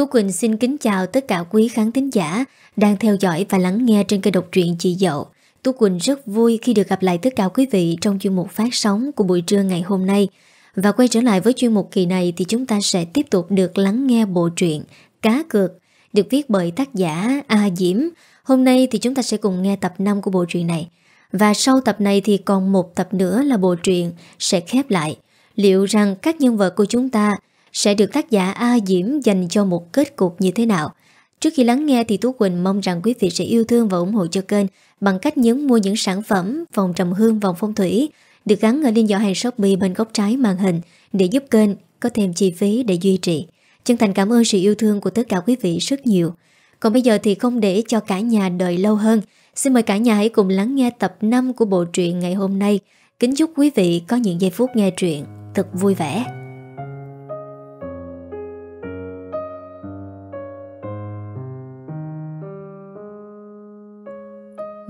Tú Quỳnh xin kính chào tất cả quý khán thính giả đang theo dõi và lắng nghe trên kênh độc truyện Chị Dậu. Tú Quỳnh rất vui khi được gặp lại tất cả quý vị trong chuyên mục phát sóng của buổi trưa ngày hôm nay. Và quay trở lại với chuyên mục kỳ này thì chúng ta sẽ tiếp tục được lắng nghe bộ truyện Cá Cược, được viết bởi tác giả A Diễm. Hôm nay thì chúng ta sẽ cùng nghe tập 5 của bộ truyện này. Và sau tập này thì còn một tập nữa là bộ truyện sẽ khép lại. Liệu rằng các nhân vật của chúng ta sẽ được tác giả A Diễm dành cho một kết cục như thế nào? Trước khi lắng nghe thì Tú Quỳnh mong rằng quý vị sẽ yêu thương và ủng hộ cho kênh bằng cách nhấn mua những sản phẩm vòng trầm hương vòng phong thủy được gắn ở liên giỏ hàng Shopee bên góc trái màn hình để giúp kênh có thêm chi phí để duy trì. Chân thành cảm ơn sự yêu thương của tất cả quý vị rất nhiều. Còn bây giờ thì không để cho cả nhà đợi lâu hơn, xin mời cả nhà hãy cùng lắng nghe tập 5 của bộ truyện ngày hôm nay. Kính chúc quý vị có những giây phút nghe truyện thật vui vẻ.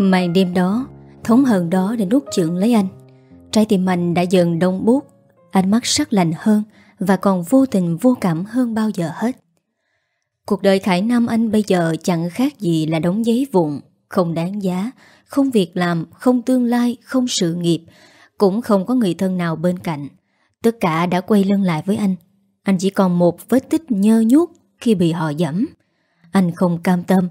Màn đêm đó Thống hận đó đã nút chượng lấy anh. Trái tim anh đã dần đông bút Ánh mắt sắc lạnh hơn Và còn vô tình vô cảm hơn bao giờ hết. Cuộc đời Khải Nam anh bây giờ chẳng khác gì là đống giấy vụn Không đáng giá Không việc làm, không tương lai, không sự nghiệp Cũng không có người thân nào bên cạnh. Tất cả đã quay lưng lại với anh. Anh chỉ còn một vết tích nhơ nhuốc Khi bị họ dẫm Anh không cam tâm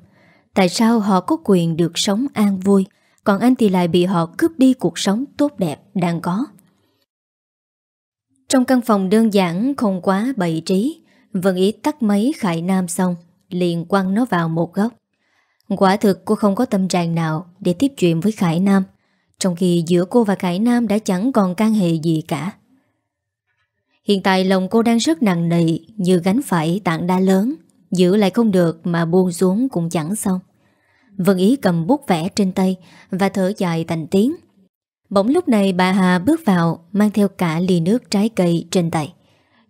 Tại sao họ có quyền được sống an vui? Còn anh thì lại bị họ cướp đi cuộc sống tốt đẹp đang có. Trong căn phòng đơn giản, không quá bậy trí, Vân ý tắt máy Khải Nam xong, Liền quăng nó vào một góc. Quả thực, cô không có tâm trạng nào Để tiếp chuyện với Khải Nam, Trong khi giữa cô và Khải Nam Đã chẳng còn can hệ gì cả. Hiện tại lòng cô đang rất nặng nề, Như gánh phải tảng đá lớn, Giữ lại không được mà buông xuống cũng chẳng xong. Vân Ý cầm bút vẽ trên tay Và thở dài thành tiếng. Bỗng lúc này bà Hà bước vào, Mang theo cả ly nước trái cây trên tay.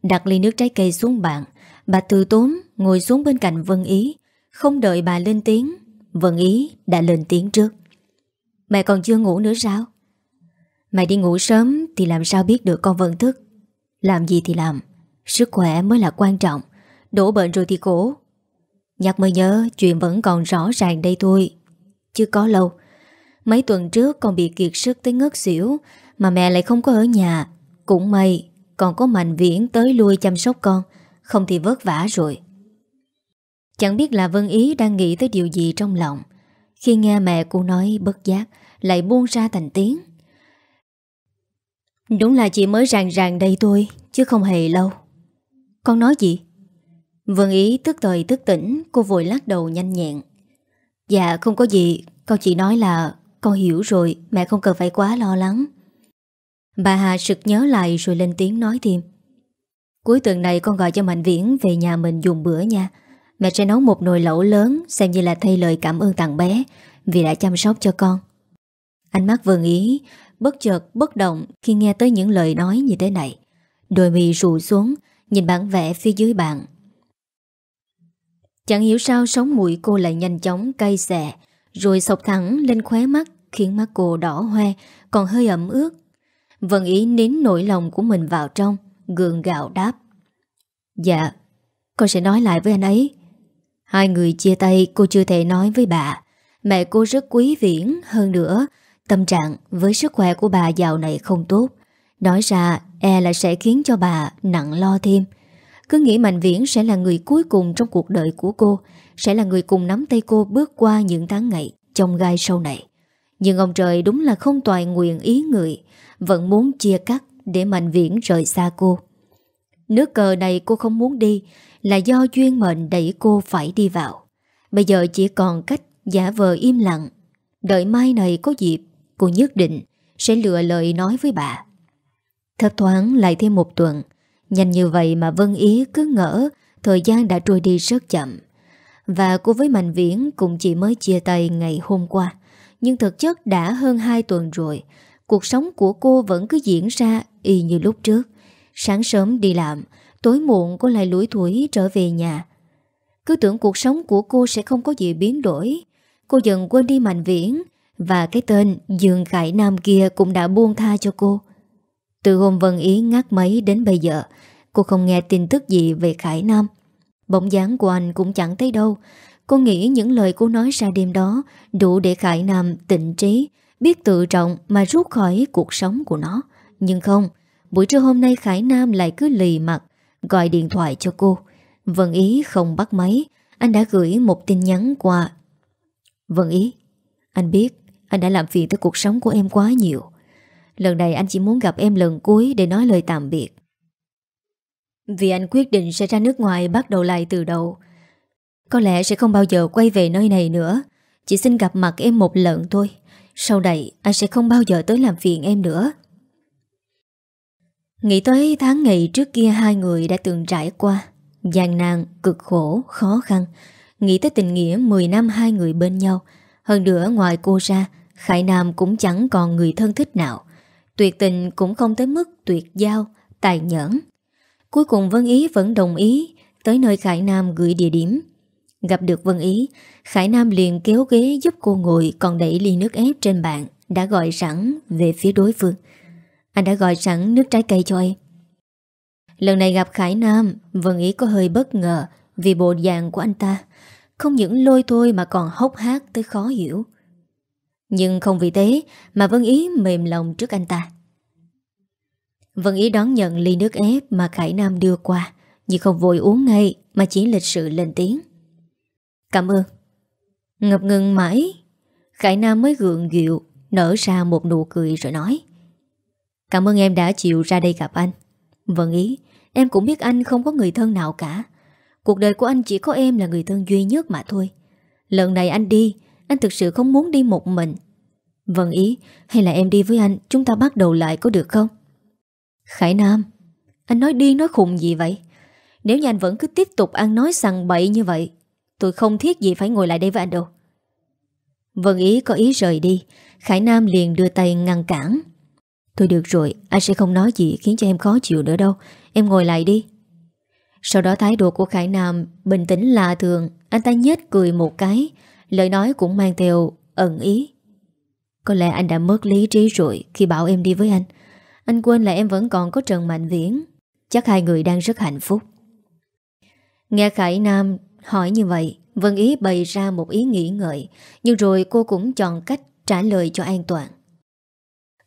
Đặt ly nước trái cây xuống bàn, Bà từ tốn ngồi xuống bên cạnh Vân Ý. Không đợi bà lên tiếng, Vân Ý đã lên tiếng trước. Mẹ còn chưa ngủ nữa sao? Mẹ đi ngủ sớm Thì làm sao biết được con Vân thức? Làm gì thì làm, Sức khỏe mới là quan trọng. Đổ bệnh rồi thì khổ. Nhắc mới nhớ, chuyện vẫn còn rõ ràng đây thôi. Chứ có lâu, Mấy tuần trước con bị kiệt sức tới ngất xỉu, Mà mẹ lại không có ở nhà. Cũng may, Còn có mạnh viễn tới lui chăm sóc con, Không thì vất vả rồi. Chẳng biết là Vân Ý đang nghĩ tới điều gì trong lòng. Khi nghe mẹ cô nói bất giác, Lại buông ra thành tiếng. Đúng là chị mới ràng ràng đây thôi, Chứ không hề lâu. Con nói gì? Vân Ý tức thời tức tỉnh, Cô vội lắc đầu nhanh nhẹn. Dạ không có gì, Con chỉ nói là con hiểu rồi, Mẹ không cần phải quá lo lắng. Bà Hà sực nhớ lại rồi lên tiếng nói thêm. Cuối tuần này con gọi cho Mạnh Viễn Về nhà mình dùng bữa nha. Mẹ sẽ nấu một nồi lẩu lớn, Xem như là thay lời cảm ơn tặng bé, Vì đã chăm sóc cho con. Ánh mắt Vân Ý Bất chợt, bất động khi nghe tới những lời nói như thế này. Đôi mì rụ xuống, Nhìn bản vẽ phía dưới bàn. Chẳng hiểu sao sống mũi cô lại nhanh chóng cay xè, Rồi sọc thẳng lên khóe mắt, Khiến mắt cô đỏ hoe, Còn hơi ẩm ướt. Vân ý nín nỗi lòng của mình vào trong, Gượng gạo đáp. Dạ Con sẽ nói lại với anh ấy. Hai người chia tay, cô chưa thể nói với bà. Mẹ cô rất quý viễn, Hơn nữa, Tâm trạng với sức khỏe của bà dạo này không tốt. Nói ra e là sẽ khiến cho bà nặng lo thêm cứ nghĩ Mạnh Viễn sẽ là người cuối cùng trong cuộc đời của cô, Sẽ là người cùng nắm tay cô bước qua những tháng ngày Trong gai sau này. Nhưng ông trời đúng là không toàn nguyện ý người, Vẫn muốn chia cắt Để Mạnh Viễn rời xa cô. Nước cờ này cô không muốn đi, Là do duyên mệnh đẩy cô phải đi vào. Bây giờ chỉ còn cách giả vờ im lặng. Đợi mai này có dịp, Cô nhất định sẽ lựa lời nói với bà. Thấp thoáng lại thêm một tuần Nhanh như vậy mà Vân Ý cứ ngỡ, Thời gian đã trôi đi rất chậm. Và cô với Mạnh Viễn cũng chỉ mới chia tay ngày hôm qua. Nhưng thực chất đã hơn 2 tuần rồi. Cuộc sống của cô vẫn cứ diễn ra y như lúc trước. Sáng sớm đi làm, Tối muộn cô lại lủi thủi trở về nhà. Cứ tưởng cuộc sống của cô sẽ không có gì biến đổi. Cô dần quên đi Mạnh Viễn Và cái tên Dương Khải Nam kia cũng đã buông tha cho cô từ hôm Vân Ý ngắt máy đến bây giờ, Cô không nghe tin tức gì về Khải Nam. Bóng dáng của anh cũng chẳng thấy đâu. Cô nghĩ những lời cô nói ra đêm đó Đủ để Khải Nam tịnh trí, Biết tự trọng mà rút khỏi cuộc sống của nó. Nhưng không, Buổi trưa hôm nay Khải Nam lại cứ lì mặt, Gọi điện thoại cho cô. Vân Ý không bắt máy, Anh đã gửi một tin nhắn qua. Vân Ý, Anh biết anh đã làm phiền tới cuộc sống của em quá nhiều. Lần này anh chỉ muốn gặp em lần cuối Để nói lời tạm biệt. Vì anh quyết định sẽ ra nước ngoài Bắt đầu lại từ đầu. Có lẽ sẽ không bao giờ quay về nơi này nữa. Chỉ xin gặp mặt em một lần thôi. Sau này anh sẽ không bao giờ tới làm phiền em nữa. Nghĩ tới tháng ngày trước kia hai người đã từng trải qua gian nan, cực khổ, khó khăn. Nghĩ tới tình nghĩa 10 năm hai người bên nhau Hơn nữa ngoài cô ra Khải Nam cũng chẳng còn người thân thích nào. Tuyệt tình cũng không tới mức tuyệt giao, tài nhẫn. Cuối cùng Vân Ý vẫn đồng ý Tới nơi Khải Nam gửi địa điểm. Gặp được Vân Ý Khải Nam liền kéo ghế giúp cô ngồi Còn đẩy ly nước ép trên bàn Đã gọi sẵn về phía đối phương. Anh đã gọi sẵn nước trái cây cho em. Lần này gặp Khải Nam Vân Ý có hơi bất ngờ Vì bộ dạng của anh ta. Không những lôi thôi mà còn hốc hát tới khó hiểu. Nhưng không vì thế Mà Vân Ý mềm lòng trước anh ta. Vân Ý đón nhận ly nước ép Mà Khải Nam đưa qua, Nhưng không vội uống ngay Mà chỉ lịch sự lên tiếng. Cảm ơn. Ngập ngừng mãi, Khải Nam mới gượng gịu, Nở ra một nụ cười rồi nói, Cảm ơn em đã chịu ra đây gặp anh. Vân Ý, Em cũng biết anh không có người thân nào cả. Cuộc đời của anh chỉ có em là người thân duy nhất mà thôi. Lần này anh đi anh thực sự không muốn đi một mình. Vân ý, Hay là em đi với anh, Chúng ta bắt đầu lại có được không? Khải Nam, Anh nói điên nói khùng gì vậy? Nếu như anh vẫn cứ tiếp tục ăn nói sằng bậy như vậy, Tôi không thiết gì phải ngồi lại đây với anh đâu. Vân ý, có ý rời đi. Khải Nam liền đưa tay ngăn cản. Thôi được rồi, Anh sẽ không nói gì, khiến cho em khó chịu nữa đâu. Em ngồi lại đi. Sau đó thái độ của Khải Nam Bình tĩnh lạ thường, Anh ta nhếch cười một cái. Lời nói cũng mang theo ẩn ý. Có lẽ anh đã mất lý trí rồi Khi bảo em đi với anh. Anh quên là em vẫn còn có Trần Mạnh Viễn. Chắc hai người đang rất hạnh phúc. Nghe Khải Nam hỏi như vậy Vân Ý bày ra một ý nghĩ ngợi Nhưng rồi cô cũng chọn cách trả lời cho an toàn.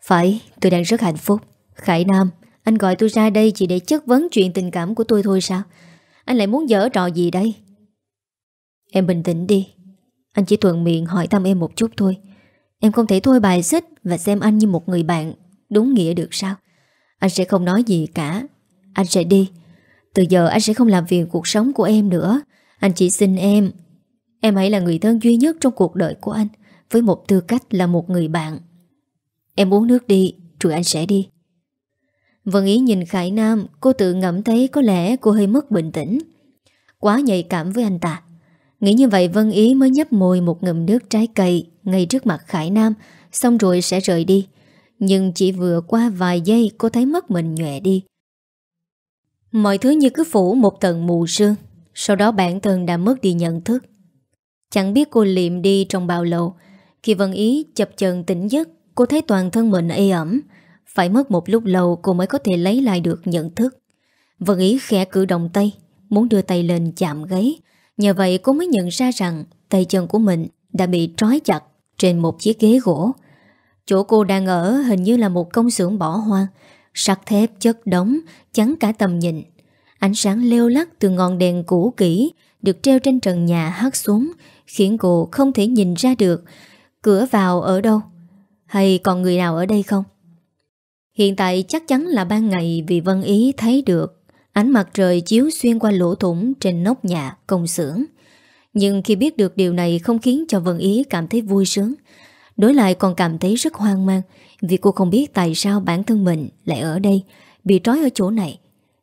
Phải, tôi đang rất hạnh phúc. Khải Nam anh gọi tôi ra đây chỉ để chất vấn chuyện tình cảm của tôi thôi sao? Anh lại muốn dở trò gì đây? Em bình tĩnh đi. Anh chỉ thuận miệng hỏi thăm em một chút thôi. Em không thể thôi bài xích Và xem anh như một người bạn Đúng nghĩa được sao? Anh sẽ không nói gì cả. Anh sẽ đi. Từ giờ anh sẽ không làm phiền cuộc sống của em nữa. Anh chỉ xin em. Em hãy là người thân duy nhất trong cuộc đời của anh, Với một tư cách là một người bạn. Em uống nước đi, Rồi anh sẽ đi. Vân Ý nhìn Khải Nam, Cô tự ngẫm thấy có lẽ cô hơi mất bình tĩnh. Quá nhạy cảm với anh ta. Nghĩ như vậy, Vân Ý mới nhấp môi một ngầm nước trái cây, Ngay trước mặt Khải Nam, Xong rồi sẽ rời đi. Nhưng chỉ vừa qua vài giây, Cô thấy mất mình nhòe đi. Mọi thứ như cứ phủ một tầng mù sương, Sau đó bản thân đã mất đi nhận thức. Chẳng biết cô liệm đi trong bao lâu, Khi Vân Ý chập chờn tỉnh giấc, Cô thấy toàn thân mình ê ẩm. Phải mất một lúc lâu cô mới có thể lấy lại được nhận thức. Vân Ý khẽ cử động tay, Muốn đưa tay lên chạm gáy. Nhờ vậy cô mới nhận ra rằng Tay chân của mình đã bị trói chặt Trên một chiếc ghế gỗ. Chỗ cô đang ở hình như là một công xưởng bỏ hoang, Sắt thép, chất đống, Chắn cả tầm nhìn. Ánh sáng leo lắc từ ngọn đèn cũ kỹ Được treo trên trần nhà hắt xuống, Khiến cô không thể nhìn ra được Cửa vào ở đâu. Hay còn người nào ở đây không? Hiện tại chắc chắn là ban ngày vì Vân Ý thấy được ánh mặt trời chiếu xuyên qua lỗ thủng trên nóc nhà, công xưởng. Nhưng khi biết được điều này không khiến cho Vân Ý cảm thấy vui sướng. Đối lại còn cảm thấy rất hoang mang vì cô không biết tại sao bản thân mình lại ở đây, bị trói ở chỗ này.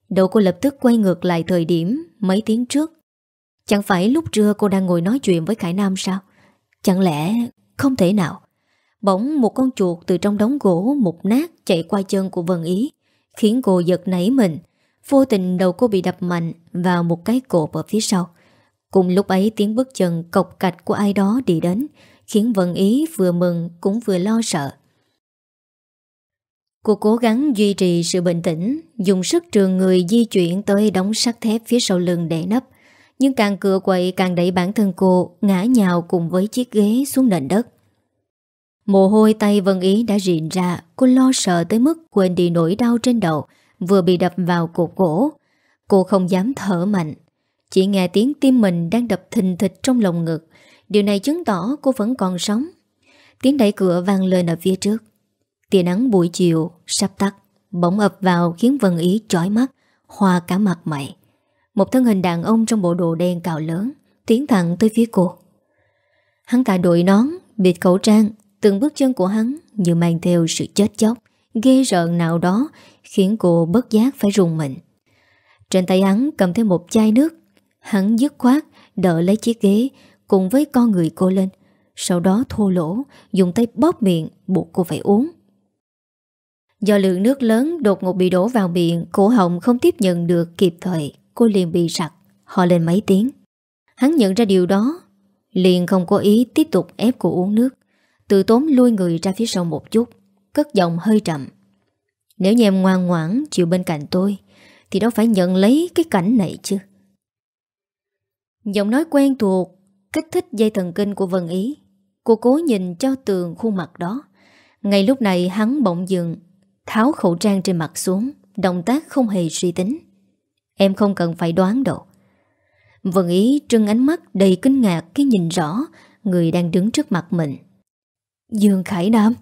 Đầu cô lập tức quay ngược lại thời điểm mấy tiếng trước. Chẳng phải lúc trưa cô đang ngồi nói chuyện với Khải Nam sao? Chẳng lẽ không thể nào? Bỗng một con chuột từ trong đống gỗ mục nát chạy qua chân của Vân Ý, khiến cô giật nảy mình. Vô tình đầu cô bị đập mạnh vào một cái cột ở phía sau. Cùng lúc ấy tiếng bước chân cộc cạch của ai đó đi đến, khiến Vân Ý vừa mừng cũng vừa lo sợ. Cô cố gắng duy trì sự bình tĩnh, dùng sức trường người di chuyển tới đóng sắt thép phía sau lưng để nấp. Nhưng càng cựa quậy càng đẩy bản thân cô ngã nhào cùng với chiếc ghế xuống nền đất. Mồ hôi tay Vân Ý đã rịn ra, cô lo sợ tới mức quên đi nỗi đau trên đầu, vừa bị đập vào cột gỗ, Cô không dám thở mạnh, chỉ nghe tiếng tim mình đang đập thình thịch trong lồng ngực. Điều này chứng tỏ cô vẫn còn sống. Tiếng đẩy cửa vang lên ở phía trước. Tia nắng buổi chiều, sắp tắt, bỗng ập vào khiến Vân Ý chói mắt, hoa cả mặt mày. Một thân hình đàn ông trong bộ đồ đen cào lớn, tiến thẳng tới phía cô. Hắn ta đội nón, bịt khẩu trang, từng bước chân của hắn như mang theo sự chết chóc, ghê rợn nào đó khiến cô bất giác phải rùng mình. Trên tay hắn cầm thêm một chai nước, hắn dứt khoát đỡ lấy chiếc ghế cùng với con người cô lên, sau đó thô lỗ dùng tay bóp miệng buộc cô phải uống. Do lượng nước lớn đột ngột bị đổ vào miệng, cổ họng không tiếp nhận được kịp thời, cô liền bị sặc, họ lên mấy tiếng. Hắn nhận ra điều đó, liền không có ý tiếp tục ép cô uống nước. Tự tốn lui người ra phía sau một chút Cất giọng hơi chậm nếu như em ngoan ngoãn chịu bên cạnh tôi, Thì đâu phải nhận lấy cái cảnh này chứ. Giọng nói quen thuộc, Kích thích dây thần kinh của Vân Ý. Cô cố nhìn cho tường khuôn mặt đó. Ngay lúc này hắn bỗng dừng, Tháo khẩu trang trên mặt xuống, Động tác không hề suy tính. Em không cần phải đoán đâu. Vân Ý trưng ánh mắt đầy kinh ngạc Khi nhìn rõ Người đang đứng trước mặt mình. Dương Khải Nam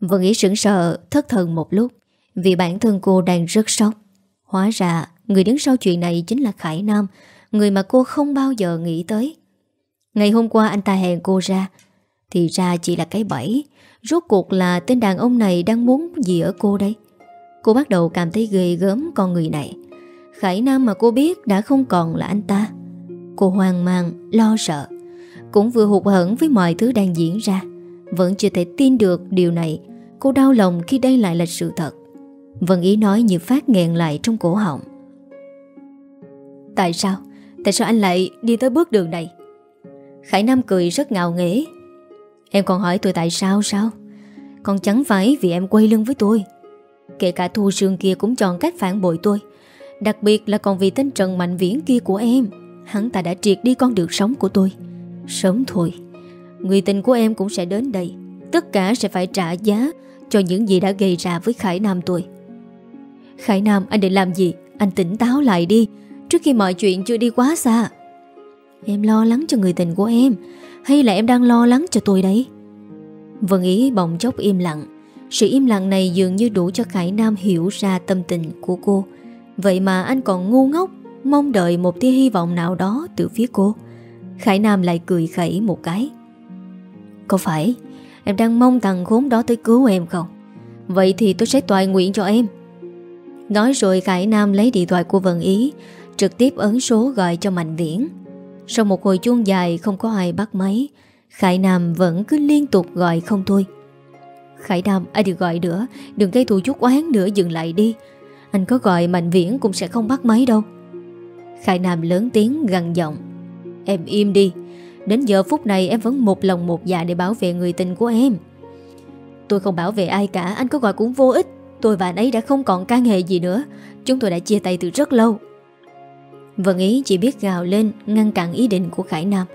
Vân Ý sững sờ thất thần một lúc. Vì bản thân cô đang rất sốc. Hóa ra người đứng sau chuyện này chính là Khải Nam Người mà cô không bao giờ nghĩ tới. Ngày hôm qua anh ta hẹn cô ra. Thì ra chỉ là cái bẫy. Rốt cuộc là tên đàn ông này đang muốn gì ở cô đây? Cô bắt đầu cảm thấy ghê gớm con người này. Khải Nam mà cô biết đã không còn là anh ta. Cô hoang mang, lo sợ. Cũng vừa hụt hẫng với mọi thứ đang diễn ra. Vẫn chưa thể tin được điều này. Cô đau lòng khi đây lại là sự thật. Vân Ý nói như phát nghẹn lại trong cổ họng. Tại sao? Tại sao anh lại đi tới bước đường này? Khải Nam cười rất ngạo nghễ. Em còn hỏi tôi tại sao sao? Còn chẳng phải vì em quay lưng với tôi. Kể cả Thu Sương kia cũng chọn cách phản bội tôi. Đặc biệt là còn vì tên Trần Mạnh Viễn kia của em Hắn ta đã triệt đi con đường sống của tôi. Sớm thôi Người tình của em cũng sẽ đến đây. Tất cả sẽ phải trả giá cho những gì đã gây ra với Khải Nam tôi. Khải Nam, anh định làm gì? Anh tỉnh táo lại đi. Trước khi mọi chuyện chưa đi quá xa. Em lo lắng cho người tình của em, Hay là em đang lo lắng cho tôi đấy? Vân Ý bỗng chốc im lặng. Sự im lặng này dường như đủ cho Khải Nam hiểu ra tâm tình của cô. Vậy mà anh còn ngu ngốc, Mong đợi một tia hy vọng nào đó từ phía cô. Khải Nam lại cười khẩy một cái. Có phải em đang mong thằng khốn đó tới cứu em không? Vậy thì tôi sẽ toại nguyện cho em. Nói rồi Khải Nam lấy điện thoại của Vân Ý, Trực tiếp ấn số gọi cho Mạnh Viễn. Sau một hồi chuông dài không có ai bắt máy, Khải Nam vẫn cứ liên tục gọi không thôi. Khải Nam, ai được gọi nữa? Đừng gây thù chút oán nữa, dừng lại đi. Anh có gọi Mạnh Viễn cũng sẽ không bắt máy đâu. Khải Nam lớn tiếng gần giọng. Em im đi. Đến giờ phút này em vẫn một lòng một dạ để bảo vệ người tình của em. Tôi không bảo vệ ai cả, Anh có gọi cũng vô ích. Tôi và anh ấy đã không còn can hệ gì nữa. Chúng tôi đã chia tay từ rất lâu. Vân Ý chỉ biết gào lên, Ngăn cản ý định của Khải Nam.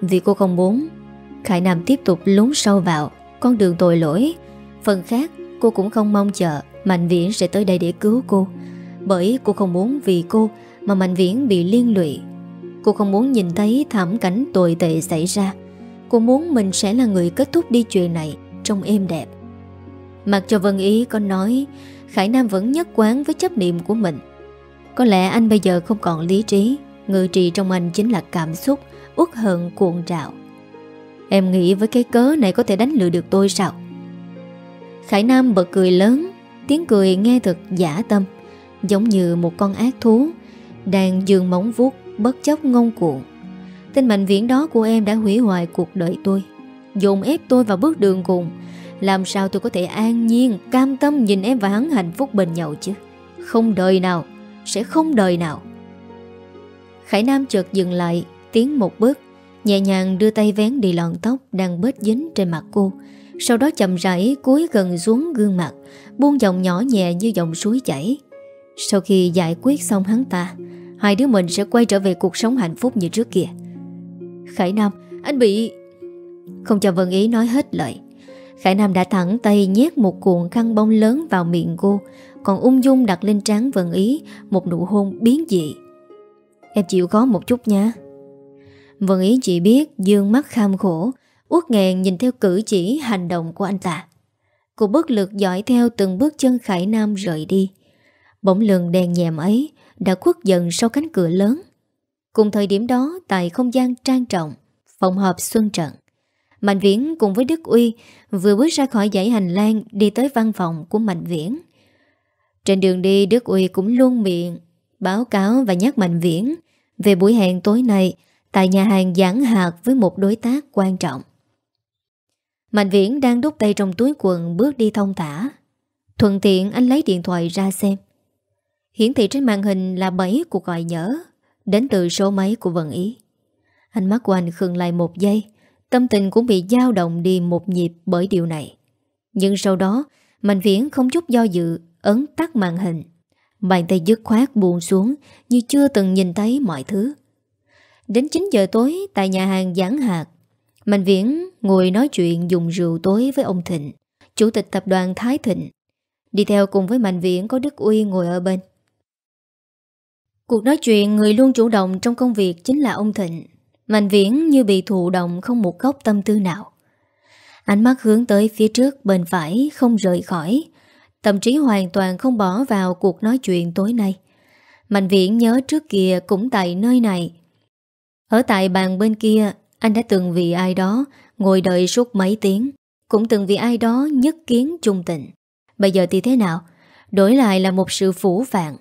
Vì cô không muốn, Khải Nam tiếp tục lún sâu vào. Con đường tội lỗi. Phần khác, cô cũng không mong chờ Mạnh Viễn sẽ tới đây để cứu cô. Bởi cô không muốn vì cô Mà Mạnh Viễn bị liên lụy. Cô không muốn nhìn thấy thảm cảnh tồi tệ xảy ra. Cô muốn mình sẽ là người kết thúc đi chuyện này Trong êm đẹp. Mặc cho Vân Ý có nói, Khải Nam vẫn nhất quán với chấp niệm của mình. Có lẽ anh bây giờ không còn lý trí, Ngự trì trong anh chính là cảm xúc, Uất hận cuộn trạo Em nghĩ với cái cớ này có thể đánh lừa được tôi sao? Khải Nam bật cười lớn, Tiếng cười nghe thật giả tâm, Giống như một con ác thú Đang dường móng vuốt bất chấp ngông cuộn. Tên mạnh viễn đó của em đã hủy hoại cuộc đời tôi. Dồn ép tôi vào bước đường cùng. Làm sao tôi có thể an nhiên, Cam tâm nhìn em và hắn hạnh phúc bên nhau chứ? Không đời nào, Sẽ không đời nào. Khải Nam chợt dừng lại, Tiến một bước, Nhẹ nhàng đưa tay vén đi lọn tóc Đang bết dính trên mặt cô. Sau đó chậm rãi cúi gần xuống gương mặt, Buông dòng nhỏ nhẹ như dòng suối chảy. Sau khi giải quyết xong hắn ta Hai đứa mình sẽ quay trở về cuộc sống hạnh phúc như trước kia. Khải Nam, Anh bị Không cho Vân Ý nói hết lời. Khải Nam đã thẳng tay nhét một cuộn khăn bông lớn vào miệng cô, Còn ung dung đặt lên trán Vân Ý, Một nụ hôn biến dị. Em chịu khó một chút nha. Vân Ý chỉ biết dương mắt kham khổ, Uất nghẹn nhìn theo cử chỉ hành động của anh ta. Cô bất lực dõi theo từng bước chân Khải Nam rời đi. Bỗng lường đèn nhèm ấy đã khuất dần sau cánh cửa lớn Cùng thời điểm đó, Tại không gian trang trọng, Phòng họp Xuân Trận, Mạnh Viễn cùng với Đức Uy Vừa bước ra khỏi dãy hành lang Đi tới văn phòng của Mạnh Viễn Trên đường đi, Đức Uy cũng luôn miệng Báo cáo và nhắc Mạnh Viễn Về buổi hẹn tối nay Tại nhà hàng giảng hạt với một đối tác quan trọng Mạnh Viễn đang đút tay trong túi quần bước đi thông thả. Thuận tiện anh lấy điện thoại ra xem. Hiển thị trên màn hình là 7 cuộc gọi nhớ, đến từ số máy của Vân Ý. Ánh mắt của anh khừng lại một giây, tâm tình cũng bị dao động đi một nhịp bởi điều này. Nhưng sau đó, Mạnh Viễn không chút do dự, ấn tắt màn hình. Bàn tay dứt khoát buồn xuống như chưa từng nhìn thấy mọi thứ. Đến 9 giờ tối tại nhà hàng giảng hạt, Mạnh Viễn ngồi nói chuyện dùng rượu tối với ông Thịnh, chủ tịch tập đoàn Thái Thịnh. Đi theo cùng với Mạnh Viễn có Đức Uy ngồi ở bên. Cuộc nói chuyện người luôn chủ động trong công việc chính là ông Thịnh. Mạnh Viễn như bị thụ động không một góc tâm tư nào. Ánh mắt hướng tới phía trước bên phải không rời khỏi. Tâm trí hoàn toàn không bỏ vào cuộc nói chuyện tối nay. Mạnh Viễn nhớ trước kia cũng tại nơi này. Ở tại bàn bên kia anh đã từng vì ai đó ngồi đợi suốt mấy tiếng, cũng từng vì ai đó nhất kiến trung tình. Bây giờ thì thế nào? Đổi lại là một sự phủ vạn.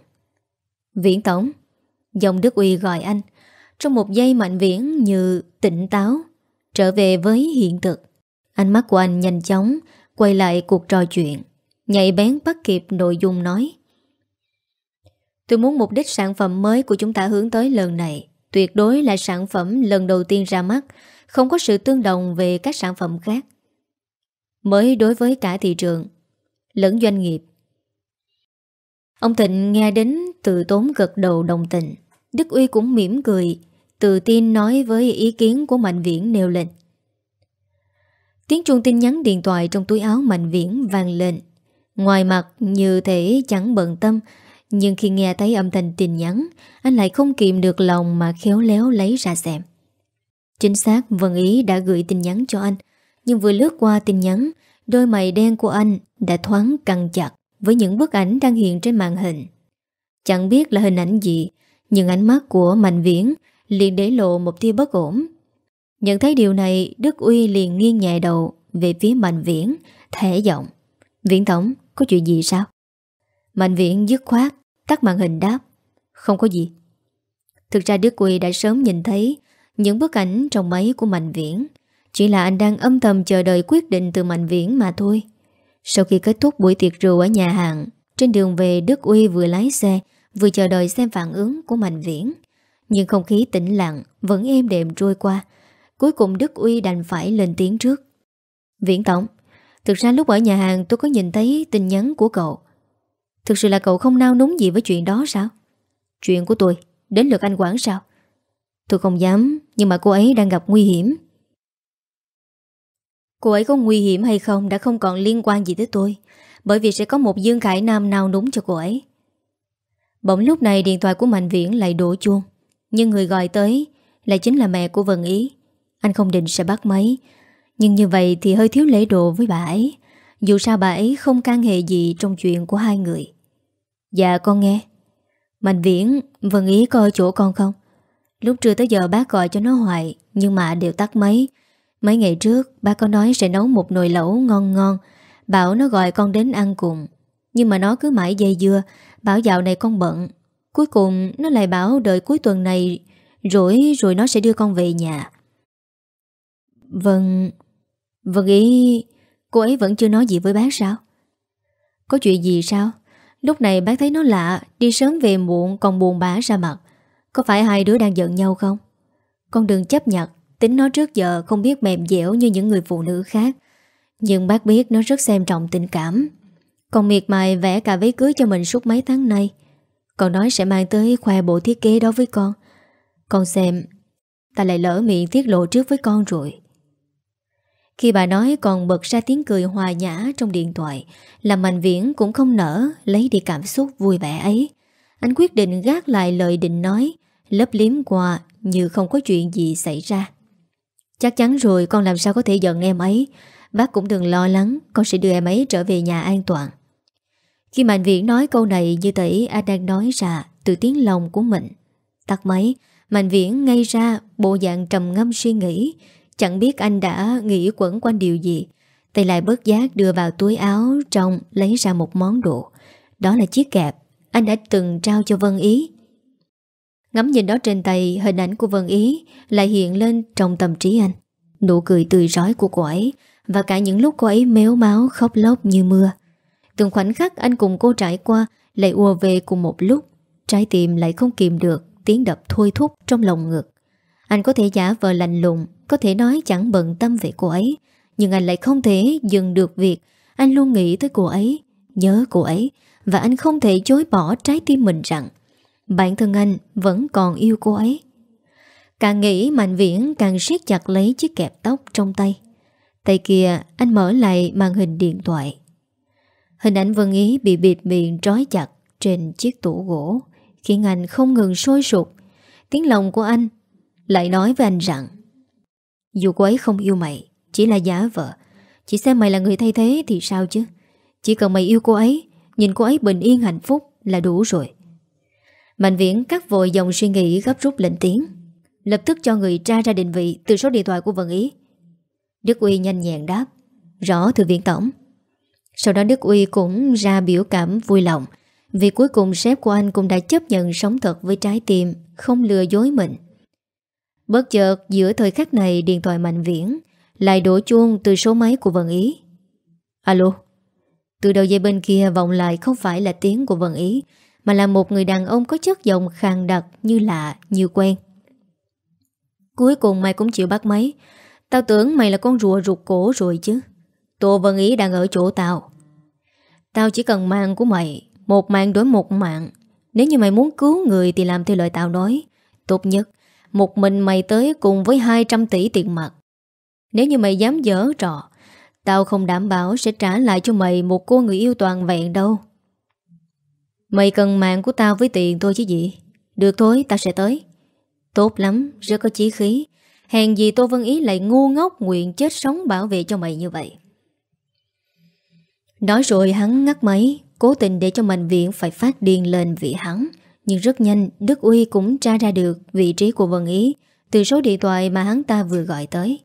Viễn Tổng, dòng Đức Uy gọi anh, trong một giây mạnh viễn như tỉnh táo, trở về với hiện thực. Ánh mắt của anh nhanh chóng quay lại cuộc trò chuyện, nhạy bén bắt kịp nội dung nói. Tôi muốn mục đích sản phẩm mới của chúng ta hướng tới lần này tuyệt đối là sản phẩm lần đầu tiên ra mắt, không có sự tương đồng về các sản phẩm khác. Mới đối với cả thị trường, lẫn doanh nghiệp. Ông Thịnh nghe đến từ tốn gật đầu đồng tình. Đức Uy cũng mỉm cười, tự tin nói với ý kiến của Mạnh Viễn nêu lên. Tiếng chuông tin nhắn điện thoại trong túi áo Mạnh Viễn vang lên. Ngoài mặt như thể chẳng bận tâm nhưng khi nghe thấy âm thanh tin nhắn Anh lại không kiềm được lòng mà khéo léo lấy ra xem Chính xác Vân Ý đã gửi tin nhắn cho anh Nhưng vừa lướt qua tin nhắn Đôi mày đen của anh đã thoáng căng chặt Với những bức ảnh đang hiện trên màn hình Chẳng biết là hình ảnh gì nhưng ánh mắt của Mạnh Viễn liền để lộ một tia bất ổn. Nhận thấy điều này, Đức Uy liền nghiêng nhẹ đầu Về phía Mạnh Viễn, Thẻ giọng. Viễn Tổng, có chuyện gì sao? Mạnh Viễn dứt khoát, Tắt màn hình đáp. Không có gì. Thực ra Đức uy đã sớm nhìn thấy Những bức ảnh trong máy của Mạnh Viễn. Chỉ là anh đang âm thầm chờ đợi quyết định từ Mạnh Viễn mà thôi. Sau khi kết thúc buổi tiệc rượu ở nhà hàng, Trên đường về Đức Uy vừa lái xe Vừa chờ đợi xem phản ứng của Mạnh Viễn. Nhưng không khí tĩnh lặng Vẫn êm đềm trôi qua. Cuối cùng Đức Uy đành phải lên tiếng trước. Viễn Tổng, Thực ra lúc ở nhà hàng tôi có nhìn thấy tin nhắn của cậu. Thực sự là cậu không nao núng gì với chuyện đó sao? Chuyện của tôi, Đến lượt anh quản sao? Tôi không dám, Nhưng mà cô ấy đang gặp nguy hiểm. Cô ấy có nguy hiểm hay không Đã không còn liên quan gì tới tôi, Bởi vì sẽ có một Dương Khải Nam nào núng cho cô ấy. Bỗng lúc này điện thoại của Mạnh Viễn lại đổ chuông. Nhưng người gọi tới Lại chính là mẹ của Vân Ý. Anh không định sẽ bắt máy, Nhưng như vậy thì hơi thiếu lễ độ với bà ấy. Dù sao bà ấy không can hệ gì Trong chuyện của hai người. Dạ con nghe. Mạnh viễn, Vân ý coi chỗ con không? Lúc trưa tới giờ bác gọi cho nó hoài, Nhưng mà đều tắt máy. Mấy ngày trước, bác có nói sẽ nấu một nồi lẩu ngon ngon. Bảo nó gọi con đến ăn cùng. Nhưng mà nó cứ mãi dây dưa, Bảo dạo này con bận. Cuối cùng nó lại bảo đợi cuối tuần này Rồi rồi nó sẽ đưa con về nhà. Vâng vâng ý, Cô ấy vẫn chưa nói gì với bác sao? Có chuyện gì sao? Lúc này bác thấy nó lạ, Đi sớm về muộn còn buồn bã ra mặt. Có phải hai đứa đang giận nhau không? Con đừng chấp nhận, Tính nó trước giờ không biết mềm dẻo Như những người phụ nữ khác. Nhưng bác biết nó rất xem trọng tình cảm. Còn miệt mài vẽ cả váy cưới cho mình suốt mấy tháng nay. Còn nói sẽ mang tới khoe bộ thiết kế đó với con. Con xem, Ta lại lỡ miệng tiết lộ trước với con rồi. Khi bà nói còn bật ra tiếng cười hòa nhã trong điện thoại, Làm Mạnh Viễn cũng không nở Lấy đi cảm xúc vui vẻ ấy. Anh quyết định gác lại lời định nói, Lấp liếm qua Như không có chuyện gì xảy ra. Chắc chắn rồi, con làm sao có thể giận em ấy? Bác cũng đừng lo lắng, Con sẽ đưa em ấy trở về nhà an toàn. Khi Mạnh Viễn nói câu này, Như thể anh đang nói ra Từ tiếng lòng của mình. Tắt máy, Mạnh Viễn ngay ra, bộ dạng trầm ngâm suy nghĩ. Chẳng biết anh đã nghĩ quẩn quanh điều gì. Tay lại bớt giác đưa vào túi áo, Trong lấy ra một món đồ. Đó là chiếc kẹp. Anh đã từng trao cho Vân Ý. Ngắm nhìn đó trên tay, Hình ảnh của Vân Ý Lại hiện lên trong tâm trí anh. Nụ cười tươi rói của cô ấy và cả những lúc cô ấy méo máu, khóc lóc như mưa. Từng khoảnh khắc anh cùng cô trải qua Lại ùa về cùng một lúc. Trái tim lại không kìm được Tiếng đập thôi thúc trong lòng ngực. Anh có thể giả vờ lạnh lùng, Có thể nói chẳng bận tâm về cô ấy, Nhưng anh lại không thể dừng được việc. Anh luôn nghĩ tới cô ấy, Nhớ cô ấy, Và anh không thể chối bỏ trái tim mình rằng Bản thân anh vẫn còn yêu cô ấy. Càng nghĩ Mạnh Viễn càng siết chặt lấy chiếc kẹp tóc trong tay. Tay kia, anh mở lại màn hình điện thoại. Hình ảnh Vân Ý bị bịt miệng trói chặt trên chiếc tủ gỗ, Khiến anh không ngừng sôi sụp Tiếng lòng của anh lại nói với anh rằng, Dù cô ấy không yêu mày, Chỉ là giả vợ Chỉ xem mày là người thay thế thì sao chứ? Chỉ cần mày yêu cô ấy, Nhìn cô ấy bình yên hạnh phúc là đủ rồi. Mạnh viễn cắt vội dòng suy nghĩ gấp rút lên tiếng, Lập tức cho người tra ra định vị Từ số điện thoại của Vân Ý. Đức Uy nhanh nhẹn đáp Rõ thư viện tổng. Sau đó Đức Uy cũng ra biểu cảm vui lòng Vì cuối cùng sếp của anh cũng đã chấp nhận sống thật với trái tim Không lừa dối mình. Bất chợt giữa thời khắc này Điện thoại mạnh viễn Lại đổ chuông từ số máy của Vân Ý. Alo Từ đầu dây bên kia vọng lại không phải là tiếng của Vân Ý Mà là một người đàn ông có chất giọng khàn đặc Như lạ, như quen. Cuối cùng mày cũng chịu bắt máy Tao tưởng mày là con rùa rụt cổ rồi chứ. Tô Vân Ý đang ở chỗ tao. Tao chỉ cần mạng của mày Một mạng đối một mạng. Nếu như mày muốn cứu người thì làm theo lời tao nói. Tốt nhất Một mình mày tới cùng với 200 tỷ tiền mặt. Nếu như mày dám dở trò Tao không đảm bảo sẽ trả lại cho mày Một cô người yêu toàn vẹn đâu. Mày cần mạng của tao với tiền thôi chứ gì. Được thôi tao sẽ tới. Tốt lắm, rất có chí khí. Hèn gì Tô Vân Ý lại ngu ngốc Nguyện chết sống bảo vệ cho mày như vậy. Nói rồi hắn ngắt máy, Cố tình để cho Mạnh Viện phải phát điên lên vì hắn. Nhưng rất nhanh, Đức Uy cũng tra ra được vị trí của Vân Ý, Từ số điện thoại mà hắn ta vừa gọi tới.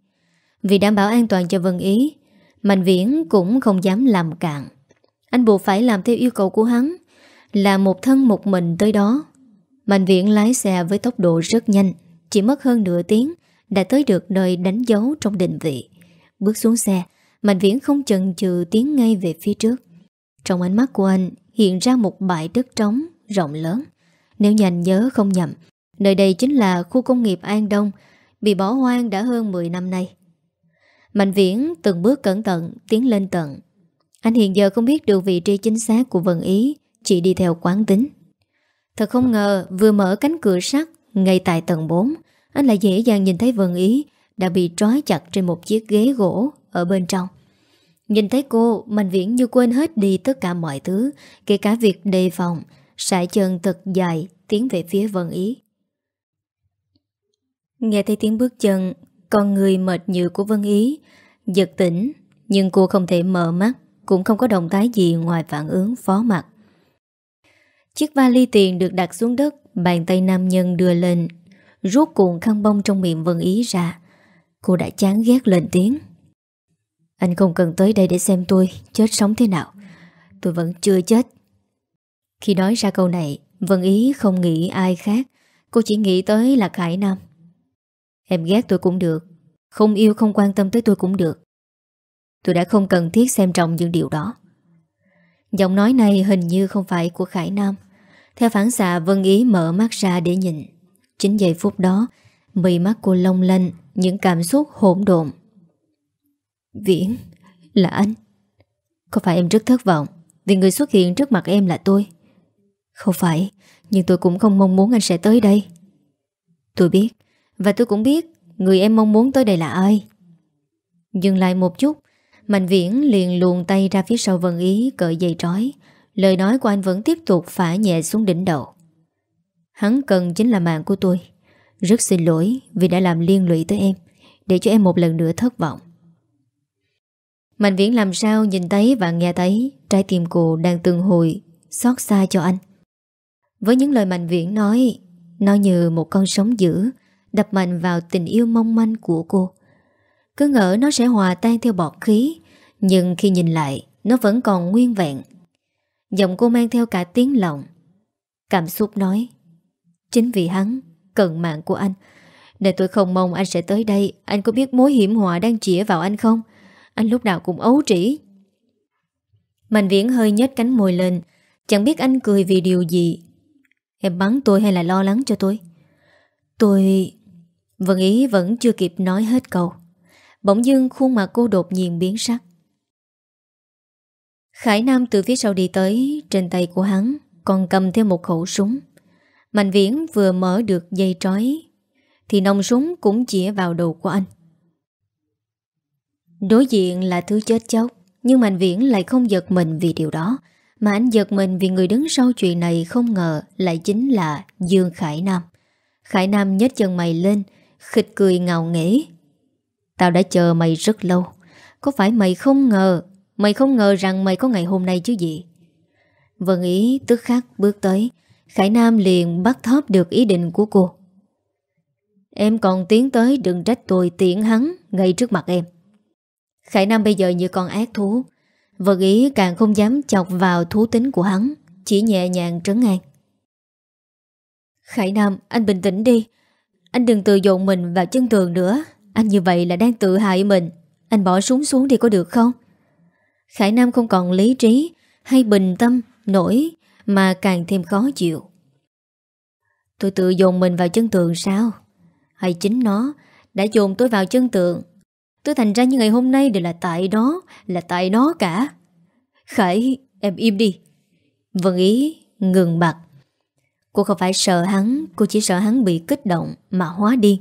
Vì đảm bảo an toàn cho Vân Ý Mạnh Viễn cũng không dám làm cạn. Anh buộc phải làm theo yêu cầu của hắn, Là một thân một mình tới đó. Mạnh Viễn lái xe với tốc độ rất nhanh, Chỉ mất hơn nửa tiếng đã tới được nơi đánh dấu trong định vị. Bước xuống xe, Mạnh Viễn không chần chừ tiến ngay về phía trước. Trong ánh mắt của anh Hiện ra một bãi đất trống, Rộng lớn. Nếu nhanh nhớ không nhầm, Nơi đây chính là khu công nghiệp An Đông, Bị bỏ hoang đã hơn 10 năm nay. Mạnh Viễn từng bước cẩn thận Tiến lên tận. Anh hiện giờ không biết được vị trí chính xác của Vân Ý, Chỉ đi theo quán tính. Thật không ngờ vừa mở cánh cửa sắt Ngay tại tầng 4 anh lại dễ dàng nhìn thấy Vân Ý Đã bị trói chặt trên một chiếc ghế gỗ Ở bên trong. Nhìn thấy cô, Mạnh Viễn như quên hết đi tất cả mọi thứ, Kể cả việc đề phòng, Sải chân thật dài Tiến về phía Vân Ý. Nghe thấy tiếng bước chân, Con người mệt nhự của Vân Ý, Giật tỉnh, Nhưng cô không thể mở mắt, Cũng không có động thái gì ngoài phản ứng phó mặt. Chiếc vali tiền được đặt xuống đất, Bàn tay nam nhân đưa lên Rút cuộn khăn bông trong miệng Vân Ý ra. Cô đã chán ghét lên tiếng. Anh không cần tới đây để xem tôi Chết sống thế nào. Tôi vẫn chưa chết. Khi nói ra câu này, Vân Ý không nghĩ ai khác. Cô chỉ nghĩ tới là Khải Nam. Em ghét tôi cũng được. Không yêu, không quan tâm tới tôi cũng được. Tôi đã không cần thiết xem trọng những điều đó. Giọng nói này hình như không phải của Khải Nam. Theo phản xạ, Vân Ý mở mắt ra để nhìn. Chính giây phút đó Mì mắt cô long lanh, Những cảm xúc hỗn độn. Viễn, Là anh. Có phải em rất thất vọng Vì người xuất hiện trước mặt em là tôi? Không phải, Nhưng tôi cũng không mong muốn anh sẽ tới đây. Tôi biết, Và tôi cũng biết Người em mong muốn tới đây là ai. Dừng lại một chút, Mạnh viễn liền luồn tay ra phía sau vân ý Cởi dây trói. Lời nói của anh vẫn tiếp tục phả nhẹ xuống đỉnh đầu. Hắn cần chính là mạng của tôi. Rất xin lỗi Vì đã làm liên lụy tới em, Để cho em một lần nữa thất vọng. Mạnh viễn làm sao nhìn thấy và nghe thấy Trái tim cô đang từng hồi Xót xa cho anh? Với những lời Mạnh viễn nói, Nó như một con sóng dữ Đập mạnh vào tình yêu mong manh của cô. Cứ ngỡ nó sẽ hòa tan theo bọt khí, Nhưng khi nhìn lại, Nó vẫn còn nguyên vẹn. Giọng cô mang theo cả tiếng lòng. Cảm xúc nói Chính vì hắn, cần mạng của anh. Nên tôi không mong anh sẽ tới đây. Anh có biết mối hiểm họa đang chĩa vào anh không? Anh lúc nào cũng ấu trĩ. Mạnh viễn hơi nhếch cánh môi lên. Chẳng biết anh cười vì điều gì. Em bắn tôi hay là lo lắng cho tôi? Tôi... Vân Ý vẫn chưa kịp nói hết câu. Bỗng dưng khuôn mặt cô đột nhiên biến sắc. Khải Nam từ phía sau đi tới, Trên tay của hắn Còn cầm theo một khẩu súng. Mạnh viễn vừa mở được dây trói, Thì nòng súng cũng chĩa vào đầu của anh. Đối diện là thứ chết chóc, Nhưng Mạnh viễn lại không giật mình vì điều đó, Mà anh giật mình vì người đứng sau chuyện này Không ngờ lại chính là Dương Khải Nam. Khải Nam nhếch chân mày lên Khịch cười ngào nghễ. Tao đã chờ mày rất lâu, Có phải mày không ngờ, Mày không ngờ rằng mày có ngày hôm nay chứ gì? Vân ý, tức khắc bước tới Khải Nam liền bắt thóp được ý định của cô. Em còn tiến tới đừng trách tôi tiễn hắn ngay trước mặt em. Khải Nam bây giờ như con ác thú. Vật ý càng không dám chọc vào thú tính của hắn Chỉ nhẹ nhàng trấn an. Khải Nam anh bình tĩnh đi. Anh đừng tự dồn mình vào chân tường nữa. Anh như vậy là đang tự hại mình. Anh bỏ súng xuống đi có được không? Khải Nam không còn lý trí Hay bình tâm, nổi. Mà càng thêm khó chịu. Tôi tự dồn mình vào chân tường sao? Hay chính nó Đã dồn tôi vào chân tường? Tôi thành ra như ngày hôm nay đều là tại đó Là tại nó cả. Khải, em im đi. Vân ý ngừng bặt. Cô không phải sợ hắn Cô chỉ sợ hắn bị kích động Mà hóa đi.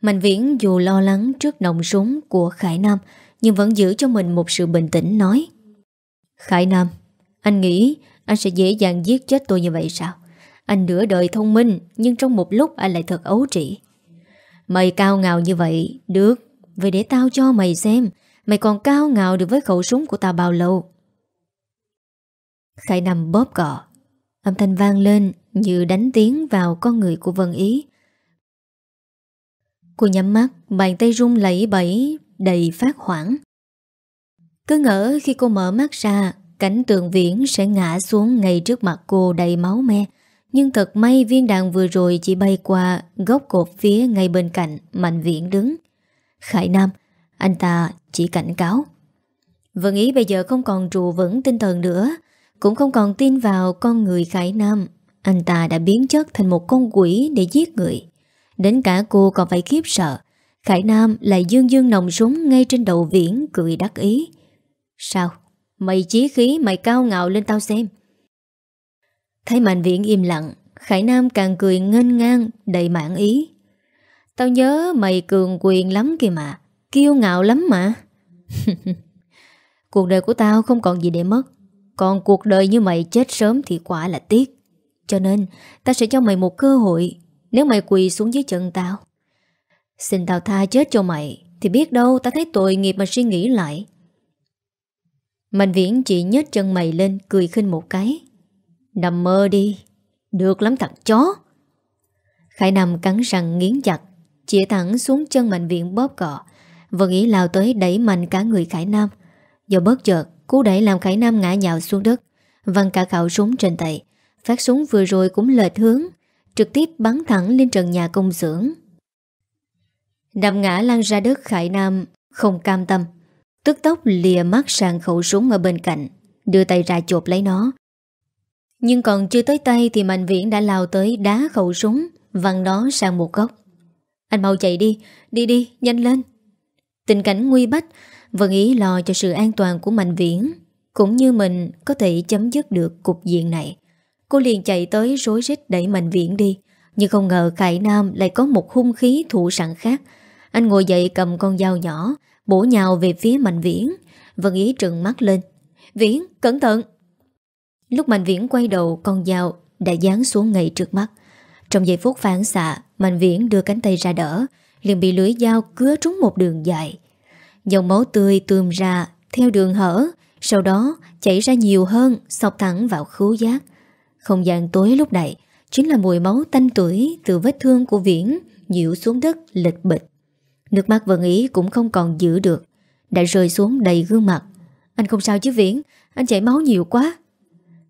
Mạnh viễn dù lo lắng trước nòng súng của Khải Nam Nhưng vẫn giữ cho mình một sự bình tĩnh nói. Khải Nam Anh nghĩ anh sẽ dễ dàng giết chết tôi như vậy sao? Anh nửa đời thông minh Nhưng trong một lúc anh lại thật ấu trĩ. Mày cao ngạo như vậy Được. Vậy để tao cho mày xem Mày còn cao ngạo được với khẩu súng của tao bao lâu? Khải nằm bóp cọ. Âm thanh vang lên như đánh tiếng vào con người của Vân Ý. Cô nhắm mắt, bàn tay rung lẫy bẫy, đầy phát hoảng. Cứ ngỡ khi cô mở mắt ra, cảnh tượng viễn sẽ ngã xuống ngay trước mặt cô đầy máu me. Nhưng thật may viên đạn vừa rồi chỉ bay qua góc cột phía ngay bên cạnh Mạnh Viễn đứng. Khải Nam, anh ta chỉ cảnh cáo. Vân Ý bây giờ không còn trụ vững tinh thần nữa, cũng không còn tin vào con người Khải Nam anh ta đã biến chất thành một con quỷ để giết người Đến cả cô còn phải khiếp sợ Khải Nam lại dương dương nồng súng ngay trên đầu viễn cười đắc ý Sao? Mày chí khí, mày cao ngạo lên tao xem. Thấy mạnh viễn im lặng, Khải Nam càng cười ngênh ngang, đầy mãn ý. Tao nhớ mày cường quyền lắm kìa mà, Kiêu ngạo lắm mà. Cuộc đời của tao không còn gì để mất, Còn cuộc đời như mày chết sớm thì quả là tiếc. Cho nên ta sẽ cho mày một cơ hội, Nếu mày quỳ xuống dưới chân tao. Xin tao tha chết cho mày, Thì biết đâu ta thấy tội nghiệp mà suy nghĩ lại. Mạnh viễn chỉ nhếch chân mày lên, Cười khinh một cái. Nằm mơ đi, Được lắm thằng chó. Khải Nam cắn răng nghiến chặt Chỉa thẳng xuống chân mạnh viễn bóp cọ. Vẫn ý lao tới đẩy mạnh cả người Khải Nam. Do bất chợt, Cú đẩy làm Khải Nam ngã nhào xuống đất. Văng cả khảo súng trên tay. Phát súng vừa rồi cũng lệch hướng, Trực tiếp bắn thẳng lên trần nhà công xưởng. Đâm ngã lăn ra đất Khải Nam, Không cam tâm. Tức tốc lìa mắt sang khẩu súng ở bên cạnh, Đưa tay ra chộp lấy nó. Nhưng còn chưa tới tay Thì Mạnh Viễn đã lao tới đá khẩu súng, Văng nó sang một góc. Anh mau chạy đi Đi đi, nhanh lên. Tình cảnh nguy bách, Vân ý lo cho sự an toàn của Mạnh Viễn, Cũng như mình có thể chấm dứt được cục diện này. Cô liền chạy tới rối rít đẩy Mạnh Viễn đi, Nhưng không ngờ Khải Nam lại có một hung khí thủ sẵn khác. Anh ngồi dậy cầm con dao nhỏ Bổ nhào về phía Mạnh Viễn. Vân Ý trừng mắt lên. Viễn, cẩn thận! Lúc Mạnh Viễn quay đầu Con dao đã dán xuống ngay trước mắt. Trong giây phút phản xạ Mạnh Viễn đưa cánh tay ra đỡ liền bị lưỡi dao cứa trúng một đường dài. Dòng máu tươi tươm ra Theo đường hở Sau đó chảy ra nhiều hơn Sọc thẳng vào khứu giác. Không gian tối lúc này Chính là mùi máu tanh tuổi Từ vết thương của Viễn Dịu xuống đất lịch bịch Nước mắt Vân Ý cũng không còn giữ được. Đã rơi xuống đầy gương mặt. Anh không sao chứ Viễn? Anh chảy máu nhiều quá.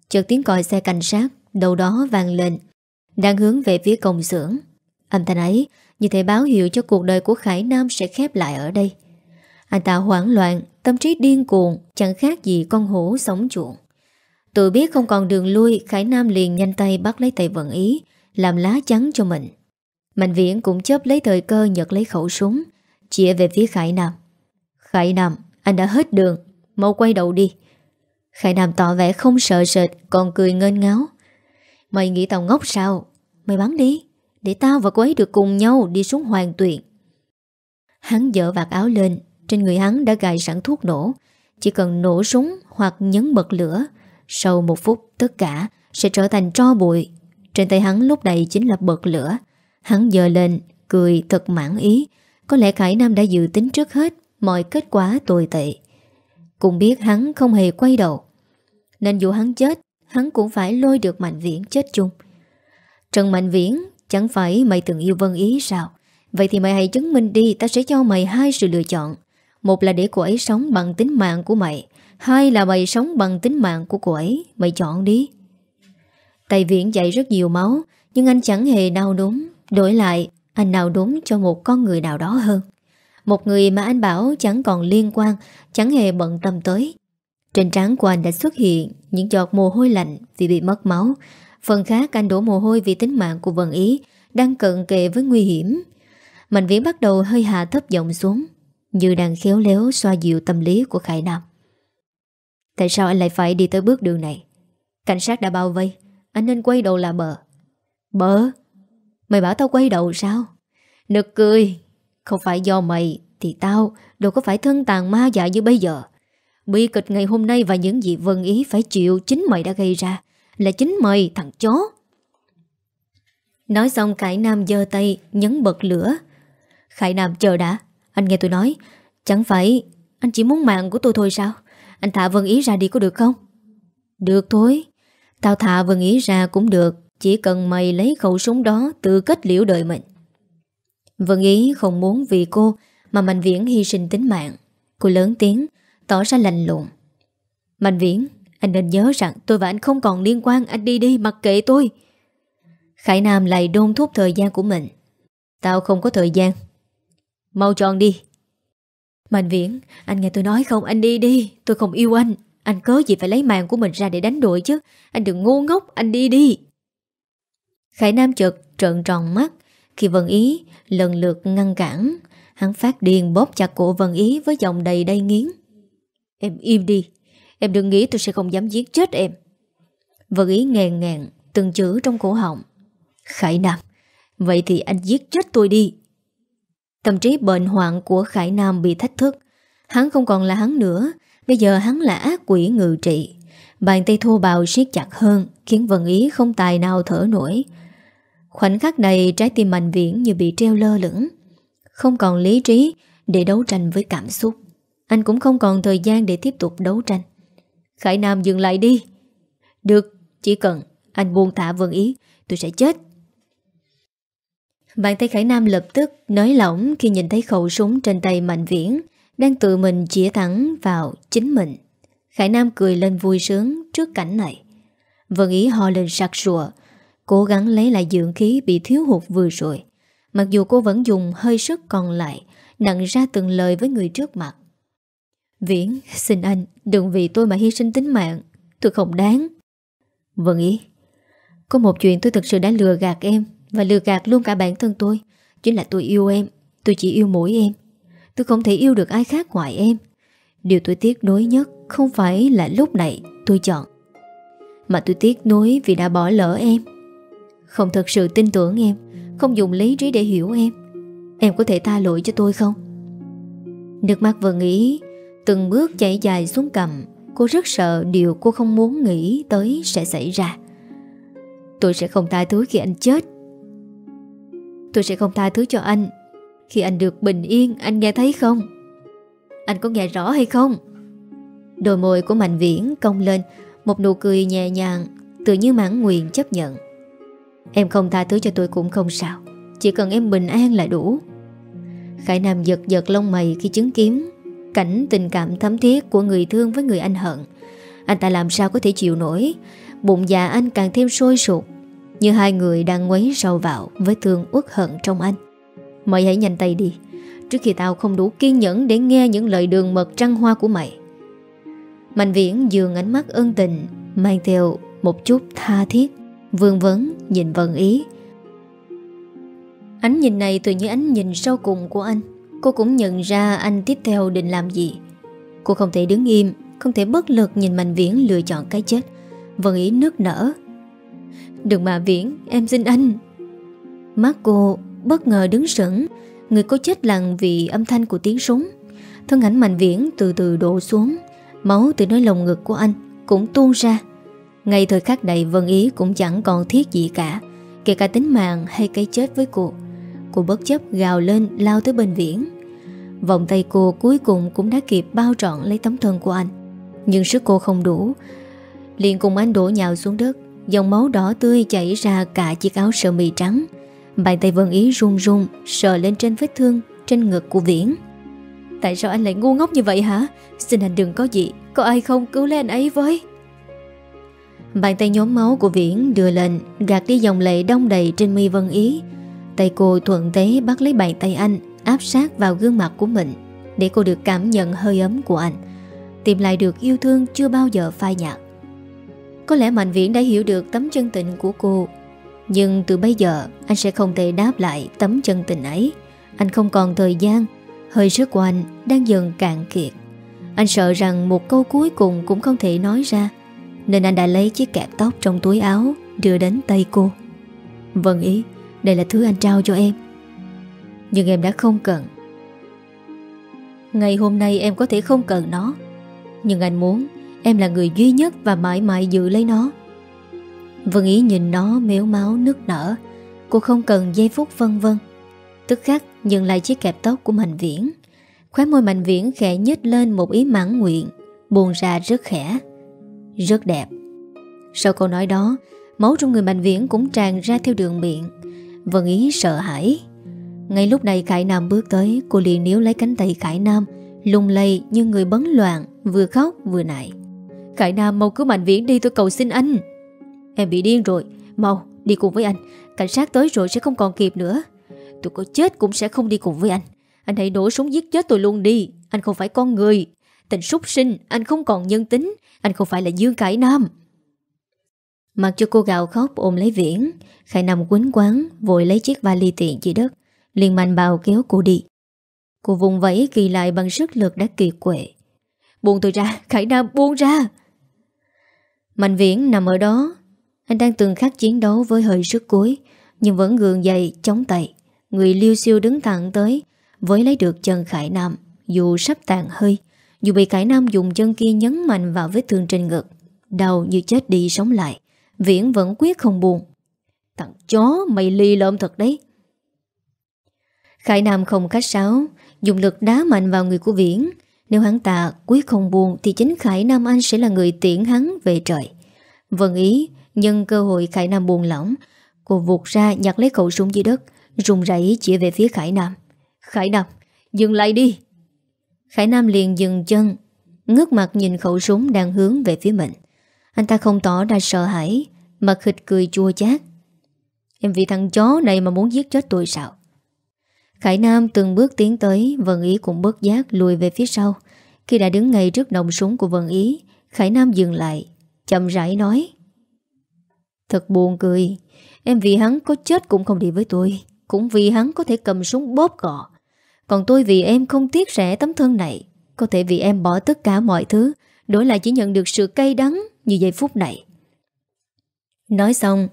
Chợt tiếng còi xe cảnh sát, Đầu đó vang lên. Đang hướng về phía công xưởng. Âm thanh ấy, như thể báo hiệu cho cuộc đời của Khải Nam sẽ khép lại ở đây. Anh ta hoảng loạn, Tâm trí điên cuồng, Chẳng khác gì con hổ sống chuộng. Tự biết không còn đường lui, Khải Nam liền nhanh tay bắt lấy tay vận ý, Làm lá chắn cho mình. Mạnh viễn cũng chớp lấy thời cơ, Nhật lấy khẩu súng. Chỉa về phía Khải Nam. Khải Nam, anh đã hết đường, Mau quay đầu đi. Khải Nam tỏ vẻ không sợ sệt, Còn cười ngên ngáo. Mày nghĩ tao ngốc sao? Mày bắn đi, Để tao và cô ấy được cùng nhau đi xuống hoàng tuyệt Hắn dở vạt áo lên, Trên người hắn đã gài sẵn thuốc nổ. Chỉ cần nổ súng hoặc nhấn bật lửa, Sau một phút tất cả Sẽ trở thành tro bụi. Trên tay hắn lúc này chính là bật lửa. Hắn dờ lên, Cười thật mãn ý. Có lẽ Khải Nam đã dự tính trước hết Mọi kết quả tồi tệ. Cũng biết hắn không hề quay đầu. Nên dù hắn chết, Hắn cũng phải lôi được Mạnh Viễn chết chung. Trần Mạnh Viễn, Chẳng phải mày từng yêu Vân Ý sao? Vậy thì mày hãy chứng minh đi, Ta sẽ cho mày hai sự lựa chọn. Một là để cô ấy sống bằng tính mạng của mày, Hai là mày sống bằng tính mạng của cô ấy. Mày chọn đi. Tay viễn chạy rất nhiều máu, Nhưng anh chẳng hề đau đúng Đổi lại anh nào đúng cho một con người nào đó hơn. Một người mà anh bảo chẳng còn liên quan, Chẳng hề bận tâm tới. Trên trán của anh đã xuất hiện Những giọt mồ hôi lạnh vì bị mất máu. Phần khác, anh đổ mồ hôi vì tính mạng của Vân Ý, Đang cận kề với nguy hiểm. Mạnh viễn bắt đầu hơi hạ thấp giọng xuống, Như đang khéo léo xoa dịu tâm lý của Khải Nam. Tại sao anh lại phải đi tới bước đường này? Cảnh sát đã bao vây, Anh nên quay đầu là bờ. Bờ? Mày bảo tao quay đầu sao? Nực cười. Không phải do mày Thì tao đâu có phải thân tàn ma dạ như bây giờ. Bi kịch ngày hôm nay và những gì Vân Ý phải chịu chính mày đã gây ra Là chính mày, thằng chó. Nói xong, Khải Nam giơ tay nhấn bật lửa. Khải Nam, chờ đã. Anh nghe tôi nói. Chẳng phải anh chỉ muốn mạng của tôi thôi sao? Anh thả Vân Ý ra đi có được không? Được thôi. Tao thả Vân Ý ra cũng được. Chỉ cần mày lấy khẩu súng đó Tự kết liễu đời mình. Vân Ý không muốn vì cô Mà Mạnh Viễn hy sinh tính mạng. Cô lớn tiếng, Tỏ ra lành lùng. Mạnh Viễn, Anh nên nhớ rằng tôi và anh không còn liên quan, Anh đi đi, mặc kệ tôi. Khải Nam lại đôn thúc thời gian của mình. Tao không có thời gian. Mau chọn đi. Mạnh Viễn, Anh nghe tôi nói không? Anh đi đi, Tôi không yêu anh. Anh cớ gì phải lấy mạng của mình ra để đánh đổi chứ? Anh đừng ngu ngốc, anh đi đi. Khải Nam chợt trợn tròn mắt, Khi Vân Ý lần lượt ngăn cản. Hắn phát điên bóp chặt cổ Vân Ý Với giọng đầy đầy nghiến. Em im đi, Em đừng nghĩ tôi sẽ không dám giết chết em. Vân Ý ngàn ngàn Từng chữ trong cổ họng. Khải Nam, Vậy thì anh giết chết tôi đi. Tâm trí bệnh hoạn của Khải Nam bị thách thức. Hắn không còn là hắn nữa, Bây giờ hắn là ác quỷ ngự trị. Bàn tay thô bào siết chặt hơn, Khiến Vân Ý không tài nào thở nổi. Khoảnh khắc này trái tim mạnh viễn như bị treo lơ lửng. Không còn lý trí để đấu tranh với cảm xúc. Anh cũng không còn thời gian để tiếp tục đấu tranh. Khải Nam dừng lại đi. Được, chỉ cần anh buông thả Vân Ý Tôi sẽ chết. Bàn tay Khải Nam lập tức nới lỏng khi nhìn thấy khẩu súng trên tay Mạnh Viễn đang tự mình chĩa thẳng vào chính mình. Khải Nam cười lên vui sướng trước cảnh này. Vân ý ho lên sặc sụa, cố gắng lấy lại dưỡng khí bị thiếu hụt vừa rồi. Mặc dù cô vẫn dùng hơi sức còn lại, nặng ra từng lời với người trước mặt. Viễn, xin anh, đừng vì tôi mà hy sinh tính mạng, tôi không đáng. Vâng ý, có một chuyện tôi thực sự đã lừa gạt em và lừa gạt luôn cả bản thân tôi Chính là tôi yêu em Tôi chỉ yêu mỗi em Tôi không thể yêu được ai khác ngoài em Điều tôi tiếc nuối nhất Không phải là lúc này tôi chọn Mà tôi tiếc nuối vì đã bỏ lỡ em không thật sự tin tưởng em. Không dùng lý trí để hiểu em. Em có thể tha lỗi cho tôi không? Nước mắt vừa nghĩ, Từng bước chảy dài xuống cầm. Cô rất sợ điều cô không muốn nghĩ tới sẽ xảy ra. Tôi sẽ không tha thứ khi anh chết. Tôi sẽ không tha thứ cho anh. Khi anh được bình yên, Anh nghe thấy không? Anh có nghe rõ hay không? Đôi môi của Mạnh Viễn cong lên, Một nụ cười nhẹ nhàng, Tự như mãn nguyện chấp nhận. Em không tha thứ cho tôi cũng không sao. Chỉ cần em bình an là đủ. Khải Nam giật giật lông mày khi chứng kiến Cảnh tình cảm thấm thiết của người thương với người anh hận. Anh ta làm sao có thể chịu nổi? Bụng dạ anh càng thêm sôi sụt Như hai người đang quấy sâu vào Với thương uất hận trong anh. Mày hãy nhanh tay đi, Trước khi tao không đủ kiên nhẫn để nghe những lời đường mật trăng hoa của mày. Mạnh viễn dường ánh mắt ân tình, Mang theo một chút tha thiết. Vương vấn, nhìn vần ý. Ánh nhìn này tự như ánh nhìn sâu cùng của anh. Cô cũng nhận ra anh tiếp theo định làm gì. Cô không thể đứng im, Không thể bất lực nhìn Mạnh Viễn lựa chọn cái chết. Vân ý nước nở. Đừng mà Viễn, Em xin anh. Mắt cô bất ngờ đứng sững. Người cô chết lặng vì âm thanh của tiếng súng. Thân ảnh Mạnh Viễn từ từ đổ xuống. Máu từ nơi lồng ngực của anh Cũng tuôn ra. Ngay thời khắc này, Vân Ý cũng chẳng còn thiết gì cả, Kể cả tính mạng hay cái chết với cô. Cô bất chấp gào lên, lao tới bên viễn. Vòng tay cô cuối cùng cũng đã kịp bao trọn lấy tấm thân của anh. Nhưng sức cô không đủ. Liền cùng anh đổ nhào xuống đất, Dòng máu đỏ tươi chảy ra cả chiếc áo sơ mi trắng. Bàn tay Vân Ý run run, Sờ lên trên vết thương, Trên ngực của Viễn. Tại sao anh lại ngu ngốc như vậy hả? Xin anh đừng có gì, Có ai không? Cứu lấy anh ấy với. Bàn tay nhóm máu của Viễn đưa lên, Gạt đi dòng lệ đông đầy trên mi Vân Ý. Tay cô thuận tế bắt lấy bàn tay anh, Áp sát vào gương mặt của mình, Để cô được cảm nhận hơi ấm của anh. Tìm lại được yêu thương chưa bao giờ phai nhạt. Có lẽ Mạnh Viễn đã hiểu được tấm chân tình của cô, Nhưng từ bây giờ Anh sẽ không thể đáp lại tấm chân tình ấy. Anh không còn thời gian, Hơi sức của anh đang dần cạn kiệt. Anh sợ rằng một câu cuối cùng cũng không thể nói ra. Nên anh đã lấy chiếc kẹp tóc trong túi áo, Đưa đến tay cô. Vâng ý, đây là thứ anh trao cho em. Nhưng em đã không cần. Ngày hôm nay em có thể không cần nó, Nhưng anh muốn Em là người duy nhất và mãi mãi giữ lấy nó. Vân Ý nhìn nó méo máu nước nở, Cô không cần giây phút vân vân. Tức khắc nhận lại chiếc kẹp tóc của Mạnh Viễn. Khóe môi Mạnh Viễn khẽ nhếch lên một ý mãn nguyện, Buồn ra rất khẽ. Rất đẹp. Sau câu nói đó, Máu trong người Mạnh Viễn cũng tràn ra theo đường miệng. Vân Ý sợ hãi. Ngay lúc này Khải Nam bước tới, Cô liền níu lấy cánh tay Khải Nam, Lung lay như người bấn loạn, Vừa khóc vừa nại. Khải Nam, mau cứu mạnh viễn đi, tôi cầu xin anh. Em bị điên rồi. Mau, đi cùng với anh. Cảnh sát tới rồi sẽ không còn kịp nữa. Tôi có chết cũng sẽ không đi cùng với anh. Anh hãy nổ súng giết chết tôi luôn đi. Anh không phải con người. Tình súc sinh, Anh không còn nhân tính, Anh không phải là Dương Cải Nam. Mặc cho cô gạo khóc ôm lấy Viễn, Khải nam quấn quán, Vội lấy chiếc vali tiện dưới đất, liền mạnh bào kéo cô đi. Cô vùng vẫy kỳ lại bằng sức lực đã kỳ quệ. Buông tôi ra, Khải Nam, buông ra. Mạnh Viễn nằm ở đó. Anh đang từng khắc chiến đấu với hơi sức cuối, Nhưng vẫn gượng dậy, chống tay. Người liêu siêu đứng thẳng tới, Với lấy được chân Khải Nam, Dù sắp tàn hơi. Dù bị Khải Nam dùng chân kia nhấn mạnh vào vết thương trên ngực, Đau như chết đi sống lại, Viễn vẫn quyết không buồn. Thằng chó, mày ly lợm thật đấy. Khải Nam không khách sáo, Dùng lực đá mạnh vào người của Viễn. Nếu hắn ta quyết không buồn Thì chính Khải Nam Anh sẽ là người tiễn hắn về trời. Vân ý, Nhân cơ hội Khải Nam buồn lỏng, Cô vụt ra nhặt lấy khẩu súng dưới đất Rùng rảy chỉ về phía Khải Nam. Khải Nam, dừng lại đi. Khải Nam liền dừng chân, Ngước mặt nhìn khẩu súng đang hướng về phía mình. Anh ta không tỏ ra sợ hãi, Mà khịch cười chua chát. Em vì thằng chó này mà muốn giết chết tôi sao? Khải Nam từng bước tiến tới, Vân Ý cũng bớt giác lùi về phía sau. Khi đã đứng ngay trước nòng súng của Vân Ý, Khải Nam dừng lại, Chậm rãi nói, Thật buồn cười, Em vì hắn có chết cũng không đi với tôi, Cũng vì hắn có thể cầm súng bóp cọ còn tôi vì em không tiếc rẻ tấm thân này. Có thể vì em bỏ tất cả mọi thứ, Đổi lại chỉ nhận được sự cay đắng như giây phút này. Nói xong,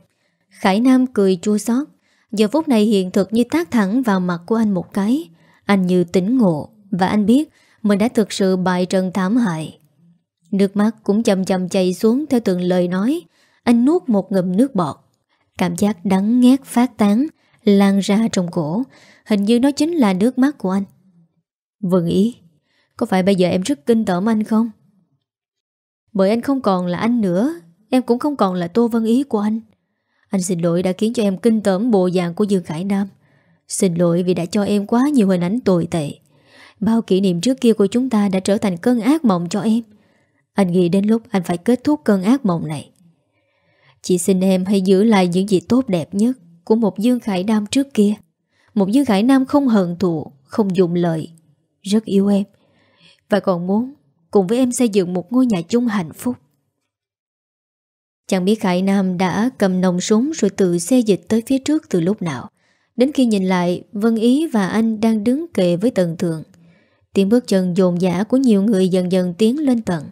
Khải Nam cười chua xót. Giờ phút này hiện thực như tác thẳng vào mặt của anh một cái. Anh như tỉnh ngộ, Và anh biết mình đã thực sự bại trần thảm hại. Nước mắt cũng chậm chậm chảy xuống theo từng lời nói. Anh nuốt một ngụm nước bọt. Cảm giác đắng ngát phát tán, Lan ra trong cổ. Hình như nó chính là nước mắt của anh. Vâng ý Có phải bây giờ em rất kinh tởm anh không? Bởi anh không còn là anh nữa, Em cũng không còn là Tô Vân Ý của anh. Anh xin lỗi đã khiến cho em kinh tởm bộ dạng của Dương Khải Nam. Xin lỗi vì đã cho em quá nhiều hình ảnh tồi tệ. Bao kỷ niệm trước kia của chúng ta đã trở thành cơn ác mộng cho em. Anh nghĩ đến lúc anh phải kết thúc cơn ác mộng này. Chị xin em hãy giữ lại những gì tốt đẹp nhất Của một Dương Khải Nam trước kia. Một Dương Khải Nam không hận thù Không dùng lợi Rất yêu em Và còn muốn cùng với em xây dựng một ngôi nhà chung hạnh phúc Chẳng biết Khải Nam đã cầm nòng súng rồi tự xe dịch tới phía trước từ lúc nào. Đến khi nhìn lại, Vân Ý và anh đang đứng kề với tầng thượng. Tiếng bước chân dồn dã của nhiều người dần dần tiến lên tầng.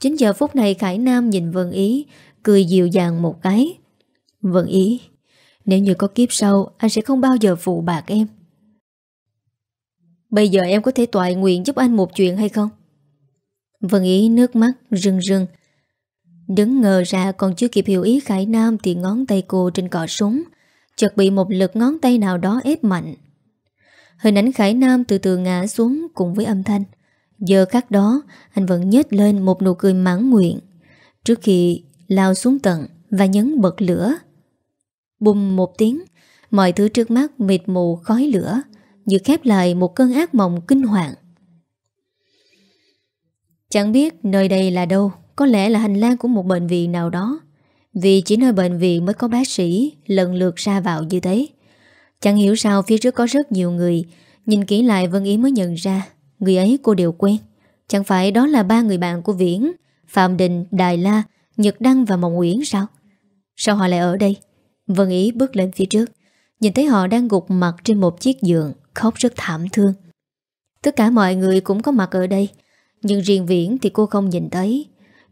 Chính giờ phút này Khải Nam nhìn Vân Ý, cười dịu dàng một cái. Vân Ý, nếu như có kiếp sau, anh sẽ không bao giờ phụ bạc em. Bây giờ em có thể toại nguyện giúp anh một chuyện hay không? Vân Ý nước mắt rưng rưng, Đứng ngờ ra còn chưa kịp hiểu ý Khải Nam Thì ngón tay cô trên cọ súng Chợt bị một lực ngón tay nào đó ép mạnh Hình ảnh Khải Nam từ từ ngã xuống cùng với âm thanh Giờ khắc đó Anh vẫn nhếch lên một nụ cười mãn nguyện Trước khi lao xuống tận Và nhấn bật lửa bùng một tiếng. Mọi thứ trước mắt mịt mù khói lửa Như khép lại một cơn ác mộng kinh hoàng. Chẳng biết nơi đây là đâu có lẽ là hành lang của một bệnh viện nào đó. Vì chỉ nơi bệnh viện mới có bác sĩ Lần lượt ra vào như thế. Chẳng hiểu sao phía trước có rất nhiều người. Nhìn kỹ lại Vân Ý mới nhận ra Người ấy cô đều quen. Chẳng phải đó là ba người bạn của Viễn Phạm Đình, Đài La, Nhật Đăng và Mộng Uyển sao? Sao họ lại ở đây? Vân Ý bước lên phía trước. Nhìn thấy họ đang gục mặt trên một chiếc giường, Khóc rất thảm thương. Tất cả mọi người cũng có mặt ở đây, Nhưng riêng Viễn thì cô không nhìn thấy.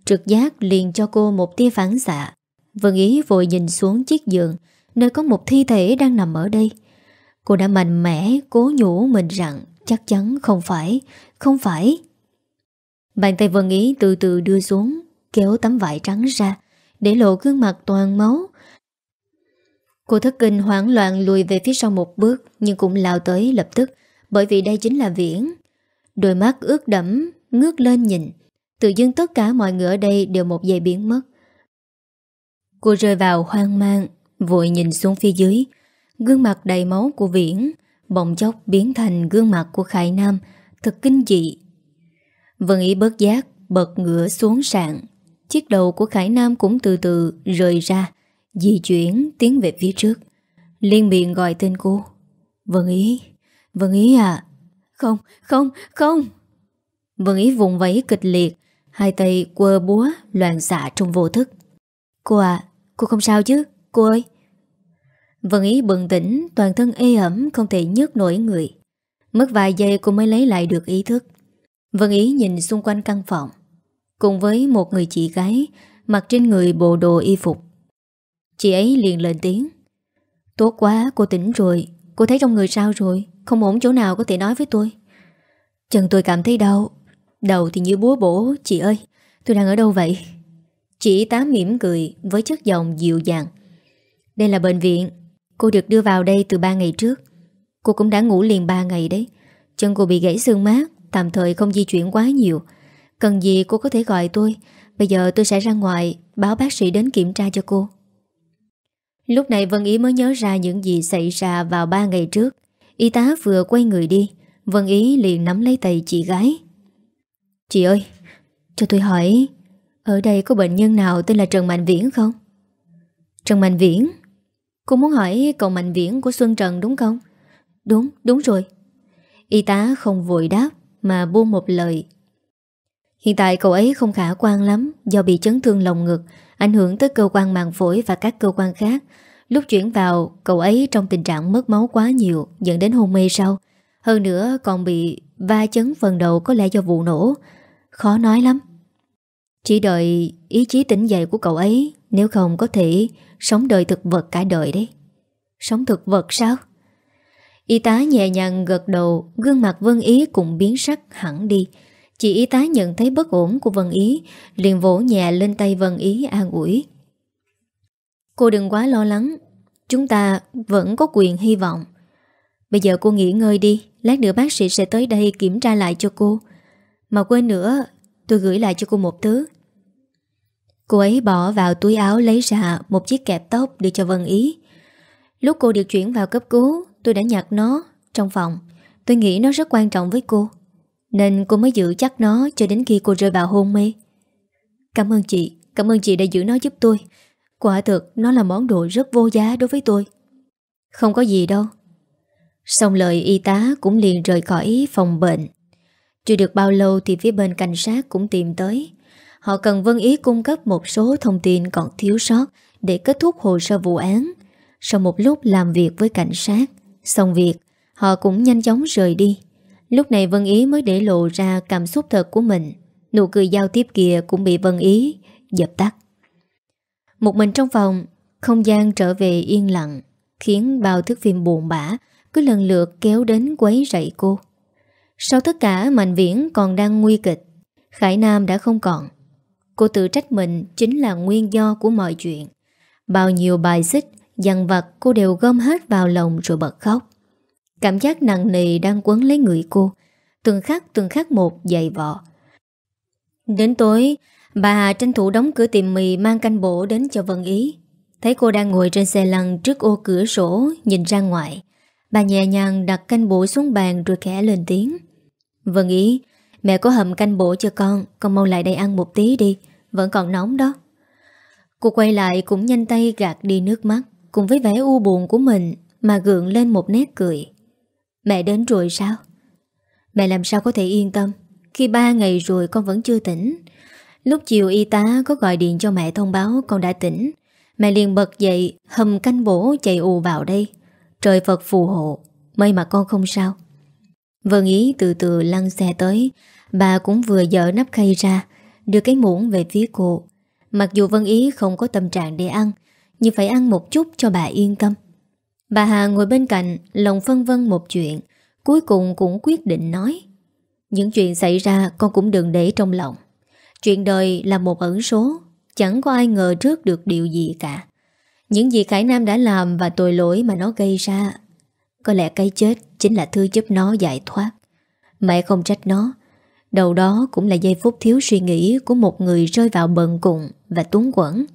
Trực giác liền cho cô một tia phản xạ. Vân Ý vội nhìn xuống chiếc giường, Nơi có một thi thể đang nằm ở đây. Cô đã mạnh mẽ cố nhủ mình rằng Chắc chắn không phải Không phải. Bàn tay Vân Ý từ từ đưa xuống, Kéo tấm vải trắng ra, Để lộ gương mặt toàn máu. Cô thất kinh hoảng loạn lùi về phía sau một bước, Nhưng cũng lao tới lập tức, Bởi vì đây chính là Viễn. Đôi mắt ướt đẫm, Ngước lên nhìn. Tự dưng tất cả mọi người ở đây đều một giây biến mất. Cô rơi vào hoang mang, Vội nhìn xuống phía dưới. Gương mặt đầy máu của Viễn, Bỗng chốc biến thành gương mặt của Khải Nam, Thật kinh dị. Vân ý bớt giác, Bật ngựa xuống sạn Chiếc đầu của Khải Nam cũng từ từ rời ra. Di chuyển tiến về phía trước. Liên miệng gọi tên cô. Vân ý Vân ý à. Không, không, không. Vân ý vùng vẫy kịch liệt Hai tay quơ búa loạn xạ trong vô thức. Cô à Cô không sao chứ Cô ơi. Vân ý bừng tỉnh Toàn thân ê ẩm không thể nhấc nổi người. Mất vài giây cô mới lấy lại được ý thức. Vân ý nhìn xung quanh căn phòng. Cùng với một người chị gái Mặc trên người bộ đồ y phục. Chị ấy liền lên tiếng. Tốt quá, cô tỉnh rồi. Cô thấy trong người sao rồi? Không ổn chỗ nào có thể nói với tôi. Chân tôi cảm thấy đau. Đầu thì như búa bổ, Chị ơi. Tôi đang ở đâu vậy? Chị Tám mỉm cười với chất giọng dịu dàng. Đây là bệnh viện. Cô được đưa vào đây từ 3 ngày trước. Cô cũng đã ngủ liền 3 ngày đấy. Chân cô bị gãy xương mát Tạm thời không di chuyển quá nhiều. Cần gì cô có thể gọi tôi? Bây giờ tôi sẽ ra ngoài Báo bác sĩ đến kiểm tra cho cô. Lúc này Vân Ý mới nhớ ra những gì xảy ra vào ba ngày trước. Y tá vừa quay người đi Vân Ý liền nắm lấy tay chị gái. Chị ơi Cho tôi hỏi Ở đây có bệnh nhân nào tên là Trần Mạnh Viễn không? Trần Mạnh Viễn? Cô muốn hỏi cậu Mạnh Viễn của Xuân Trần đúng không? Đúng, đúng rồi. Y tá không vội đáp Mà buông một lời. Hiện tại cậu ấy không khả quan lắm Do bị chấn thương lồng ngực Ảnh hưởng tới cơ quan màng phổi và các cơ quan khác. Lúc chuyển vào, Cậu ấy trong tình trạng mất máu quá nhiều, Dẫn đến hôn mê sau. Hơn nữa, còn bị va chấn phần đầu có lẽ do vụ nổ. Khó nói lắm. Chỉ đợi ý chí tỉnh dậy của cậu ấy, Nếu không có thể sống đời thực vật cả đời đấy. Sống thực vật sao? Y tá nhẹ nhàng gật đầu, Gương mặt Vân Ý cũng biến sắc hẳn đi. Chị y tá nhận thấy bất ổn của Vân Ý, liền vỗ nhẹ lên tay Vân Ý an ủi. Cô đừng quá lo lắng, Chúng ta vẫn có quyền hy vọng. Bây giờ cô nghỉ ngơi đi, Lát nữa bác sĩ sẽ tới đây kiểm tra lại cho cô. Mà quên nữa, Tôi gửi lại cho cô một thứ. Cô ấy bỏ vào túi áo lấy ra Một chiếc kẹp tóc đưa cho Vân Ý. Lúc cô được chuyển vào cấp cứu, Tôi đã nhặt nó trong phòng. Tôi nghĩ nó rất quan trọng với cô. Nên cô mới giữ chắc nó Cho đến khi cô rơi vào hôn mê. Cảm ơn chị, Cảm ơn chị đã giữ nó giúp tôi. Quả thực, nó là món đồ rất vô giá đối với tôi. Không có gì đâu. Xong lời y tá cũng liền rời khỏi phòng bệnh. Chưa được bao lâu thì phía bên cảnh sát cũng tìm tới. Họ cần Vân Ý cung cấp một số thông tin còn thiếu sót Để kết thúc hồ sơ vụ án. Sau một lúc làm việc với cảnh sát, Xong việc, Họ cũng nhanh chóng rời đi. Lúc này Vân Ý mới để lộ ra cảm xúc thật của mình. Nụ cười giao tiếp kia cũng bị Vân Ý dập tắt. Một mình trong phòng, Không gian trở về yên lặng, Khiến bao thức phim buồn bã Cứ lần lượt kéo đến quấy rầy cô. Sau tất cả, Mạnh Viễn còn đang nguy kịch. Khải Nam đã không còn. Cô tự trách mình chính là nguyên do của mọi chuyện. Bao nhiêu bài xích, Dằn vặt cô đều gom hết vào lòng rồi bật khóc. Cảm giác nặng nề đang quấn lấy người cô. Từng khắc từng khắc một, dày vọ Đến tối, Bà Hà tranh thủ đóng cửa tiệm mì Mang canh bổ đến cho Vân Ý. Thấy cô đang ngồi trên xe lăn Trước ô cửa sổ, nhìn ra ngoài. Bà nhẹ nhàng đặt canh bổ xuống bàn Rồi khẽ lên tiếng. Vân Ý, Mẹ có hầm canh bổ cho con Con mau lại đây ăn một tí đi, Vẫn còn nóng đó. Cô quay lại cũng nhanh tay gạt đi nước mắt, Cùng với vẻ u buồn của mình Mà gượng lên một nét cười. Mẹ đến rồi sao? Mẹ làm sao có thể yên tâm? Khi ba ngày rồi con vẫn chưa tỉnh. Lúc chiều y tá có gọi điện cho mẹ thông báo con đã tỉnh. Mẹ liền bật dậy, Hầm canh bổ chạy ù vào đây. Trời Phật phù hộ, May mà con không sao. Vân Ý từ từ lăn xe tới. Bà cũng vừa dở nắp khay ra, Đưa cái muỗng về phía cô. Mặc dù Vân Ý không có tâm trạng để ăn, Nhưng phải ăn một chút cho bà yên tâm. Bà Hà ngồi bên cạnh, Lòng phân vân một chuyện, Cuối cùng cũng quyết định nói. Những chuyện xảy ra con cũng đừng để trong lòng. Chuyện đời là một ẩn số, Chẳng có ai ngờ trước được điều gì cả. Những gì Khải Nam đã làm Và tội lỗi mà nó gây ra, Có lẽ cái chết chính là thứ giúp nó giải thoát. Mẹ không trách nó, Đầu đó cũng là giây phút thiếu suy nghĩ Của một người rơi vào bận cùng Và túng quẩn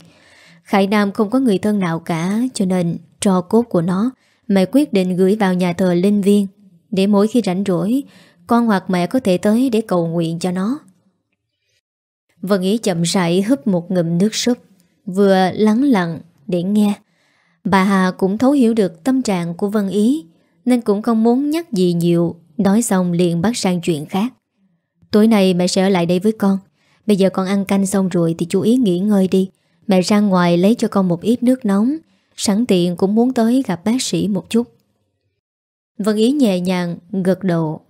Khải Nam không có người thân nào cả, Cho nên cho cốt của nó Mẹ quyết định gửi vào nhà thờ Linh Viên. Để mỗi khi rảnh rỗi, Con hoặc mẹ có thể tới để cầu nguyện cho nó. Vân Ý chậm rãi húp một ngụm nước súp, Vừa lắng lặng để nghe. Bà Hà cũng thấu hiểu được tâm trạng của Vân Ý, Nên cũng không muốn nhắc gì nhiều, Nói xong liền bắt sang chuyện khác. Tối nay mẹ sẽ ở lại đây với con. Bây giờ con ăn canh xong rồi Thì chú ý nghỉ ngơi đi. Mẹ ra ngoài lấy cho con một ít nước nóng Sẵn tiện cũng muốn tới gặp bác sĩ một chút. Vân Ý nhẹ nhàng gật đầu.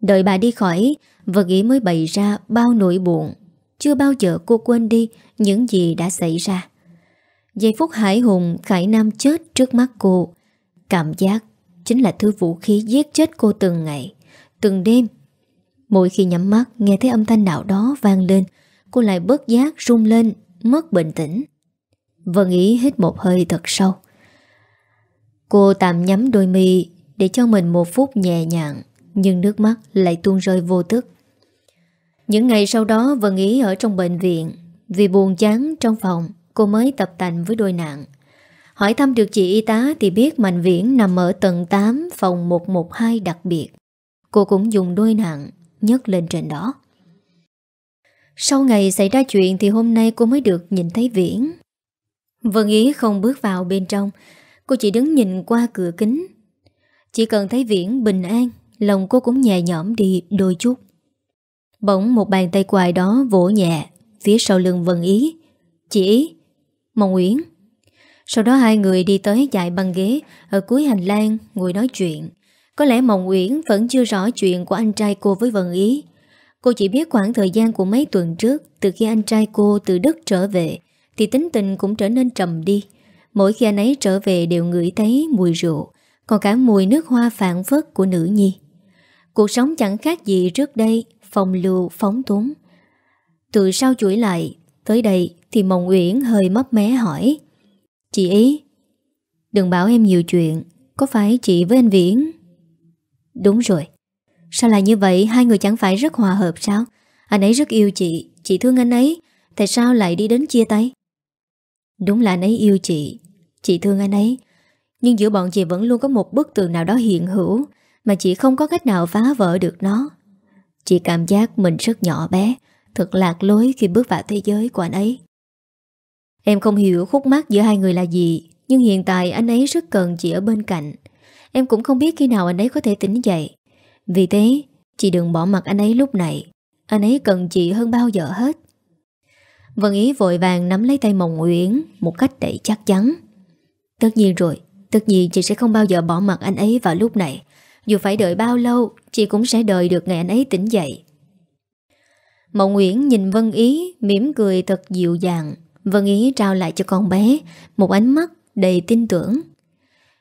Đợi bà đi khỏi, Vân Ý mới bày ra bao nỗi buồn. Chưa bao giờ cô quên đi Những gì đã xảy ra. Giây phút hải hùng, Khải Nam chết trước mắt cô. Cảm giác Chính là thứ vũ khí giết chết cô từng ngày, Từng đêm. Mỗi khi nhắm mắt, nghe thấy âm thanh nào đó vang lên, Cô lại bớt giác rung lên, Mất bình tĩnh. Vân Ý hít một hơi thật sâu. Cô tạm nhắm đôi mi Để cho mình một phút nhẹ nhàng, Nhưng nước mắt lại tuôn rơi vô tức Những ngày sau đó, Vân Ý ở trong bệnh viện, Vì buồn chán trong phòng, Cô mới tập tành với đôi nạn Hỏi thăm được chị y tá Thì biết Mạnh Viễn nằm ở tầng 8 Phòng 112 đặc biệt. Cô cũng dùng đôi nạn nhấc lên trên đó. Sau ngày xảy ra chuyện Thì hôm nay cô mới được nhìn thấy Viễn. Vân Ý không bước vào bên trong. Cô chỉ đứng nhìn qua cửa kính. Chỉ cần thấy Viễn bình an, Lòng cô cũng nhẹ nhõm đi đôi chút. Bỗng một bàn tay quài đó vỗ nhẹ Phía sau lưng Vân Ý. Chị Ý, Mộng Uyển. Sau đó hai người đi tới chạy băng ghế Ở cuối hành lang ngồi nói chuyện. Có lẽ Mộng Uyển vẫn chưa rõ chuyện Của anh trai cô với Vân Ý. Cô chỉ biết khoảng thời gian của mấy tuần trước Từ khi anh trai cô từ Đức trở về thì tính tình cũng trở nên trầm đi. Mỗi khi anh ấy trở về đều ngửi thấy mùi rượu, Còn cả mùi nước hoa phản phất của nữ nhi. Cuộc sống chẳng khác gì trước đây Phòng lưu, phóng túng. Từ sau chuỗi lại, Tới đây thì Mộng Uyển hơi mấp mé hỏi, Chị ý, Đừng bảo em nhiều chuyện, Có phải chị với anh Viễn? Đúng rồi. Sao lại như vậy? Hai người chẳng phải rất hòa hợp sao? Anh ấy rất yêu chị Chị thương anh ấy, Tại sao lại đi đến chia tay? Đúng là anh ấy yêu chị. Chị thương anh ấy. Nhưng giữa bọn chị vẫn luôn có một bức tường nào đó hiện hữu Mà chị không có cách nào phá vỡ được nó. Chị cảm giác mình rất nhỏ bé, Thật lạc lối khi bước vào thế giới của anh ấy. Em không hiểu khúc mắc giữa hai người là gì, Nhưng hiện tại anh ấy rất cần chị ở bên cạnh. Em cũng không biết khi nào anh ấy có thể tỉnh dậy. Vì thế, Chị đừng bỏ mặt anh ấy lúc này. Anh ấy cần chị hơn bao giờ hết. Vân Ý vội vàng nắm lấy tay Mộng Uyển Một cách đầy chắc chắn. Tất nhiên rồi, Tất nhiên chị sẽ không bao giờ bỏ mặt anh ấy vào lúc này. Dù phải đợi bao lâu, Chị cũng sẽ đợi được ngày anh ấy tỉnh dậy. Mộng Nguyễn nhìn Vân Ý, mỉm cười thật dịu dàng. Vân Ý trao lại cho con bé Một ánh mắt đầy tin tưởng.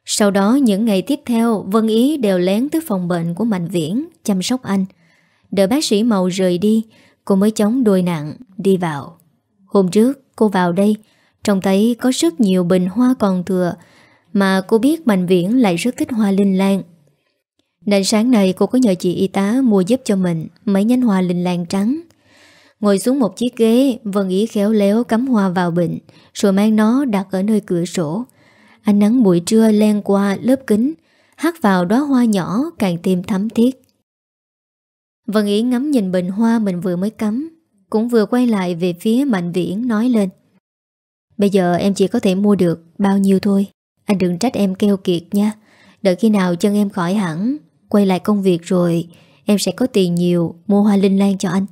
Sau đó, những ngày tiếp theo, Vân Ý đều lén tới phòng bệnh của Mạnh Viễn Chăm sóc anh. Đợi bác sĩ Màu rời đi, Cô mới chống đôi nặng đi vào. Hôm trước, cô vào đây, trông thấy có rất nhiều bình hoa còn thừa Mà cô biết Mạnh Viễn lại rất thích hoa linh lan. Nên sáng nay cô có nhờ chị y tá mua giúp cho mình Mấy nhánh hoa linh lan trắng. Ngồi xuống một chiếc ghế, Vân Ý khéo léo cắm hoa vào bình, Rồi mang nó đặt ở nơi cửa sổ. Ánh nắng buổi trưa len qua lớp kính hắt vào đóa hoa nhỏ càng thêm thắm thiết. Vân Ý ngắm nhìn bình hoa mình vừa mới cắm. Cũng vừa quay lại về phía Mạnh Viễn nói lên. Bây giờ em chỉ có thể mua được bao nhiêu thôi. Anh đừng trách em keo kiệt nha. Đợi khi nào chân em khỏi hẳn, Quay lại công việc rồi, Em sẽ có tiền nhiều Mua hoa linh lan cho anh.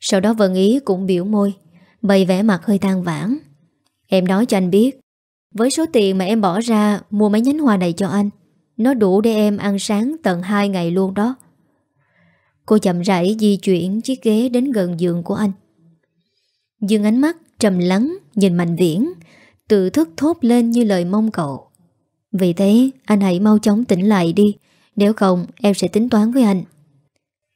Sau đó Vân Ý cũng biểu môi, Bày vẽ mặt hơi than vãn. Em nói cho anh biết, Với số tiền mà em bỏ ra Mua mấy nhánh hoa này cho anh, Nó đủ để em ăn sáng tận 2 ngày luôn đó. Cô chậm rãi di chuyển chiếc ghế đến gần giường của anh. Dương ánh mắt trầm lắng nhìn Mạnh Viễn, Tự thức thốt lên như lời mong cậu Vì thế, anh hãy mau chóng tỉnh lại đi, Nếu không, em sẽ tính toán với anh.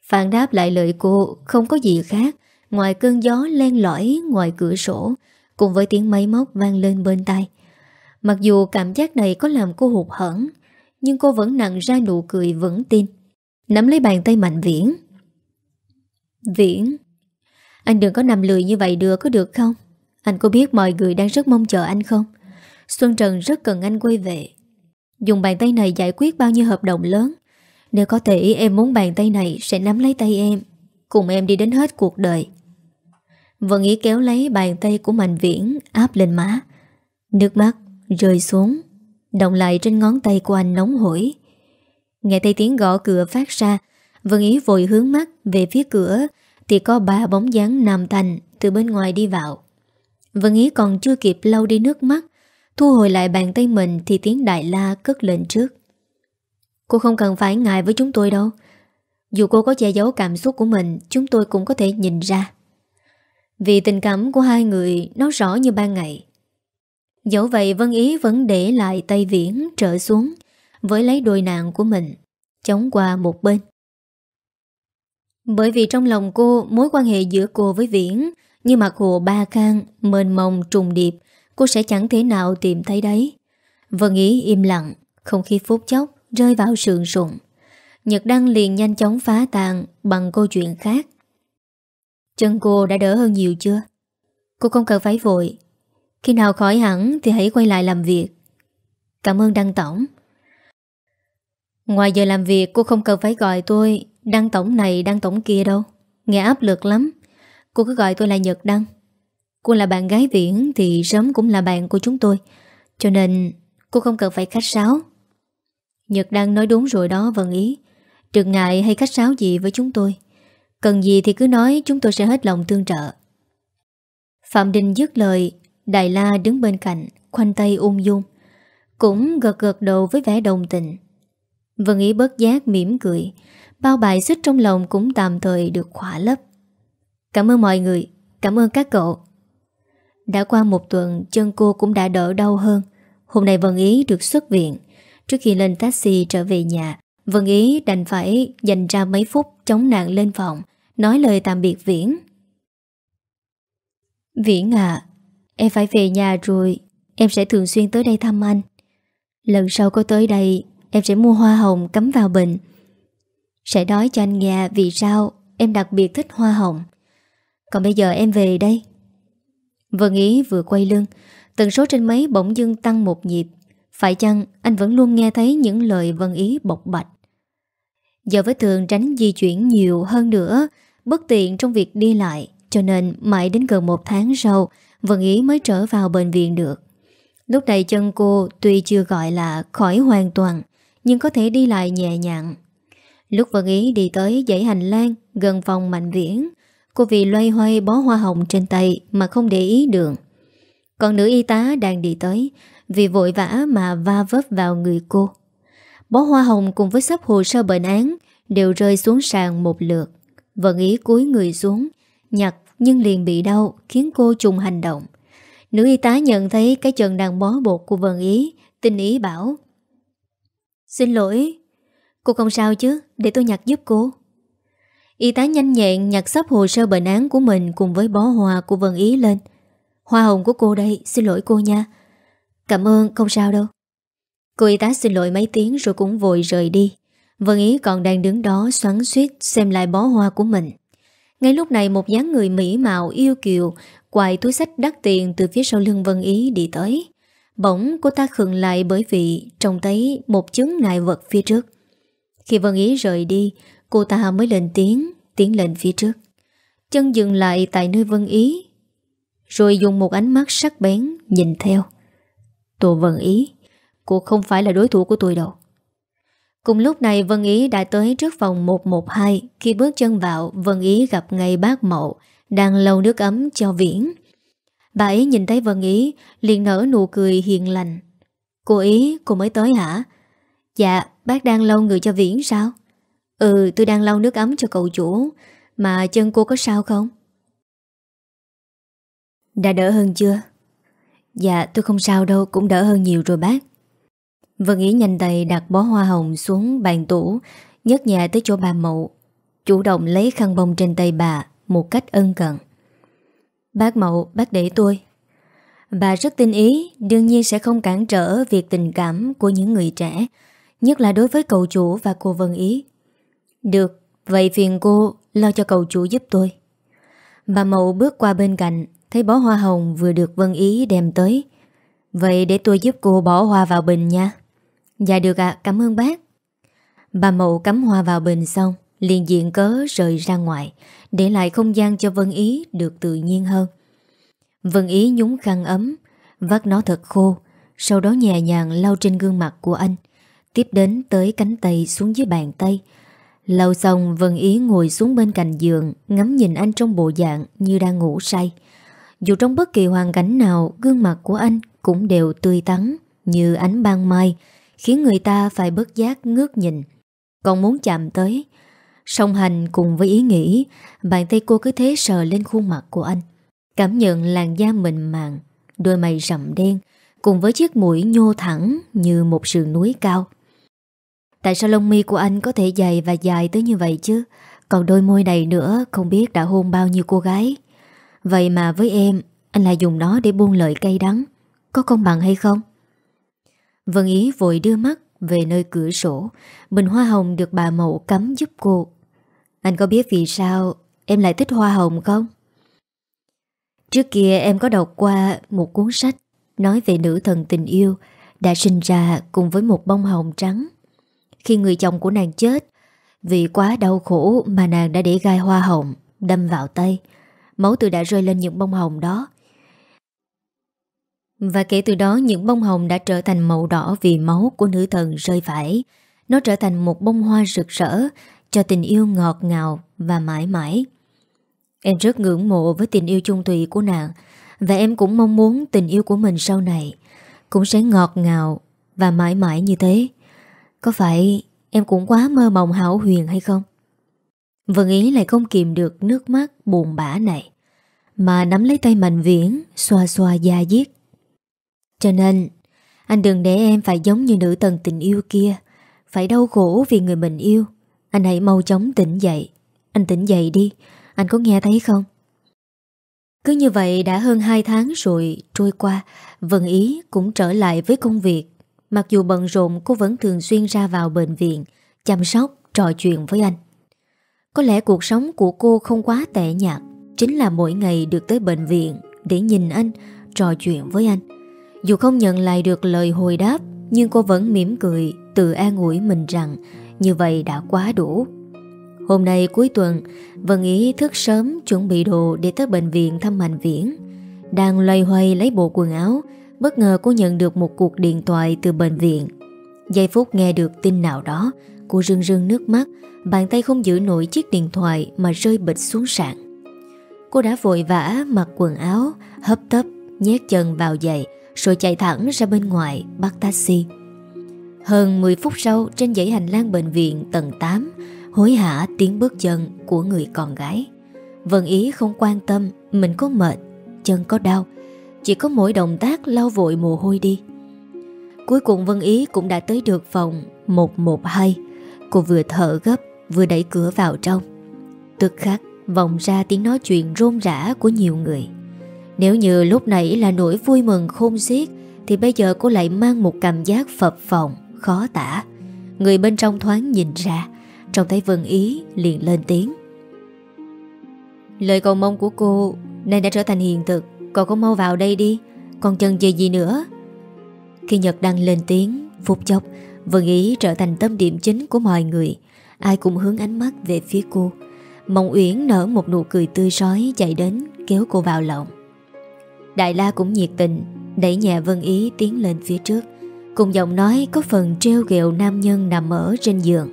Phản đáp lại lời cô, Không có gì khác. Ngoài cơn gió len lỏi ngoài cửa sổ, Cùng với tiếng máy móc vang lên bên tai. Mặc dù cảm giác này có làm cô hụt hẫng, Nhưng cô vẫn nặng ra nụ cười vững tin. Nắm lấy bàn tay Mạnh Viễn. Viễn, Anh đừng có nằm lười như vậy được, có được không? Anh có biết mọi người đang rất mong chờ anh không? Xuân Trần rất cần anh quay về. Dùng bàn tay này giải quyết bao nhiêu hợp đồng lớn. Nếu có thể, em muốn bàn tay này Sẽ nắm lấy tay em, Cùng em đi đến hết cuộc đời. Vân Ý kéo lấy bàn tay của Mạnh Viễn, Áp lên má. Nước mắt rơi xuống, Động lại trên ngón tay của anh nóng hổi. Nghe thấy tiếng gõ cửa phát ra, Vân Ý vội hướng mắt về phía cửa, Thì có ba bóng dáng nam thành Từ bên ngoài đi vào. Vân Ý còn chưa kịp lau đi nước mắt, Thu hồi lại bàn tay mình Thì tiếng Đại La cất lên trước. Cô không cần phải ngại với chúng tôi đâu. Dù cô có che giấu cảm xúc của mình, Chúng tôi cũng có thể nhìn ra. Vì tình cảm của hai người, Nó rõ như ban ngày. Dẫu vậy Vân Ý vẫn để lại tay viễn trở xuống với lấy đôi nạn của mình, Chống qua một bên. Bởi vì trong lòng cô, Mối quan hệ giữa cô với Viễn Như mặt hồ ba khang, Mênh mông, trùng điệp, Cô sẽ chẳng thể nào tìm thấy đấy. Vân Ý im lặng, Không khí phút chốc rơi vào sườn sụng Nhật Đăng liền nhanh chóng phá tàn Bằng câu chuyện khác. Chân cô đã đỡ hơn nhiều chưa? Cô không cần phải vội. Khi nào khỏi hẳn thì hãy quay lại làm việc. Cảm ơn Đăng Tổng. Ngoài giờ làm việc, cô không cần phải gọi tôi Đăng Tổng này, Đăng Tổng kia đâu. Nghe áp lực lắm. Cô cứ gọi tôi là Nhật Đăng. Cô là bạn gái Viễn thì sớm cũng là bạn của chúng tôi. Cho nên, cô không cần phải khách sáo. Nhật Đăng nói đúng rồi đó, Vân Ý. Đừng ngại hay khách sáo gì với chúng tôi? Cần gì thì cứ nói, chúng tôi sẽ hết lòng tương trợ. Phạm Đình dứt lời Đại La đứng bên cạnh, Khoanh tay ung dung. Cũng gật gật đầu với vẻ đồng tình. Vân Ý bớt giác mỉm cười. Bao bài xích trong lòng cũng tạm thời được khỏa lấp. Cảm ơn mọi người. Cảm ơn các cậu. Đã qua một tuần, chân cô cũng đã đỡ đau hơn. Hôm nay Vân Ý được xuất viện. Trước khi lên taxi trở về nhà Vân Ý đành phải dành ra mấy phút chống nạn lên phòng, Nói lời tạm biệt Viễn. Viễn à Em phải về nhà rồi. Em sẽ thường xuyên tới đây thăm anh. Lần sau có tới đây Em sẽ mua hoa hồng cắm vào bình. Sẽ nói cho anh nghe Vì sao? Em đặc biệt thích hoa hồng. Còn bây giờ em về đây. Vân Ý vừa quay lưng, Tần số trên máy bỗng dưng tăng một nhịp. Phải chăng anh vẫn luôn nghe thấy những lời Vân Ý bộc bạch? Giờ với thường tránh di chuyển nhiều hơn nữa, Bất tiện trong việc đi lại, Cho nên mãi đến gần một tháng sau, Vân Ý mới trở vào bệnh viện được. Lúc này chân cô tuy chưa gọi là khỏi hoàn toàn nhưng có thể đi lại nhẹ nhàng. Lúc Vân Ý đi tới dãy hành lang Gần phòng Mạnh Viễn, Cô vì loay hoay bó hoa hồng trên tay Mà không để ý đường. Còn nữ y tá đang đi tới, Vì vội vã mà va vấp vào người cô. Bó hoa hồng cùng với sắp hồ sơ bệnh án Đều rơi xuống sàn một lượt. Vân Ý cúi người xuống, Nhặt nhưng liền bị đau, Khiến cô trùng hành động. Nữ y tá nhận thấy cái chân đang bó bột của Vân Ý, Tinh ý bảo Xin lỗi. Cô không sao chứ? Để tôi nhặt giúp cô. Y tá nhanh nhẹn nhặt sắp hồ sơ bệnh án của mình Cùng với bó hoa của Vân Ý lên. Hoa hồng của cô đây, Xin lỗi cô nha. Cảm ơn, không sao đâu. Cô y tá xin lỗi mấy tiếng rồi cũng vội rời đi. Vân Ý còn đang đứng đó xoắn suýt xem lại bó hoa của mình. Ngay lúc này một dáng người mỹ mạo, yêu kiều, Quài túi sách đắt tiền từ phía sau lưng Vân Ý đi tới. Bỗng cô ta khừng lại bởi vì trông thấy một chứng ngại vật phía trước. Khi Vân Ý rời đi, Cô ta mới lên tiếng, Tiến lên phía trước. Chân dừng lại tại nơi Vân Ý, Rồi dùng một ánh mắt sắc bén Nhìn theo. Tôi Vân Ý, Cô không phải là đối thủ của tôi đâu. Cùng lúc này, Vân Ý đã tới trước phòng 112 Khi bước chân vào, Vân Ý gặp ngay bác mậu Đang lau nước ấm cho Viễn. Bà ấy nhìn thấy Vân Ý, liền nở nụ cười hiền lành. Cô Ý, cô mới tới hả? Dạ bác đang lau người cho Viễn sao? Ừ tôi đang lau nước ấm cho cậu chủ, Mà chân cô có sao không? Đã đỡ hơn chưa? Dạ tôi không sao đâu, Cũng đỡ hơn nhiều rồi bác. Vân Ý nhanh tay đặt bó hoa hồng xuống bàn tủ, nhấc nhà tới chỗ bà Mậu, Chủ động lấy khăn bông trên tay bà Một cách ân cần. Bác Mậu bác để tôi. Bà rất tin ý Đương nhiên sẽ không cản trở Việc tình cảm của những người trẻ Nhất là đối với cậu chủ và cô Vân Ý. Được Vậy phiền cô lo cho cậu chủ giúp tôi. Bà Mậu bước qua bên cạnh Thấy bó hoa hồng vừa được Vân Ý đem tới. Vậy để tôi giúp cô bỏ hoa vào bình nha. Dạ được ạ, cảm ơn bác. Bà Mậu cắm hoa vào bình xong, liền diện cớ rời ra ngoài, để lại không gian cho Vân Ý được tự nhiên hơn. Vân Ý nhúng khăn ấm, vắt nó thật khô, sau đó nhẹ nhàng lau trên gương mặt của anh, tiếp đến tới cánh tay xuống dưới bàn tay. Lau xong Vân Ý ngồi xuống bên cạnh giường, ngắm nhìn anh trong bộ dạng như đang ngủ say. Dù trong bất kỳ hoàn cảnh nào, gương mặt của anh cũng đều tươi tắn như ánh ban mai, khiến người ta phải bất giác ngước nhìn. Còn muốn chạm tới, song hành cùng với ý nghĩ, bàn tay cô cứ thế sờ lên khuôn mặt của anh. Cảm nhận làn da mịn màng, đôi mày rậm đen, cùng với chiếc mũi nhô thẳng như một sườn núi cao. Tại sao lông mi của anh có thể dày và dài tới như vậy chứ? Còn đôi môi này nữa không biết đã hôn bao nhiêu cô gái. Vậy mà với em, anh lại dùng nó để buông lời cay đắng. Có công bằng hay không? Vân Ý vội đưa mắt về nơi cửa sổ Bình hoa hồng được bà mậu cắm giúp cô anh có biết vì sao em lại thích hoa hồng không? Trước kia em có đọc qua một cuốn sách Nói về nữ thần tình yêu Đã sinh ra cùng với một bông hồng trắng Khi người chồng của nàng chết, Vì quá đau khổ mà nàng đã để gai hoa hồng Đâm vào tay Máu từ đã rơi lên những bông hồng đó và kể từ đó, những bông hồng đã trở thành màu đỏ vì máu của nữ thần rơi phải. Nó trở thành một bông hoa rực rỡ cho tình yêu ngọt ngào và mãi mãi. Em rất ngưỡng mộ với tình yêu chung thủy của nàng, và em cũng mong muốn tình yêu của mình sau này cũng sẽ ngọt ngào và mãi mãi như thế. Có phải em cũng quá mơ mộng hảo huyền hay không? Vân Ý lại không kìm được nước mắt buồn bã này. Mà nắm lấy tay Mạnh Viễn, Xoa xoa da diết Cho nên, Anh đừng để em phải giống như nữ tần tình yêu kia, Phải đau khổ vì người mình yêu anh hãy mau chóng tỉnh dậy. Anh tỉnh dậy đi. Anh có nghe thấy không? Cứ như vậy đã hơn 2 tháng rồi trôi qua. Vân Ý cũng trở lại với công việc. Mặc dù bận rộn cô vẫn thường xuyên ra vào bệnh viện Chăm sóc, trò chuyện với anh. Có lẽ cuộc sống của cô không quá tệ nhạt. Chính là mỗi ngày được tới bệnh viện Để nhìn anh, trò chuyện với anh. Dù không nhận lại được lời hồi đáp Nhưng cô vẫn mỉm cười Tự an ủi mình rằng như vậy đã quá đủ. Hôm nay cuối tuần, Vân Ý thức sớm chuẩn bị đồ Để tới bệnh viện thăm Mạnh Viễn. Đang loay hoay lấy bộ quần áo, Bất ngờ cô nhận được một cuộc điện thoại từ bệnh viện. Giây phút nghe được tin nào đó, Cô rưng rưng nước mắt, Bàn tay không giữ nổi chiếc điện thoại Mà rơi bịch xuống sàn. Cô đã vội vã mặc quần áo, Hấp tấp, nhét chân vào giày, Rồi chạy thẳng ra bên ngoài Bắt taxi. Hơn 10 phút sau, Trên dãy hành lang bệnh viện tầng 8 Hối hả tiếng bước chân Của người con gái. Vân Ý không quan tâm, Mình có mệt, Chân có đau, Chỉ có mỗi động tác lau vội mồ hôi đi. Cuối cùng Vân Ý cũng đã tới được phòng 112 Cô vừa thở gấp, Vừa đẩy cửa vào trong. Tức khắc vòng ra tiếng nói chuyện rôn rã của nhiều người. Nếu như lúc nãy là nỗi vui mừng khôn xiết, Thì bây giờ cô lại mang một cảm giác phập phòng Khó tả. Người bên trong thoáng nhìn ra Trông thấy Vân Ý liền lên tiếng. Lời cầu mong của cô Nay đã trở thành hiện thực Cậu có mau vào đây đi, Còn chân chừ gì nữa? Khi Nhật đang lên tiếng Phục chốc, Vân Ý trở thành tâm điểm chính của mọi người. Ai cũng hướng ánh mắt về phía cô. Mộng Uyển nở một nụ cười tươi rói Chạy đến, kéo cô vào lòng. Đại La cũng nhiệt tình, Đẩy nhẹ Vân Ý tiến lên phía trước. Cùng giọng nói có phần treo ghẹo nam nhân nằm ở trên giường.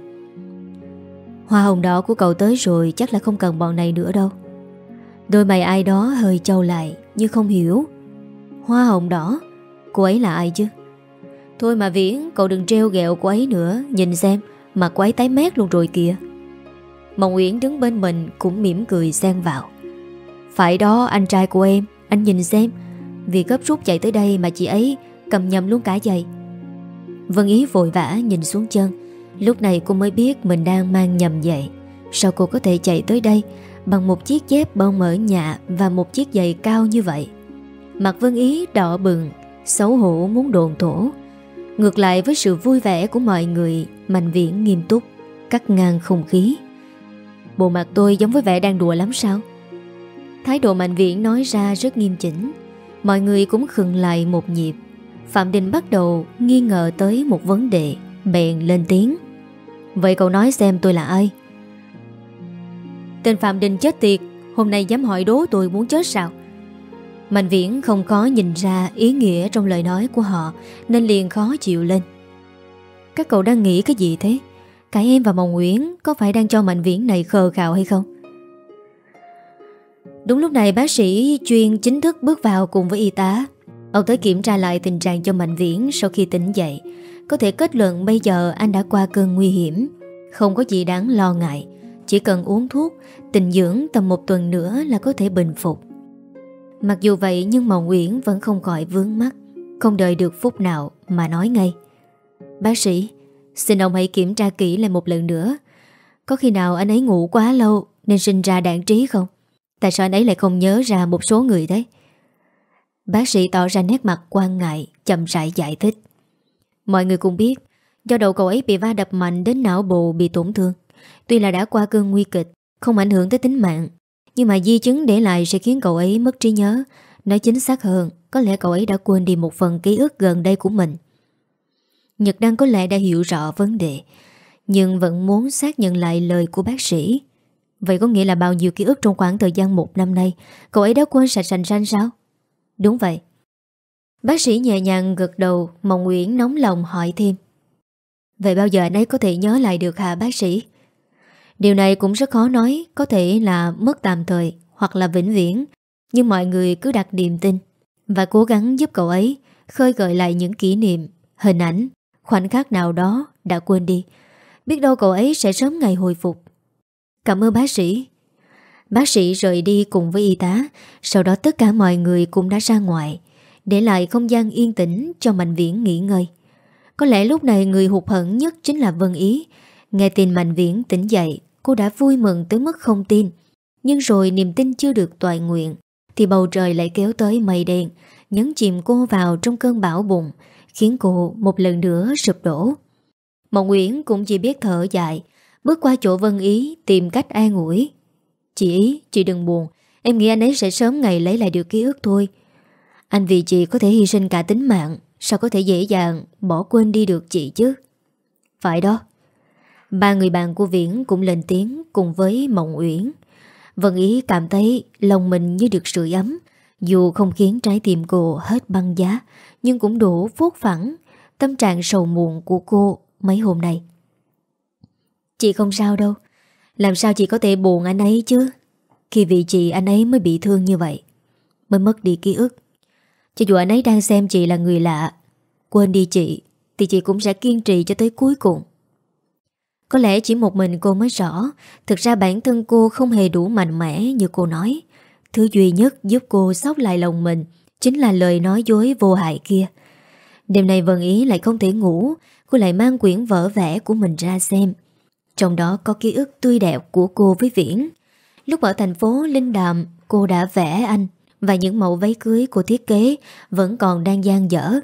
Hoa hồng đỏ của cậu tới rồi, Chắc là không cần bọn này nữa đâu. Đôi mày ai đó hơi trâu lại Như không hiểu. Hoa hồng đỏ, Cô ấy là ai chứ? Thôi mà Viễn, cậu đừng treo ghẹo cô ấy nữa. Nhìn xem Mặt cô ấy tái mét luôn rồi kìa. Mộng Uyển đứng bên mình Cũng mỉm cười xen vào. Phải đó, anh trai của em, Anh nhìn xem. Vì gấp rút chạy tới đây mà chị ấy Cầm nhầm luôn cả giày. Vân Ý vội vã nhìn xuống chân. Lúc này cô mới biết mình đang mang nhầm giày Sao cô có thể chạy tới đây Bằng một chiếc dép bông mở nhạ Và một chiếc giày cao như vậy? Mặt Vân Ý đỏ bừng, Xấu hổ muốn đồn thổ. Ngược lại với sự vui vẻ của mọi người, Mạnh viễn nghiêm túc, Cắt ngang không khí. Bộ mặt tôi giống với vẻ đang đùa lắm sao? Thái độ mạnh viễn nói ra rất nghiêm chỉnh. Mọi người cũng khừng lại một nhịp. Phạm Đình bắt đầu nghi ngờ tới một vấn đề, Bèn lên tiếng. Vậy cậu nói xem tôi là ai? Tên Phạm Đình chết tiệt, Hôm nay dám hỏi đố tôi muốn chết sao? Mạnh viễn không có nhìn ra ý nghĩa trong lời nói của họ, Nên liền khó chịu lên. Các cậu đang nghĩ cái gì thế? Cả em và Mộng Nguyễn Có phải đang cho Mạnh viễn này khờ khạo hay không? Đúng lúc này bác sĩ chuyên chính thức bước vào cùng với y tá. Ông tới kiểm tra lại tình trạng cho Mạnh Viễn sau khi tỉnh dậy. Có thể kết luận bây giờ anh đã qua cơn nguy hiểm. Không có gì đáng lo ngại. Chỉ cần uống thuốc, tình dưỡng tầm một tuần nữa là có thể bình phục. Mặc dù vậy nhưng mà Uyển vẫn không khỏi vướng mắt Không đợi được phút nào mà nói ngay. Bác sĩ Xin ông hãy kiểm tra kỹ lại một lần nữa. Có khi nào anh ấy ngủ quá lâu Nên sinh ra đạn trí không? Tại sao anh ấy lại không nhớ ra một số người thế? Bác sĩ tỏ ra nét mặt quan ngại, Chậm rãi giải thích. Mọi người cũng biết, Do đầu cậu ấy bị va đập mạnh đến não bộ bị tổn thương. Tuy là đã qua cơn nguy kịch, Không ảnh hưởng tới tính mạng, nhưng mà di chứng để lại sẽ khiến cậu ấy mất trí nhớ. Nói chính xác hơn, Có lẽ cậu ấy đã quên đi một phần ký ức gần đây của mình. Nhật Đăng có lẽ đã hiểu rõ vấn đề, Nhưng vẫn muốn xác nhận lại lời của bác sĩ. Vậy có nghĩa là bao nhiêu ký ức trong khoảng thời gian một năm nay, Cậu ấy đã quên sạch sành ranh sao? Đúng vậy. Bác sĩ nhẹ nhàng gật đầu mộng Nguyễn nóng lòng hỏi thêm. Vậy bao giờ anh ấy có thể nhớ lại được hả bác sĩ? Điều này cũng rất khó nói Có thể là mất tạm thời Hoặc là vĩnh viễn. Nhưng mọi người cứ đặt niềm tin Và cố gắng giúp cậu ấy Khơi gợi lại những kỷ niệm, hình ảnh Khoảnh khắc nào đó đã quên đi. Biết đâu cậu ấy sẽ sớm ngày hồi phục. Cảm ơn bác sĩ. Bác sĩ rời đi cùng với y tá. Sau đó tất cả mọi người cũng đã ra ngoài, Để lại không gian yên tĩnh cho Mạnh Viễn nghỉ ngơi. Có lẽ lúc này người hụt hẫng nhất chính là Vân Ý. Nghe tin Mạnh Viễn tỉnh dậy, Cô đã vui mừng tới mức không tin. Nhưng rồi niềm tin chưa được toại nguyện, Thì bầu trời lại kéo tới mây đen, Nhấn chìm cô vào trong cơn bão bùng, Khiến cô một lần nữa sụp đổ. Mộng Nguyễn cũng chỉ biết thở dài, Bước qua chỗ Vân Ý Tìm cách an ủi. Chị Ý, chị đừng buồn. Em nghĩ anh ấy sẽ sớm ngày lấy lại được ký ức thôi. Anh vì chị có thể hy sinh cả tính mạng Sao có thể dễ dàng bỏ quên đi được chị chứ? Phải đó. Ba người bạn của Viễn cũng lên tiếng Cùng với Mộng Uyển. Vân Ý cảm thấy lòng mình như được sưởi ấm. Dù không khiến trái tim cô hết băng giá Nhưng cũng đủ phốt phẳng Tâm trạng sầu muộn của cô mấy hôm nay. Chị không sao đâu. Làm sao chị có thể buồn anh ấy chứ? Khi vì chị anh ấy mới bị thương như vậy, Mới mất đi ký ức. Cho dù anh ấy đang xem chị là người lạ, Quên đi chị, Thì chị cũng sẽ kiên trì cho tới cuối cùng. Có lẽ chỉ một mình cô mới rõ, Thực ra bản thân cô không hề đủ mạnh mẽ như cô nói. Thứ duy nhất giúp cô sóc lại lòng mình Chính là lời nói dối vô hại kia. Đêm nay Vân Ý lại không thể ngủ, Cô lại mang quyển vở vẽ của mình ra xem. Trong đó có ký ức tươi đẹp của cô với Viễn. Lúc ở thành phố Linh Đàm, Cô đã vẽ anh, Và những mẫu váy cưới cô thiết kế Vẫn còn đang gian dở.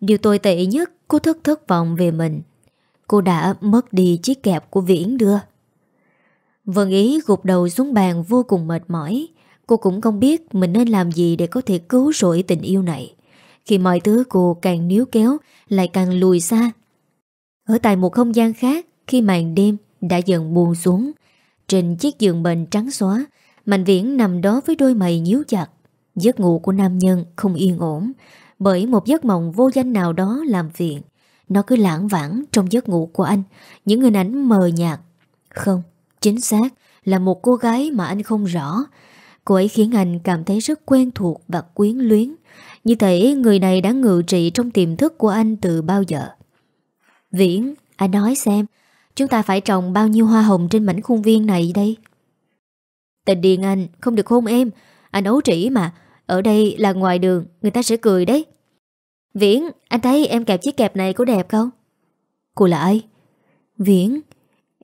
Điều tồi tệ nhất, Cô thất thất vọng về mình. Cô đã mất đi chiếc kẹp của Viễn đưa. Vân Ý gục đầu xuống bàn vô cùng mệt mỏi. Cô cũng không biết mình nên làm gì để có thể cứu rỗi tình yêu này. Khi mọi thứ cô càng níu kéo, Lại càng lùi xa. Ở tại một không gian khác khi màn đêm đã dần buồn xuống. Trên chiếc giường bệnh trắng xóa Mạnh viễn nằm đó với đôi mày nhíu chặt. Giấc ngủ của nam nhân không yên ổn Bởi một giấc mộng vô danh nào đó làm phiền. Nó cứ lãng vãng trong giấc ngủ của anh Những hình ảnh mờ nhạt. Không, chính xác là một cô gái mà anh không rõ. Cô ấy khiến anh cảm thấy rất quen thuộc và quyến luyến. Như thể người này đã ngự trị trong tiềm thức của anh từ bao giờ. Viễn, anh nói xem Chúng ta phải trồng bao nhiêu hoa hồng trên mảnh khuôn viên này đây? Tình điền anh không được hôn em. Anh ấu trĩ mà. Ở đây là ngoài đường Người ta sẽ cười đấy. Viễn, anh thấy em kẹp chiếc kẹp này có đẹp không? Cô là ai? Viễn,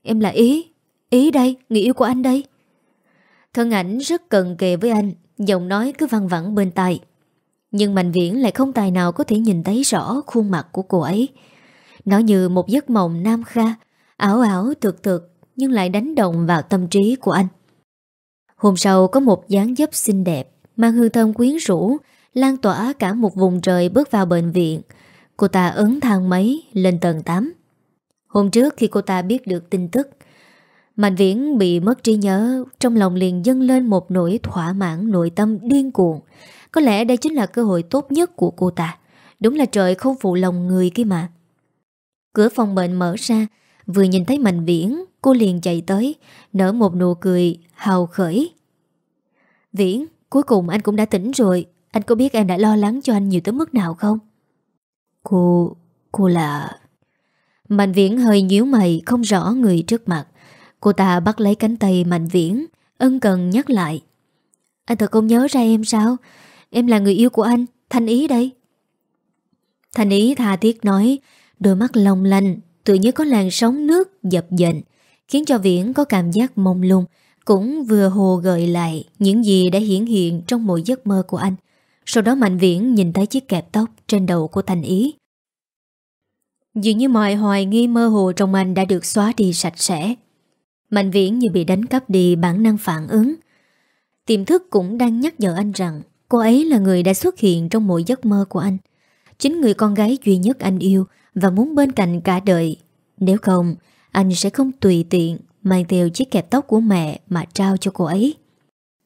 em là Ý. Ý đây, người yêu của anh đây. Thân ảnh rất cần kề với anh Giọng nói cứ văng vẳng bên tai. Nhưng Mạnh Viễn lại không tài nào có thể nhìn thấy rõ khuôn mặt của cô ấy. Nó như một giấc mộng nam kha Ảo ảo thực thực Nhưng lại đánh động vào tâm trí của anh. Hôm sau có một dáng dấp xinh đẹp, Mang hương thơm quyến rũ, Lan tỏa cả một vùng trời bước vào bệnh viện. Cô ta ấn thang máy lên tầng 8 Hôm trước khi cô ta biết được tin tức, Mạnh viễn bị mất trí nhớ, Trong lòng liền dâng lên một nỗi thỏa mãn, nội tâm điên cuồng. Có lẽ đây chính là cơ hội tốt nhất của cô ta. Đúng là trời không phụ lòng người kia mà. Cửa phòng bệnh mở ra Vừa nhìn thấy Mạnh Viễn Cô liền chạy tới Nở một nụ cười hào khởi. Viễn Cuối cùng anh cũng đã tỉnh rồi. Anh có biết em đã lo lắng cho anh nhiều tới mức nào không? Cô Cô là Mạnh Viễn hơi nhíu mày Không rõ người trước mặt. Cô ta bắt lấy cánh tay Mạnh Viễn Ân cần nhắc lại. Anh thật không nhớ ra em sao? Em là người yêu của anh Thanh Ý đây. Thanh Ý tha thiết nói Đôi mắt long lanh Tự như có làn sóng nước dập dềnh, Khiến cho Viễn có cảm giác mông lung, Cũng vừa hồ gợi lại Những gì đã hiển hiện trong mỗi giấc mơ của anh. Sau đó Mạnh Viễn nhìn thấy chiếc kẹp tóc Trên đầu của thành Ý. Dường như mọi hoài nghi mơ hồ trong anh đã được xóa đi sạch sẽ. Mạnh viễn như bị đánh cắp đi bản năng phản ứng. Tiềm thức cũng đang nhắc nhở anh rằng Cô ấy là người đã xuất hiện trong mỗi giấc mơ của anh. Chính người con gái duy nhất anh yêu và muốn bên cạnh cả đời. Nếu không Anh sẽ không tùy tiện Mang theo chiếc kẹp tóc của mẹ Mà trao cho cô ấy.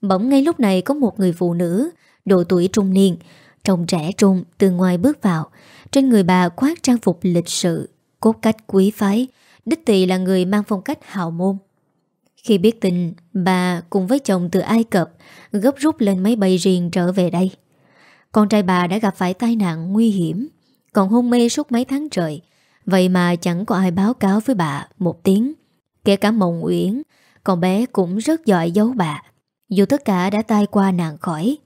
Bỗng ngay lúc này có một người phụ nữ Độ tuổi trung niên Trông trẻ trung từ ngoài bước vào. Trên người bà khoác trang phục lịch sự Cốt cách quý phái Đích tỳ là người mang phong cách hào môn. Khi biết tin, bà cùng với chồng từ Ai Cập gấp rút lên máy bay riêng trở về đây. Con trai bà đã gặp phải tai nạn nguy hiểm, còn hôn mê suốt mấy tháng trời. Vậy mà chẳng có ai báo cáo với bà một tiếng. Kể cả Mộng Uyển, Con bé cũng rất giỏi giấu bà. Dù tất cả đã tai qua nạn khỏi.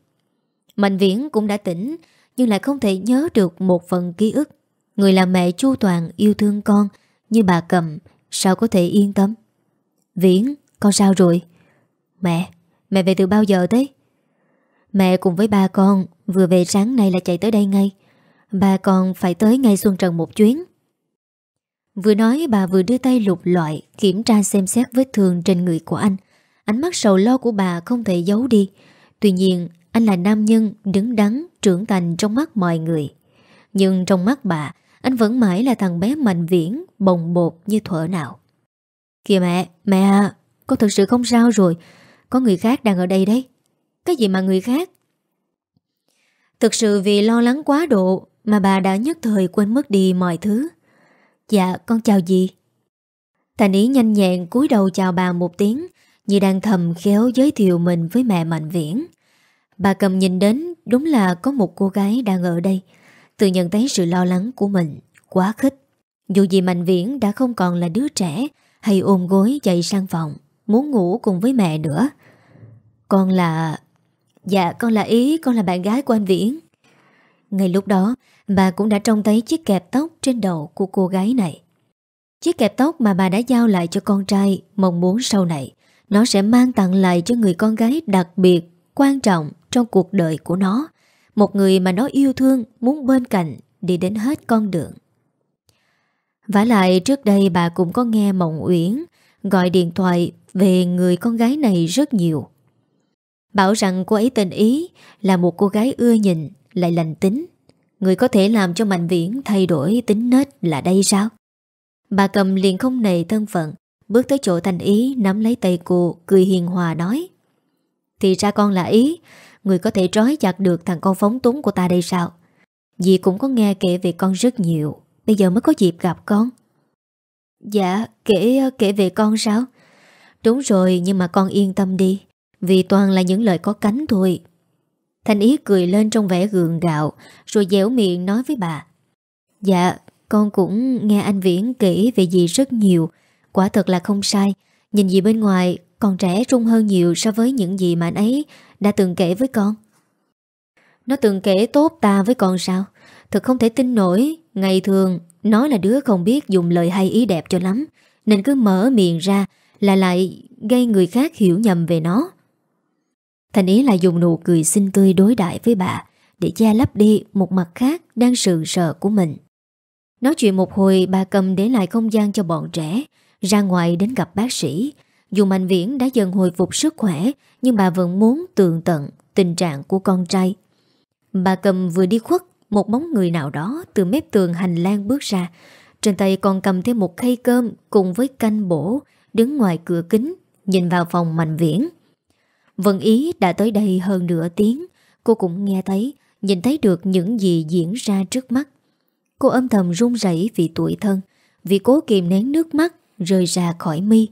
Mạnh Viễn cũng đã tỉnh Nhưng lại không thể nhớ được một phần ký ức. Người là mẹ chu toàn yêu thương con Như bà cầm Sao có thể yên tâm? Viễn con sao rồi? Mẹ Mẹ về từ bao giờ thế? Mẹ cùng với ba con Vừa về sáng nay là chạy tới đây ngay bà còn phải tới ngay Xuân Trần một chuyến. Vừa nói bà vừa đưa tay lục loại Kiểm tra xem xét vết thương trên người của anh. Ánh mắt sầu lo của bà không thể giấu đi. Tuy nhiên anh là nam nhân Đứng đắn, trưởng thành trong mắt mọi người. Nhưng trong mắt bà Anh vẫn mãi là thằng bé mạnh viễn Bồng bột như thuở nào. Kìa mẹ, mẹ à Con thật sự không sao rồi? Có người khác đang ở đây đấy. Cái gì mà người khác? Thực sự vì lo lắng quá độ mà bà đã nhất thời quên mất đi mọi thứ. Dạ con chào dì. Thành ý nhanh nhẹn cúi đầu chào bà một tiếng, Như đang thầm khéo giới thiệu mình với mẹ Mạnh Viễn. Bà cầm nhìn đến, Đúng là có một cô gái đang ở đây. Tự nhận thấy sự lo lắng của mình Quá khích. Dù gì Mạnh Viễn đã không còn là đứa trẻ Hay ôm gối chạy sang phòng, Muốn ngủ cùng với mẹ nữa. Con là... Dạ con là Ý, Con là bạn gái của anh Viễn. Ngay lúc đó, Bà cũng đã trông thấy chiếc kẹp tóc trên đầu của cô gái này. Chiếc kẹp tóc mà bà đã giao lại cho con trai Mong muốn sau này, Nó sẽ mang tặng lại cho người con gái đặc biệt, Quan trọng trong cuộc đời của nó, Một người mà nó yêu thương, Muốn bên cạnh Đi đến hết con đường. Vả lại, trước đây bà cũng có nghe Mộng Uyển Gọi điện thoại về người con gái này rất nhiều. Bảo rằng cô ấy tên Ý Là một cô gái ưa nhìn lại lành tính Người có thể làm cho Mạnh Viễn thay đổi tính nết là đây sao? Bà cầm liền không nề thân phận, Bước tới chỗ Thành Ý, nắm lấy tay cô, Cười hiền hòa nói, Thì ra con là Ý, Người có thể trói chặt được thằng con phóng túng của ta đây sao? Dì cũng có nghe kể về con rất nhiều, Bây giờ mới có dịp gặp con Dạ kể kể về con sao Đúng rồi, nhưng mà con yên tâm đi, Vì toàn là những lời có cánh thôi Thanh Ý cười lên trong vẻ gượng gạo, Rồi dẻo miệng nói với bà. Dạ con cũng nghe anh Viễn kể về dì rất nhiều. Quả thật là không sai. Nhìn dì bên ngoài, còn trẻ trung hơn nhiều So với những gì mà anh ấy đã từng kể với con. Nó từng kể tốt ta với con sao? Thật không thể tin nổi. Ngày thường, Nó là đứa không biết dùng lời hay ý đẹp cho lắm, Nên cứ mở miệng ra Là lại gây người khác hiểu nhầm về nó. Thành ý lại dùng nụ cười xinh tươi đối đại với bà, Để che lấp đi một mặt khác đang sự sợ của mình. Nói chuyện một hồi, bà cầm để lại không gian cho bọn trẻ, Ra ngoài đến gặp bác sĩ. Dù Mạnh Viễn đã dần hồi phục sức khỏe, Nhưng bà vẫn muốn tường tận tình trạng của con trai. Bà cầm vừa đi khuất, Một bóng người nào đó từ mép tường hành lang bước ra. Trên tay còn cầm thêm một khay cơm Cùng với canh bổ, Đứng ngoài cửa kính, Nhìn vào phòng Mạnh Viễn. Vân Ý đã tới đây hơn nửa tiếng. Cô cũng nghe thấy, Nhìn thấy được những gì diễn ra trước mắt. Cô âm thầm run rẩy vì tuổi thân, Vì cố kìm nén nước mắt Rơi ra khỏi mi.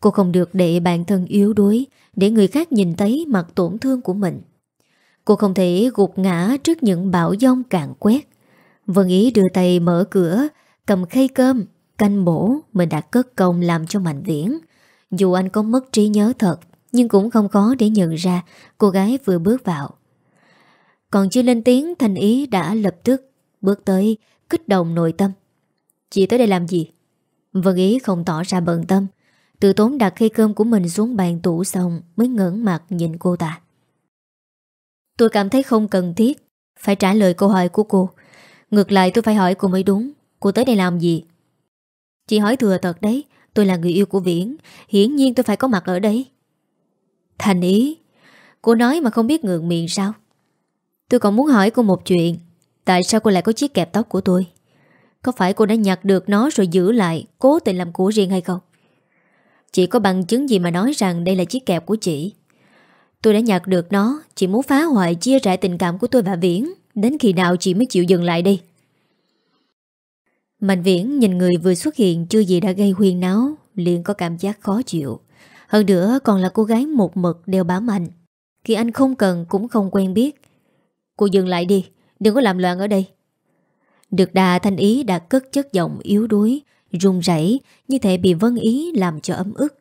Cô không được để bản thân yếu đuối, Để người khác nhìn thấy mặt tổn thương của mình. Cô không thể gục ngã Trước những bão giông cạn quét. Vân Ý đưa tay mở cửa, Cầm khay cơm, Canh bổ mình đã cất công làm cho Mạnh Viễn. Dù anh có mất trí nhớ thật nhưng cũng không khó để nhận ra, Cô gái vừa bước vào. Còn chưa lên tiếng Thanh Ý đã lập tức Bước tới, kích động nội tâm. Chị tới đây làm gì? Vân Ý không tỏ ra bận tâm. Từ tốn đặt khay cơm của mình xuống bàn tủ xong Mới ngẩn mặt nhìn cô ta. Tôi cảm thấy không cần thiết Phải trả lời câu hỏi của cô. Ngược lại tôi phải hỏi cô mới đúng. Cô tới đây làm gì? Chị hỏi thừa thật đấy. Tôi là người yêu của Viễn. Hiển nhiên tôi phải có mặt ở đây. Thành ý. Cô nói mà không biết ngượng miệng sao? Tôi còn muốn hỏi cô một chuyện. Tại sao cô lại có chiếc kẹp tóc của tôi? Có phải cô đã nhặt được nó rồi giữ lại, Cố tình làm của riêng hay không? Chị có bằng chứng gì mà nói rằng Đây là chiếc kẹp của chị. Tôi đã nhặt được nó Chị muốn phá hoại, chia rẽ tình cảm của tôi và Viễn. Đến khi nào chị mới chịu dừng lại đi Mạnh Viễn nhìn người vừa xuất hiện, Chưa gì đã gây huyên náo, liền có cảm giác khó chịu hơn nữa còn là cô gái một mực đều bám anh. Khi anh không cần cũng không quen biết. Cô dừng lại đi, Đừng có làm loạn ở đây. Được đà, thanh ý đã cất chất giọng yếu đuối, Run rẩy, như thể bị vân ý làm cho ấm ức.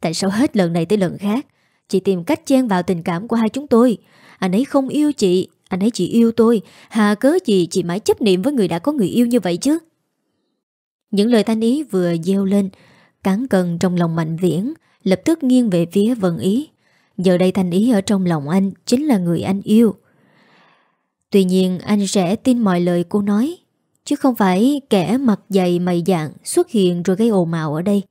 Tại sao hết lần này tới lần khác? Chị tìm cách chen vào tình cảm của hai chúng tôi. Anh ấy không yêu chị, Anh ấy chỉ yêu tôi. Hà cớ gì chị mãi chấp niệm với người đã có người yêu như vậy chứ? Những lời thanh ý vừa gieo lên, Cán cần trong lòng mạnh viễn. Lập tức nghiêng về phía vân ý. Giờ đây thanh ý ở trong lòng anh Chính là người anh yêu. Tuy nhiên anh sẽ tin mọi lời cô nói Chứ không phải kẻ mặt dày mày dạng Xuất hiện rồi gây ồn ào ở đây.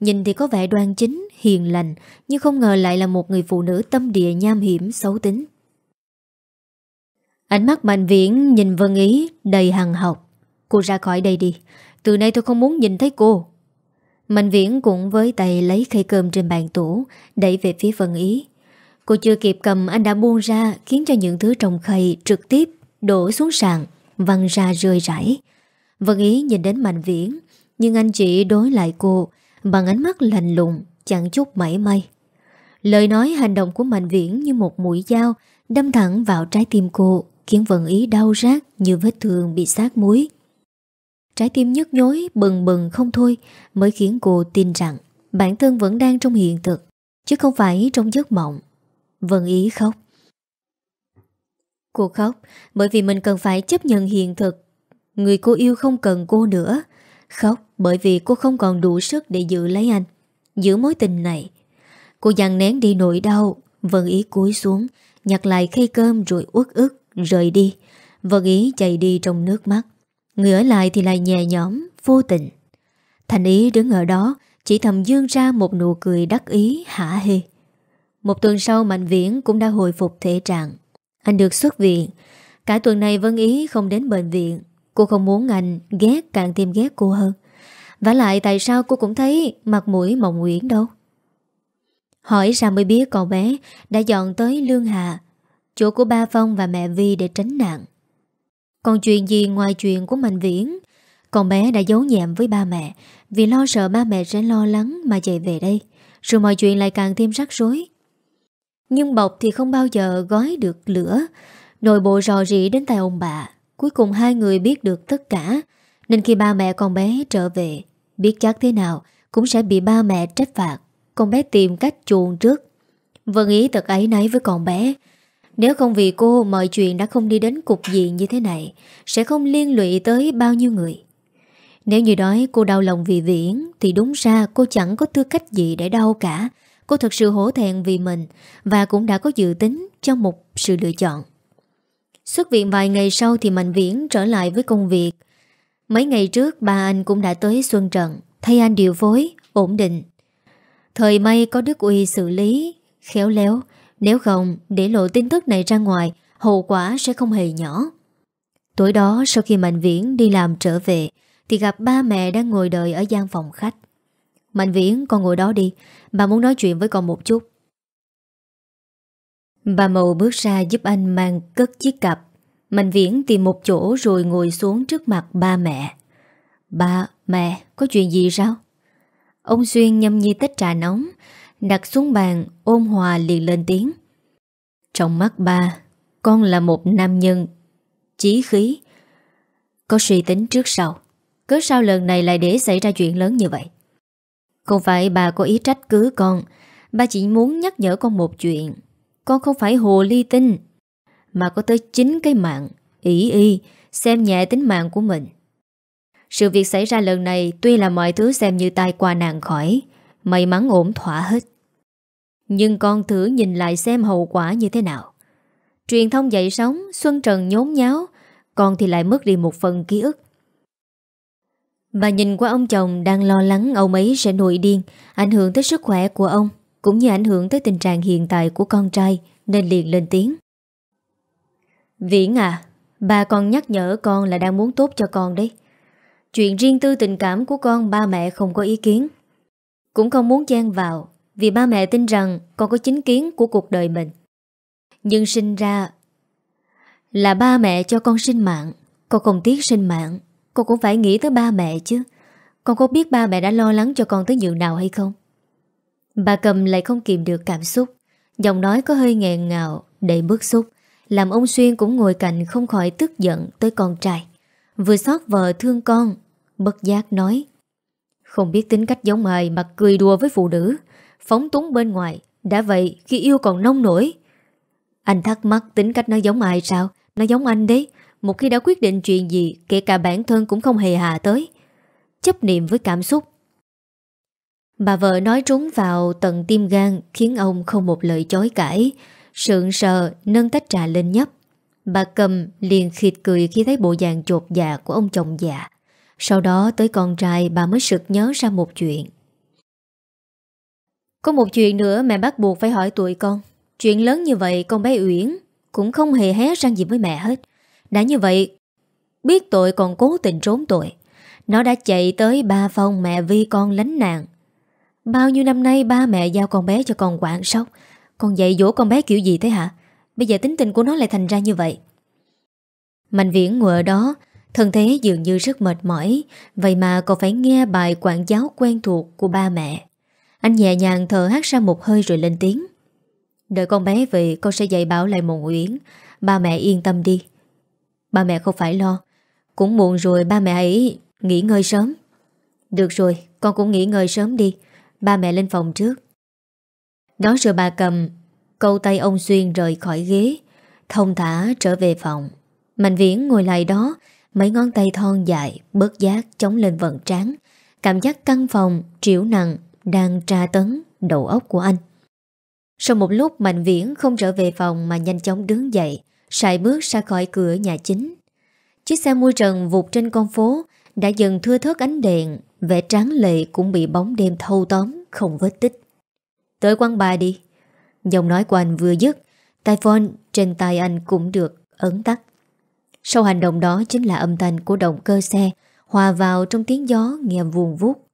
Nhìn thì có vẻ đoan chính, hiền lành Nhưng không ngờ lại là một người phụ nữ tâm địa nham hiểm, xấu tính. Ánh mắt mạnh viễn nhìn Vân Ý đầy hằng học. Cô ra khỏi đây đi. Từ nay tôi không muốn nhìn thấy cô. Mạnh viễn cũng với tay lấy khay cơm trên bàn tủ, Đẩy về phía phần Ý. Cô chưa kịp cầm, anh đã buông ra, Khiến cho những thứ trong khay trực tiếp Đổ xuống sàn, Văng ra rơi rải. Vân Ý nhìn đến Mạnh Viễn, Nhưng anh chỉ đối lại cô, Bằng ánh mắt lạnh lùng, Chẳng chút mảy may. Lời nói hành động của Mạnh Viễn như một mũi dao, Đâm thẳng vào trái tim cô, Khiến Vân Ý đau rát Như vết thương bị sát muối. Trái tim nhức nhối, bừng bừng không thôi, Mới khiến cô tin rằng Bản thân vẫn đang trong hiện thực, Chứ không phải trong giấc mộng. Vân Ý khóc. Cô khóc bởi vì mình cần phải chấp nhận hiện thực. Người cô yêu không cần cô nữa. Khóc bởi vì cô không còn đủ sức để giữ lấy anh, Giữ mối tình này. Cô dằn nén đi nỗi đau, Vân Ý cúi xuống, Nhặt lại khay cơm rồi uất ức, Rời đi. Vân Ý chạy đi trong nước mắt. Người ở lại thì lại nhẹ nhõm, Vô tình. Thành Ý đứng ở đó, Chỉ thầm dương ra một nụ cười đắc ý, hả hê. Một tuần sau, Mạnh Viễn cũng đã hồi phục thể trạng. Anh được xuất viện. Cả tuần này Vân Ý không đến bệnh viện. Cô không muốn anh ghét càng thêm ghét cô hơn. Và lại tại sao cô cũng thấy mặt mũi mộng nguyễn đâu? Hỏi ra mới biết cậu bé đã dọn tới Lương Hà, Chỗ của ba Phong và mẹ Vi để tránh nạn. Còn chuyện gì ngoài chuyện của Mạnh Viễn? Con bé đã giấu nhẹm với ba mẹ, Vì lo sợ ba mẹ sẽ lo lắng mà chạy về đây. Rồi mọi chuyện lại càng thêm rắc rối. Nhưng bọc thì không bao giờ gói được lửa. Nội bộ rò rỉ đến tay ông bà. Cuối cùng hai người biết được tất cả. Nên khi ba mẹ con bé trở về, Biết chắc thế nào Cũng sẽ bị ba mẹ trách phạt. Con bé tìm cách chuồn trước. Vân ý thật ấy nấy với con bé. Nếu không vì cô mọi chuyện đã không đi đến cục diện như thế này Sẽ không liên lụy tới bao nhiêu người. Nếu như đói cô đau lòng vì Viễn Thì đúng ra cô chẳng có tư cách gì để đau cả. Cô thật sự hổ thẹn vì mình Và cũng đã có dự tính cho một sự lựa chọn. Xuất viện vài ngày sau thì Mạnh Viễn trở lại với công việc. Mấy ngày trước ba anh cũng đã tới Xuân Trận Thay anh điều phối, ổn định. Thời may có Đức Uy xử lý Khéo léo nếu không để lộ tin tức này ra ngoài Hậu quả sẽ không hề nhỏ. Tối đó sau khi Mạnh Viễn đi làm trở về Thì gặp ba mẹ đang ngồi đợi ở gian phòng khách. Mạnh Viễn con ngồi đó đi. Bà muốn nói chuyện với con một chút. Bà Mậu bước ra giúp anh mang cất chiếc cặp. Mạnh Viễn tìm một chỗ rồi ngồi xuống trước mặt ba mẹ. Ba, mẹ, có chuyện gì sao? Ông Xuyên nhâm nhi tách trà nóng, đặt xuống bàn, ôm hòa liền lên tiếng. Trong mắt ba, con là một nam nhân, chí khí, có suy tính trước sau. cứ sao lần này lại để xảy ra chuyện lớn như vậy? Không phải bà có ý trách cứ con, ba chỉ muốn nhắc nhở con một chuyện. Con không phải hồ ly tinh mà có tới 9 cái mạng, ỷ y, xem nhẹ tính mạng của mình. Sự việc xảy ra lần này tuy là mọi thứ xem như tai qua nạn khỏi, may mắn ổn thỏa hết. Nhưng con thử nhìn lại xem hậu quả như thế nào. Truyền thông dậy sóng, Xuân Trần nhốn nháo, con thì lại mất đi một phần ký ức. Bà nhìn qua ông chồng đang lo lắng ông ấy sẽ nổi điên, ảnh hưởng tới sức khỏe của ông, cũng như ảnh hưởng tới tình trạng hiện tại của con trai, nên liền lên tiếng. Viễn à, bà còn nhắc nhở con là đang muốn tốt cho con đấy. Chuyện riêng tư tình cảm của con ba mẹ không có ý kiến. Cũng không muốn chen vào vì ba mẹ tin rằng con có chính kiến của cuộc đời mình. Nhưng sinh ra là ba mẹ cho con sinh mạng. Con không tiếc sinh mạng. Con cũng phải nghĩ tới ba mẹ chứ. Con có biết ba mẹ đã lo lắng cho con tới nhường nào hay không? Bà cầm lại không kìm được cảm xúc. Giọng nói có hơi nghẹn ngào, đầy bức xúc. Làm ông Xuyên cũng ngồi cạnh không khỏi tức giận tới con trai Vừa xót vợ thương con Bất giác nói không biết tính cách giống ai mà cười đùa với phụ nữ. Phóng túng bên ngoài, Đã vậy khi yêu còn nông nổi. Anh thắc mắc tính cách nó giống ai sao? Nó giống anh đấy. Một khi đã quyết định chuyện gì, Kể cả bản thân cũng không hề hà tới. Chấp niệm với cảm xúc. Bà vợ nói trúng vào tận tim gan, Khiến ông không một lời chối cãi. Sượng sờ, nâng tách trà lên nhấp. Bà cầm liền khịt cười khi thấy bộ dạng chột dạ của ông chồng già. Sau đó tới con trai, bà mới sực nhớ ra một chuyện. Có một chuyện nữa mẹ bắt buộc phải hỏi tuổi con. Chuyện lớn như vậy con bé Uyển Cũng không hề hé răng gì với mẹ hết. Đã như vậy, Biết tội còn cố tình trốn tội. Nó đã chạy tới ba phòng mẹ Vi con lánh nạn. Bao nhiêu năm nay ba mẹ giao con bé cho con quản sóc? Con dạy dỗ con bé kiểu gì thế hả? Bây giờ tính tình của nó lại thành ra như vậy. Mạnh viễn ngồi ở đó Thân thế dường như rất mệt mỏi, Vậy mà còn phải nghe bài quảng giáo quen thuộc của ba mẹ. Anh nhẹ nhàng thở hát ra một hơi rồi lên tiếng. Đợi con bé về, con sẽ dạy bảo lại một Uyển. Ba mẹ yên tâm đi. Ba mẹ không phải lo. Cũng muộn rồi, ba mẹ ấy nghỉ ngơi sớm. Được rồi, con cũng nghỉ ngơi sớm đi. Ba mẹ lên phòng trước. Nói rồi bà cầm, Câu tay ông Xuyên rời khỏi ghế. Thông thả trở về phòng. Mạnh viễn ngồi lại đó Mấy ngón tay thon dài, Bớt giác chống lên vận trán. Cảm giác căn phòng, triểu nặng, Đang tra tấn đầu óc của anh. Sau một lúc Mạnh viễn không trở về phòng Mà nhanh chóng đứng dậy, sải bước ra khỏi cửa nhà chính. Chiếc xe mui trần vụt trên con phố, Đã dần thưa thớt ánh đèn, Vẻ tráng lệ cũng bị bóng đêm thâu tóm, Không vết tích. Tới quán bà đi. Giọng nói của anh vừa dứt, Tai phone trên tay anh cũng được ấn tắt. Sau hành động đó chính là âm thanh của động cơ xe Hòa vào trong tiếng gió nghe vuông vút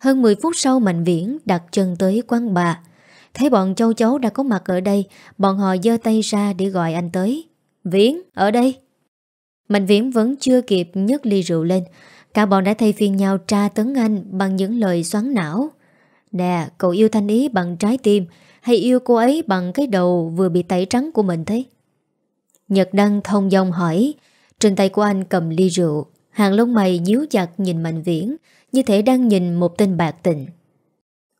Hơn 10 phút sau Mạnh Viễn đặt chân tới quán bà. Thấy bọn châu chấu đã có mặt ở đây Bọn họ dơ tay ra để gọi anh tới. Viễn, ở đây. Mạnh Viễn vẫn chưa kịp nhấc ly rượu lên. Cả bọn đã thay phiên nhau tra tấn anh Bằng những lời xoắn não. Nè, cậu yêu Thanh Ý bằng trái tim hay yêu cô ấy bằng cái đầu vừa bị tẩy trắng của mình thế? Nhật Đăng thông dong hỏi, trên tay của anh cầm ly rượu, hàng lông mày nhíu chặt nhìn Mạnh Viễn, như thể đang nhìn một tên bạc tình.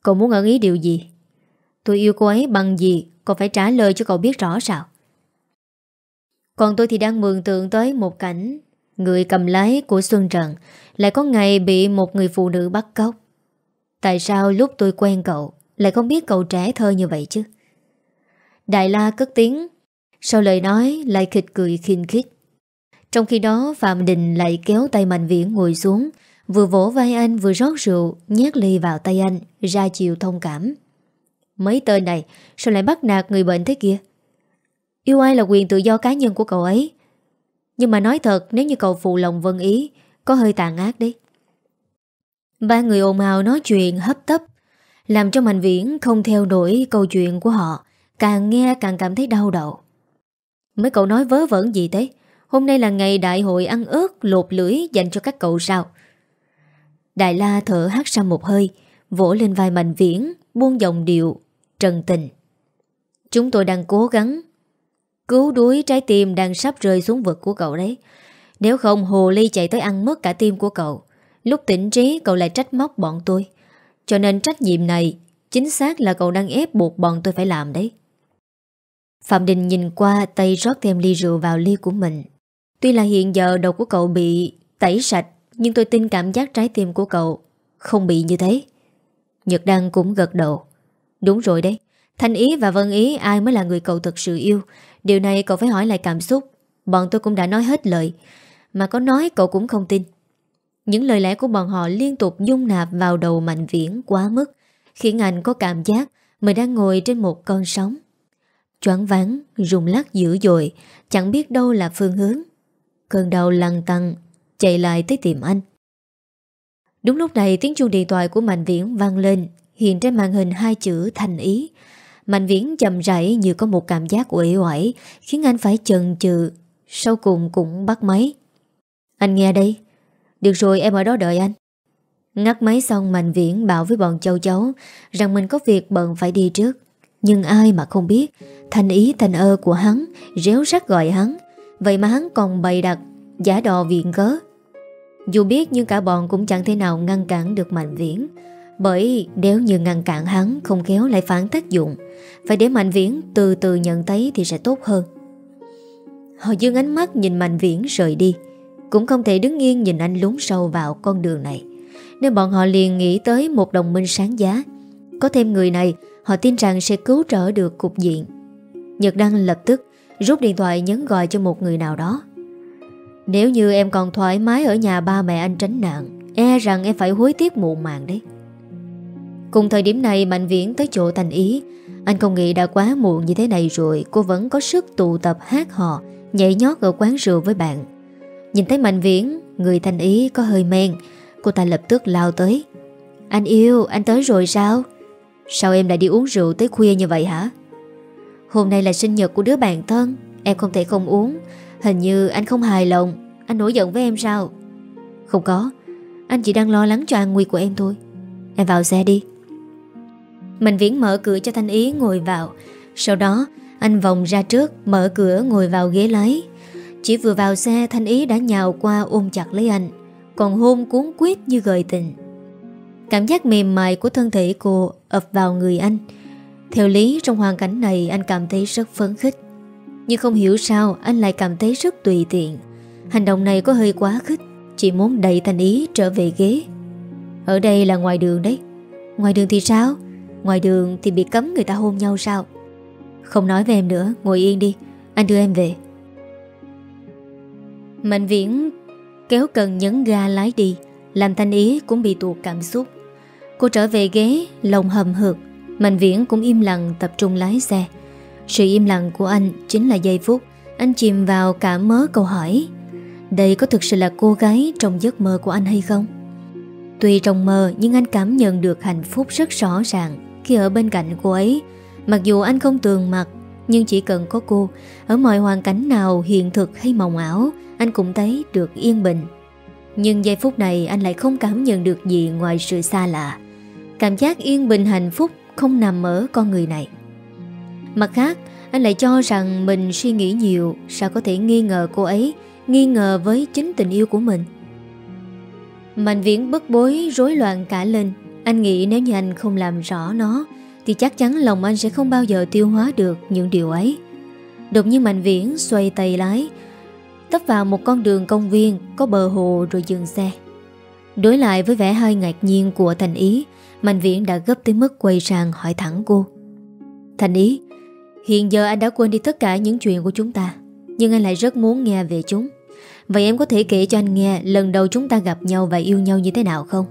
Cậu muốn ẩn ý điều gì? Tôi yêu cô ấy bằng gì, còn phải trả lời cho cậu biết rõ sao? Còn tôi thì đang mường tượng tới một cảnh Người cầm lái của Xuân Trần Lại có ngày bị một người phụ nữ bắt cóc Tại sao lúc tôi quen cậu lại không biết cậu trẻ thơ như vậy chứ Đại la cất tiếng sau lời nói lại khịch cười khinh khích. Trong khi đó, Phạm Đình lại kéo tay Mạnh Viễn ngồi xuống, Vừa vỗ vai anh vừa rót rượu, Nhét ly vào tay anh, Ra chiều thông cảm. Mấy tên này, sao lại bắt nạt người bệnh thế kia? Yêu ai là quyền tự do cá nhân của cậu ấy. Nhưng mà nói thật, Nếu như cậu phụ lòng vân ý, Có hơi tàn ác đấy. Ba người ồn ào nói chuyện hấp tấp, làm cho Mạnh Viễn không theo đuổi câu chuyện của họ, Càng nghe càng cảm thấy đau đầu. Mấy cậu nói vớ vẩn gì thế? Hôm nay là ngày đại hội ăn ớt, lột lưỡi dành cho các cậu sao? Đại la thở hát ra một hơi, Vỗ lên vai Mạnh Viễn, Buông dòng điệu, Trần tình. Chúng tôi đang cố gắng Cứu đuối trái tim đang sắp rơi xuống vực của cậu đấy. Nếu không, Hồ Ly chạy tới ăn mất cả tim của cậu. Lúc tỉnh trí, cậu lại trách móc bọn tôi. Cho nên trách nhiệm này, Chính xác là cậu đang ép buộc bọn tôi phải làm đấy. Phạm Đình nhìn qua tay rót thêm ly rượu vào ly của mình. Tuy là hiện giờ đầu của cậu bị tẩy sạch Nhưng tôi tin cảm giác trái tim của cậu Không bị như thế. Nhật Đăng cũng gật đầu. Đúng rồi đấy Thanh Ý và Vân Ý ai mới là người cậu thực sự yêu? Điều này cậu phải hỏi lại cảm xúc. Bọn tôi cũng đã nói hết lời Mà có nói cậu cũng không tin. Những lời lẽ của bọn họ liên tục dung nạp vào đầu Mạnh Viễn quá mức, khiến anh có cảm giác mình đang ngồi trên một con sóng. Choáng váng, rung lắc dữ dội, chẳng biết đâu là phương hướng. Cơn đau lăn tăng, chạy lại tới tìm anh. Đúng lúc này tiếng chuông điện thoại của Mạnh Viễn vang lên, hiện trên màn hình hai chữ thành ý. Mạnh Viễn chậm rãi như có một cảm giác uể oải, khiến anh phải chần chừ, sau cùng cũng bắt máy. Anh nghe đây, được rồi em ở đó đợi anh Ngắt máy xong Mạnh Viễn bảo với bọn châu cháu Rằng mình có việc bận phải đi trước Nhưng ai mà không biết Thành ý thành ơ của hắn, Réo rắc gọi hắn. Vậy mà hắn còn bày đặt, Giả đò viện cớ. Dù biết nhưng cả bọn cũng chẳng thể nào ngăn cản được Mạnh Viễn. Bởi nếu như ngăn cản hắn, Không kéo lại phản tác dụng. Phải để Mạnh Viễn từ từ nhận thấy Thì sẽ tốt hơn. Họ dương ánh mắt nhìn Mạnh Viễn rời đi. Cũng không thể đứng yên nhìn anh lún sâu vào con đường này. Nên bọn họ liền nghĩ tới một đồng minh sáng giá, Có thêm người này, Họ tin rằng sẽ cứu trở được cục diện. Nhật Đăng lập tức Rút điện thoại nhấn gọi cho một người nào đó. Nếu như em còn thoải mái Ở nhà ba mẹ anh tránh nạn E rằng em phải hối tiếc muộn màng đấy. Cùng thời điểm này Mạnh Viễn tới chỗ Thành Ý. Anh không nghĩ đã quá muộn như thế này rồi Cô vẫn có sức tụ tập hát hò Nhảy nhót ở quán rượu với bạn. Nhìn thấy Mạnh Viễn Người Thành Ý có hơi men Cô ta lập tức lao tới. Anh yêu, anh tới rồi sao? Sao em lại đi uống rượu tới khuya như vậy hả? Hôm nay là sinh nhật của đứa bạn thân. Em không thể không uống. Hình như anh không hài lòng. Anh nổi giận với em sao? Không có. Anh chỉ đang lo lắng cho an nguy của em thôi. Em vào xe đi. Mạnh Viễn mở cửa cho Thanh Ý ngồi vào. Sau đó, anh vòng ra trước, Mở cửa ngồi vào ghế lái. Chỉ vừa vào xe, Thanh Ý đã nhào qua ôm chặt lấy anh. Còn hôn cuốn quyết như gợi tình. Cảm giác mềm mại của thân thể cô ập vào người anh. Theo lý, trong hoàn cảnh này, anh cảm thấy rất phấn khích. Nhưng không hiểu sao, anh lại cảm thấy rất tùy tiện. Hành động này có hơi quá khích, Chỉ muốn đẩy Thanh Ý trở về ghế. Ở đây là ngoài đường đấy. Ngoài đường thì sao? Ngoài đường thì bị cấm người ta hôn nhau sao? Không nói về em nữa, Ngồi yên đi. Anh đưa em về. Mạnh viễn kéo cần nhấn ga lái đi, Làm thanh ý cũng bị tuột cảm xúc. Cô trở về ghế, Lòng hầm hực. Mạnh viễn cũng im lặng tập trung lái xe. Sự im lặng của anh chính là giây phút Anh chìm vào cả mớ câu hỏi. Đây có thực sự là cô gái Trong giấc mơ của anh hay không? Tuy trong mơ, nhưng anh cảm nhận được hạnh phúc rất rõ ràng khi ở bên cạnh cô ấy. Mặc dù anh không tường mặt, Nhưng chỉ cần có cô, Ở mọi hoàn cảnh nào hiện thực hay mộng ảo, Anh cũng thấy được yên bình. Nhưng giây phút này anh lại không cảm nhận được gì ngoài sự xa lạ. Cảm giác yên bình, hạnh phúc không nằm ở con người này. Mặt khác, anh lại cho rằng mình suy nghĩ nhiều, Sao có thể nghi ngờ cô ấy, Nghi ngờ với chính tình yêu của mình? Mạnh viễn bất bối, rối loạn cả lên. Anh nghĩ nếu như anh không làm rõ nó, Thì chắc chắn lòng anh sẽ không bao giờ tiêu hóa được những điều ấy. Đột nhiên Mạnh Viễn xoay tay lái, Tấp vào một con đường công viên, Có bờ hồ rồi dừng xe. Đối lại với vẻ hơi ngạc nhiên của Thành Ý Mạnh Viễn đã gấp tới mức quay sang hỏi thẳng cô. Thành Ý Hiện giờ anh đã quên đi tất cả những chuyện của chúng ta Nhưng anh lại rất muốn nghe về chúng. Vậy em có thể kể cho anh nghe Lần đầu chúng ta gặp nhau và yêu nhau như thế nào không?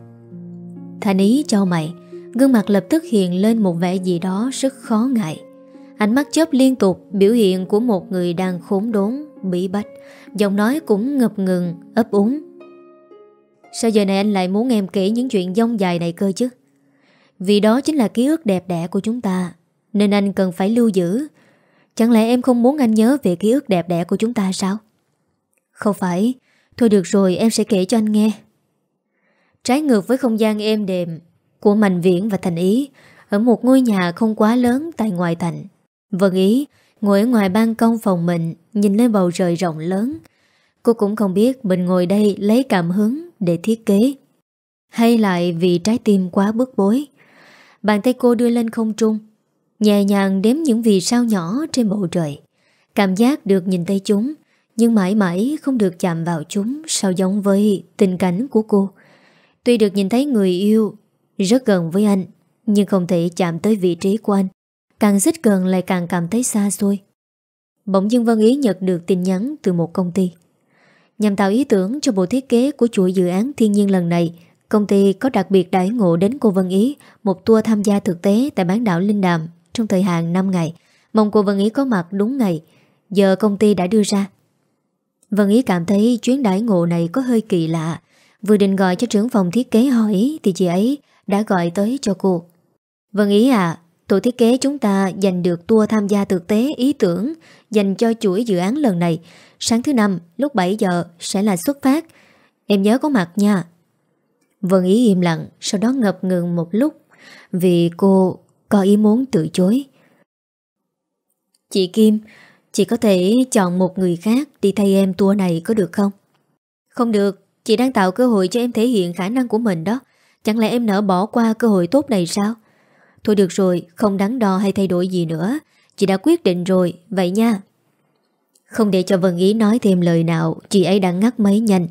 Thành ý cho mày Gương mặt lập tức hiện lên một vẻ gì đó rất khó ngại. Ánh mắt chớp liên tục Biểu hiện của một người đang khốn đốn Bị bách. Giọng nói cũng ngập ngừng, ấp úng. Sao giờ này anh lại muốn em kể những chuyện dông dài này cơ chứ? Vì đó chính là ký ức đẹp đẽ của chúng ta, Nên anh cần phải lưu giữ. Chẳng lẽ em không muốn anh nhớ về ký ức đẹp đẽ của chúng ta sao? Không phải. Thôi được rồi, em sẽ kể cho anh nghe. Trái ngược với không gian êm đềm Của Mạnh Viễn và Thành Ý, Ở một ngôi nhà không quá lớn tại ngoài thành. Vân Ý, Ngồi ở ngoài ban công phòng mình, Nhìn lên bầu trời rộng lớn. Cô cũng không biết mình ngồi đây lấy cảm hứng Để thiết kế. Hay lại vì trái tim quá bức bối Bàn tay cô đưa lên không trung Nhẹ nhàng đếm những vì sao nhỏ trên bầu trời Cảm giác được nhìn thấy chúng Nhưng mãi mãi không được chạm vào chúng Sao giống với tình cảnh của cô Tuy được nhìn thấy người yêu rất gần với anh, nhưng không thể chạm tới vị trí của anh. Càng xích gần lại càng cảm thấy xa xôi. Bỗng dưng Vân Ý nhận được tin nhắn từ một công ty. Nhằm tạo ý tưởng cho bộ thiết kế của chuỗi dự án thiên nhiên lần này, công ty có đặc biệt đãi ngộ đến cô Vân Ý một tour tham gia thực tế tại bán đảo Linh Đàm trong thời hạn 5 ngày. Mong cô Vân Ý có mặt đúng ngày, giờ công ty đã đưa ra. Vân Ý cảm thấy chuyến đãi ngộ này có hơi kỳ lạ, Vừa định gọi cho trưởng phòng thiết kế hỏi Thì chị ấy đã gọi tới cho cô Vân ý à Tổ thiết kế chúng ta giành được tour tham gia thực tế ý tưởng dành cho chuỗi dự án lần này. Sáng thứ năm lúc 7 giờ sẽ là xuất phát. Em nhớ có mặt nha. Vân ý im lặng, sau đó ngập ngừng một lúc vì cô có ý muốn từ chối. Chị Kim, chị có thể chọn một người khác đi thay em tour này có được không? Không được, Chị đang tạo cơ hội cho em thể hiện khả năng của mình đó. Chẳng lẽ em nỡ bỏ qua cơ hội tốt này sao? Thôi được rồi Không đắn đo hay thay đổi gì nữa. Chị đã quyết định rồi Vậy nha. Không để cho Vân Ý nói thêm lời nào Chị ấy đã ngắt máy nhanh.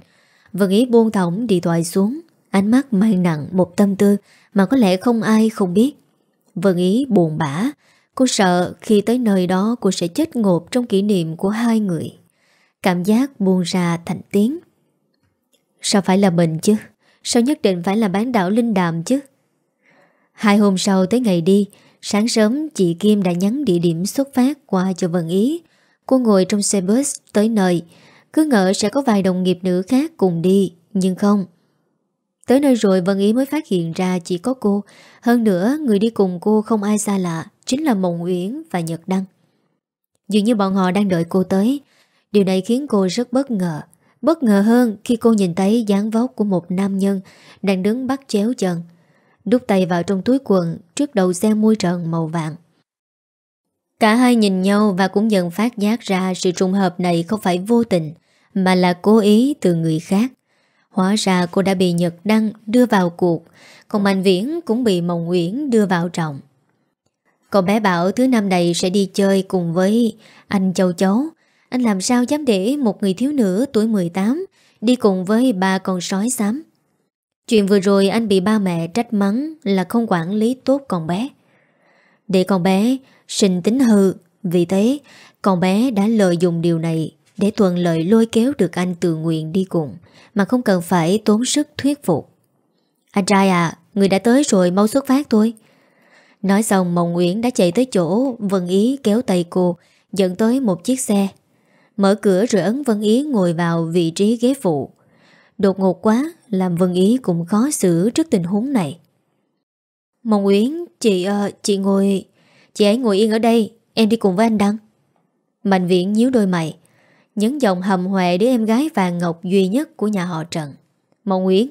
Vân Ý buông thỏng điện thoại xuống. Ánh mắt mang nặng một tâm tư Mà có lẽ không ai không biết Vân Ý buồn bã Cô sợ khi tới nơi đó cô sẽ chết ngột trong kỷ niệm của hai người. Cảm giác buồn ra thành tiếng. Sao phải là mình chứ? Sao nhất định phải là bán đảo Linh Đàm chứ? Hai hôm sau tới ngày đi, sáng sớm chị Kim đã nhắn địa điểm xuất phát qua cho Vân Ý. Cô ngồi trong xe bus tới nơi, cứ ngờ sẽ có vài đồng nghiệp nữ khác cùng đi, nhưng không. Tới nơi rồi Vân Ý mới phát hiện ra chỉ có cô, hơn nữa người đi cùng cô không ai xa lạ, chính là Mộng Uyển và Nhật Đăng. Dường như bọn họ đang đợi cô tới, điều này khiến cô rất bất ngờ. Bất ngờ hơn khi cô nhìn thấy dáng vóc của một nam nhân đang đứng bắt chéo chân, đút tay vào trong túi quần trước đầu xe môi trần màu vàng. Cả hai nhìn nhau và cũng dần phát giác ra sự trùng hợp này không phải vô tình, mà là cố ý từ người khác. Hóa ra cô đã bị Nhật Đăng đưa vào cuộc, còn Mạnh Viễn cũng bị Mộng Nguyễn đưa vào trọng. Còn bé bảo thứ năm này sẽ đi chơi cùng với anh Châu cháu. Anh làm sao dám để một người thiếu nữ tuổi 18 đi cùng với ba con sói xám. Chuyện vừa rồi anh bị ba mẹ trách mắng là không quản lý tốt con bé. Để con bé sinh tính hư, vì thế con bé đã lợi dụng điều này để thuận lợi lôi kéo được anh tự nguyện đi cùng mà không cần phải tốn sức thuyết phục. Anh trai à, người đã tới rồi mau xuất phát thôi. Nói xong Mộng Nguyễn đã chạy tới chỗ Vân Ý kéo tay cô Dẫn tới một chiếc xe. Mở cửa rồi ấn Vân Ý ngồi vào vị trí ghế phụ. Đột ngột quá Làm Vân Ý cũng khó xử trước tình huống này. Mộng Nguyễn Chị uh, chị ngồi Chị ấy ngồi yên ở đây Em đi cùng với anh Đăng. Mạnh Viễn nhíu đôi mày những dòng hầm hoẹ đứa em gái vàng ngọc duy nhất của nhà họ Trần. Mậu Nguyễn.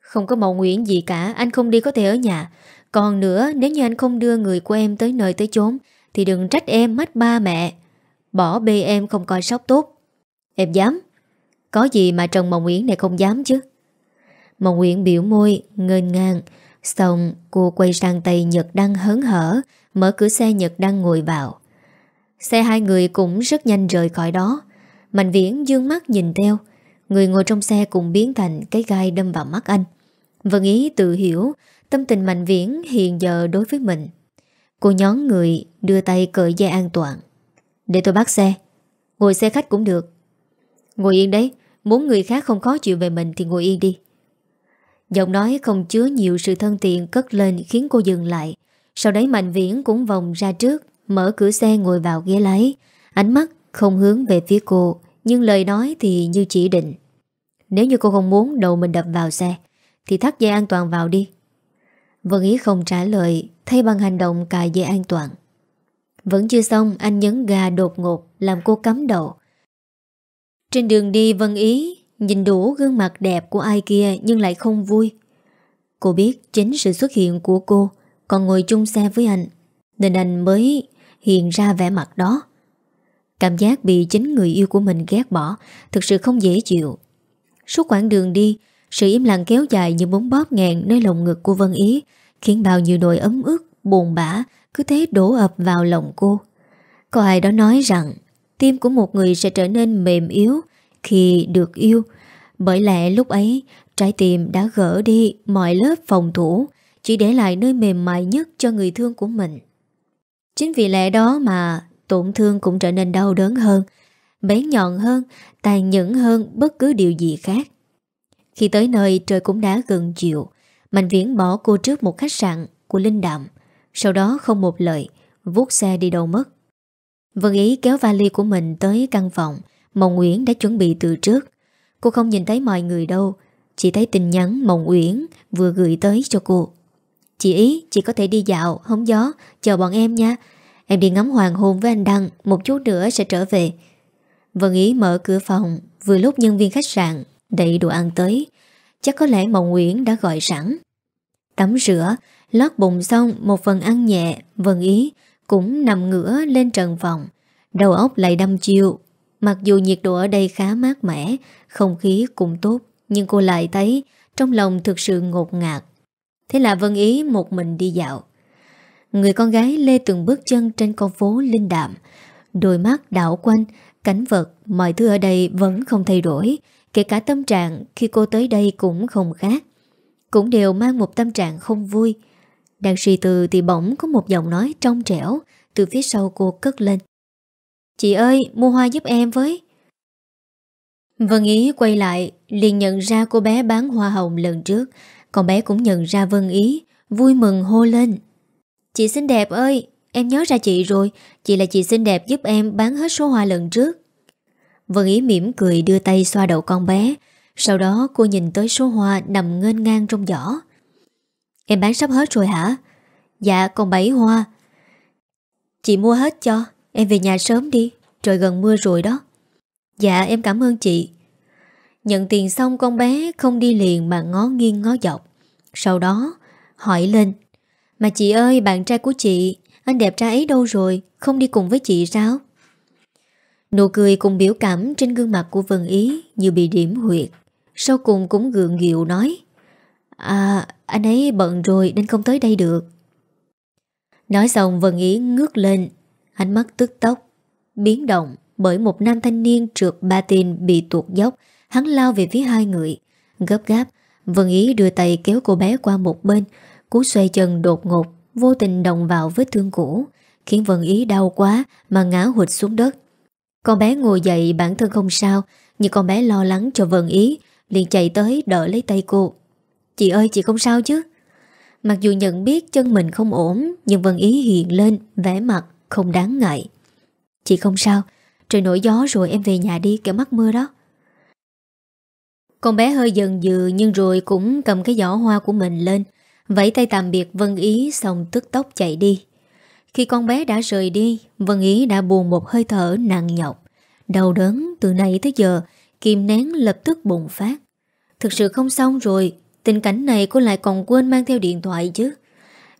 Không có mậu Nguyễn gì cả, Anh không đi có thể ở nhà. Còn nữa, nếu như anh không đưa người của em tới nơi tới chốn, Thì đừng trách em mất ba mẹ. Bỏ bê em không coi sóc tốt. Em dám? Có gì mà Trần mậu Nguyễn này không dám chứ? Mậu Nguyễn biểu môi ngên ngang. Xong, cô quay sang tay Nhật Đăng hớn hở, Mở cửa xe Nhật Đăng ngồi vào. Xe hai người cũng rất nhanh rời khỏi đó. Mạnh Viễn dương mắt nhìn theo. Người ngồi trong xe cũng biến thành cái gai đâm vào mắt anh. Vân Ý tự hiểu, Tâm tình Mạnh Viễn hiện giờ đối với mình. Cô nhón người, đưa tay cởi dây an toàn. Để tôi bắt xe. Ngồi xe khách cũng được. Ngồi yên đấy, Muốn người khác không khó chịu về mình thì ngồi yên đi. Giọng nói không chứa nhiều sự thân thiện cất lên khiến cô dừng lại. Sau đấy Mạnh Viễn cũng vòng ra trước. Mở cửa xe ngồi vào ghế lái. Ánh mắt không hướng về phía cô, Nhưng lời nói thì như chỉ định. Nếu như cô không muốn đầu mình đập vào xe, Thì thắt dây an toàn vào đi. Vân Ý không trả lời, Thay bằng hành động cài dây an toàn. Vẫn chưa xong, anh nhấn ga đột ngột, Làm cô cắm đầu. Trên đường đi, Vân Ý Nhìn đủ gương mặt đẹp của ai kia Nhưng lại không vui. Cô biết chính sự xuất hiện của cô, Còn ngồi chung xe với anh, Nên anh mới hiện ra vẻ mặt đó Cảm giác bị chính người yêu của mình ghét bỏ Thực sự không dễ chịu Suốt quãng đường đi sự im lặng kéo dài như bóng bóp ngàn nơi lồng ngực của Vân Ý khiến bao nhiêu nỗi ấm ức, buồn bã cứ thế đổ ập vào lòng cô. Có ai đó nói rằng tim của một người sẽ trở nên mềm yếu khi được yêu. Bởi lẽ lúc ấy trái tim đã gỡ đi mọi lớp phòng thủ chỉ để lại nơi mềm mại nhất cho người thương của mình. Chính vì lẽ đó mà tổn thương cũng trở nên đau đớn hơn, bén nhọn hơn, tàn nhẫn hơn bất cứ điều gì khác. Khi tới nơi trời cũng đã gần chiều. Mạnh Viễn bỏ cô trước một khách sạn của Linh Đạm Sau đó không một lời Vút xe đi đâu mất. Vân Ý kéo vali của mình tới căn phòng. Mộng Nguyễn đã chuẩn bị từ trước. Cô không nhìn thấy mọi người đâu Chỉ thấy tin nhắn Mộng Uyển vừa gửi tới cho cô. Chị Ý, chị có thể đi dạo, hóng gió Chờ bọn em nha. Em đi ngắm hoàng hôn với anh Đăng, Một chút nữa sẽ trở về. Vân Ý mở cửa phòng, Vừa lúc nhân viên khách sạn Đẩy đồ ăn tới. Chắc có lẽ Mộng Nguyễn đã gọi sẵn. Tắm rửa, Lót bụng xong, một phần ăn nhẹ, Vân Ý cũng nằm ngửa lên trần phòng. Đầu óc lại đâm chiêu. Mặc dù nhiệt độ ở đây khá mát mẻ, Không khí cũng tốt, Nhưng cô lại thấy Trong lòng thực sự ngột ngạt. Thế là Vân Ý một mình đi dạo. Người con gái lê từng bước chân trên con phố linh đạm. Đôi mắt đảo quanh Cảnh vật, mọi thứ ở đây vẫn không thay đổi Kể cả tâm trạng khi cô tới đây cũng không khác. Cũng đều mang một tâm trạng không vui. Đang suy tư thì bỗng có một giọng nói trong trẻo Từ phía sau cô cất lên. Chị ơi mua hoa giúp em với. Vân Ý quay lại liền nhận ra cô bé bán hoa hồng lần trước. Còn bé cũng nhận ra Vân Ý Vui mừng hô lên. Chị xinh đẹp ơi, Em nhớ ra chị rồi. Chị là chị xinh đẹp giúp em bán hết số hoa lần trước. Vân Ý mỉm cười đưa tay xoa đầu con bé. Sau đó cô nhìn tới số hoa nằm ngênh ngang trong giỏ. Em bán sắp hết rồi hả? Dạ còn 7 hoa. Chị mua hết cho. Em về nhà sớm đi. Trời gần mưa rồi đó. Dạ em cảm ơn chị. Nhận tiền xong con bé không đi liền mà ngó nghiêng ngó dọc. Sau đó hỏi lên. Mà chị ơi, bạn trai của chị, Anh đẹp trai ấy đâu rồi? Không đi cùng với chị sao? Nụ cười cùng biểu cảm trên gương mặt của Vân Ý Như bị điểm huyệt. Sau cùng cũng gượng gịu nói À anh ấy bận rồi nên không tới đây được. Nói xong, Vân Ý ngước lên, Ánh mắt tức tốc, Biến động bởi một nam thanh niên trượt ba tin bị tuột dốc. Hắn lao về phía hai người. Gấp gáp, Vân Ý đưa tay kéo cô bé qua một bên Cú xoay chân đột ngột, Vô tình đồng vào vết thương cũ, Khiến Vân Ý đau quá Mà ngã hụt xuống đất. Con bé ngồi dậy bản thân không sao, Nhưng con bé lo lắng cho Vân Ý, liền chạy tới đỡ lấy tay cô. Chị ơi, chị không sao chứ? Mặc dù nhận biết chân mình không ổn, Nhưng Vân Ý hiện lên, vẻ mặt không đáng ngại. Chị không sao, Trời nổi gió rồi em về nhà đi, kẻo mắc mưa đó. Con bé hơi dần dừ Nhưng rồi cũng cầm cái giỏ hoa của mình lên Vẫy tay tạm biệt Vân Ý, Xong tức tốc chạy đi. Khi con bé đã rời đi, Vân Ý đã buồn một hơi thở nặng nhọc. Đau đớn từ nay tới giờ, Kìm nén lập tức bùng phát. Thực sự không xong rồi, Tình cảnh này cô lại còn quên mang theo điện thoại chứ.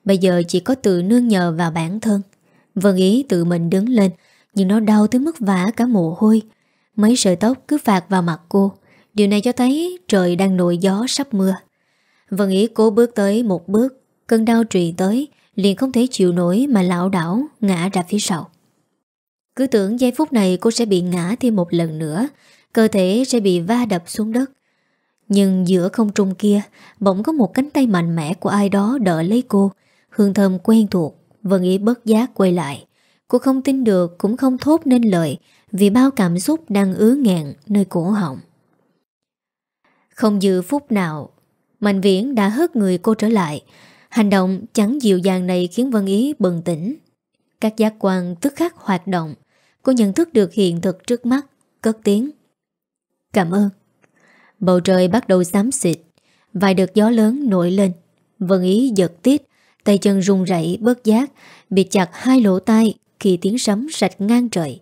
Bây giờ chỉ có tự nương nhờ vào bản thân. Vân Ý tự mình đứng lên, Nhưng nó đau tới mức vã cả mồ hôi. Mấy sợi tóc cứ phạt vào mặt cô. Điều này cho thấy trời đang nổi gió sắp mưa. Vân Ý cố bước tới một bước, Cơn đau trì tới, Liền không thể chịu nổi mà lão đảo Ngã ra phía sau. Cứ tưởng giây phút này cô sẽ bị ngã thêm một lần nữa, Cơ thể sẽ bị va đập xuống đất. Nhưng giữa không trung kia, Bỗng có một cánh tay mạnh mẽ của ai đó đỡ lấy cô. Hương thơm quen thuộc, Vân Ý bất giác quay lại. Cô không tin được, cũng không thốt nên lời, Vì bao cảm xúc đang ứa ngẹn nơi cổ họng. Không dự phút nào Mạnh viễn đã hớt người cô trở lại. Hành động chẳng dịu dàng này khiến Vân Ý bừng tỉnh. Các giác quan tức khắc hoạt động. Cô nhận thức được hiện thực trước mắt. Cất tiếng. Cảm ơn. Bầu trời bắt đầu xám xịt. Vài đợt gió lớn nổi lên. Vân Ý giật tít, Tay chân run rẩy bớt giác, Bị chặt hai lỗ tai Khi tiếng sấm sạch ngang trời.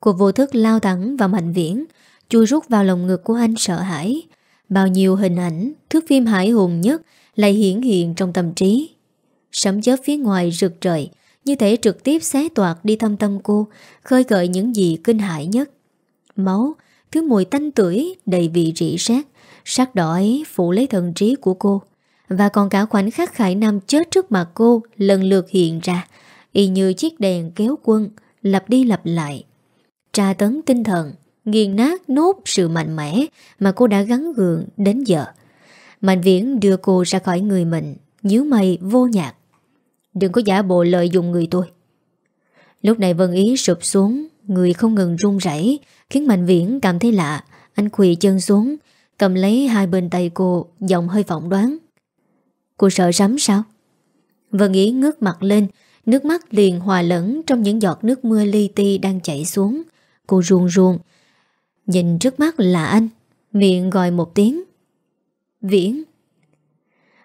Cô vô thức lao thẳng vào mạnh viễn, Chui rút vào lòng ngực của anh sợ hãi. Bao nhiêu hình ảnh Thước phim hải hùng nhất Lại hiển hiện trong tâm trí. Sấm chớp phía ngoài rực trời Như thể trực tiếp xé toạt đi thâm tâm cô Khơi gợi những gì kinh hại nhất. Máu Thứ mùi tanh tưởi đầy vị rỉ sát Sắc đỏ ấy phủ lấy thần trí của cô. Và còn cả khoảnh khắc Khải Nam chết trước mặt cô lần lượt hiện ra, y như chiếc đèn kéo quân, lặp đi lặp lại. Tra tấn tinh thần, nghiền nát nốt sự mạnh mẽ mà cô đã gắn gượng đến giờ. Mạnh viễn đưa cô ra khỏi người mình, nhíu mày vô nhạc. Đừng có giả bộ lợi dụng người tôi. Lúc này Vân Ý sụp xuống, người không ngừng run rẩy khiến Mạnh Viễn cảm thấy lạ. Anh quỳ chân xuống, cầm lấy hai bên tay cô, giọng hơi phỏng đoán. Cô sợ rắm sao? Vân Ý ngước mặt lên, nước mắt liền hòa lẫn trong những giọt nước mưa li ti đang chảy xuống. Cô ruồn ruồn. Nhìn trước mắt là anh, miệng gọi một tiếng. Viễn.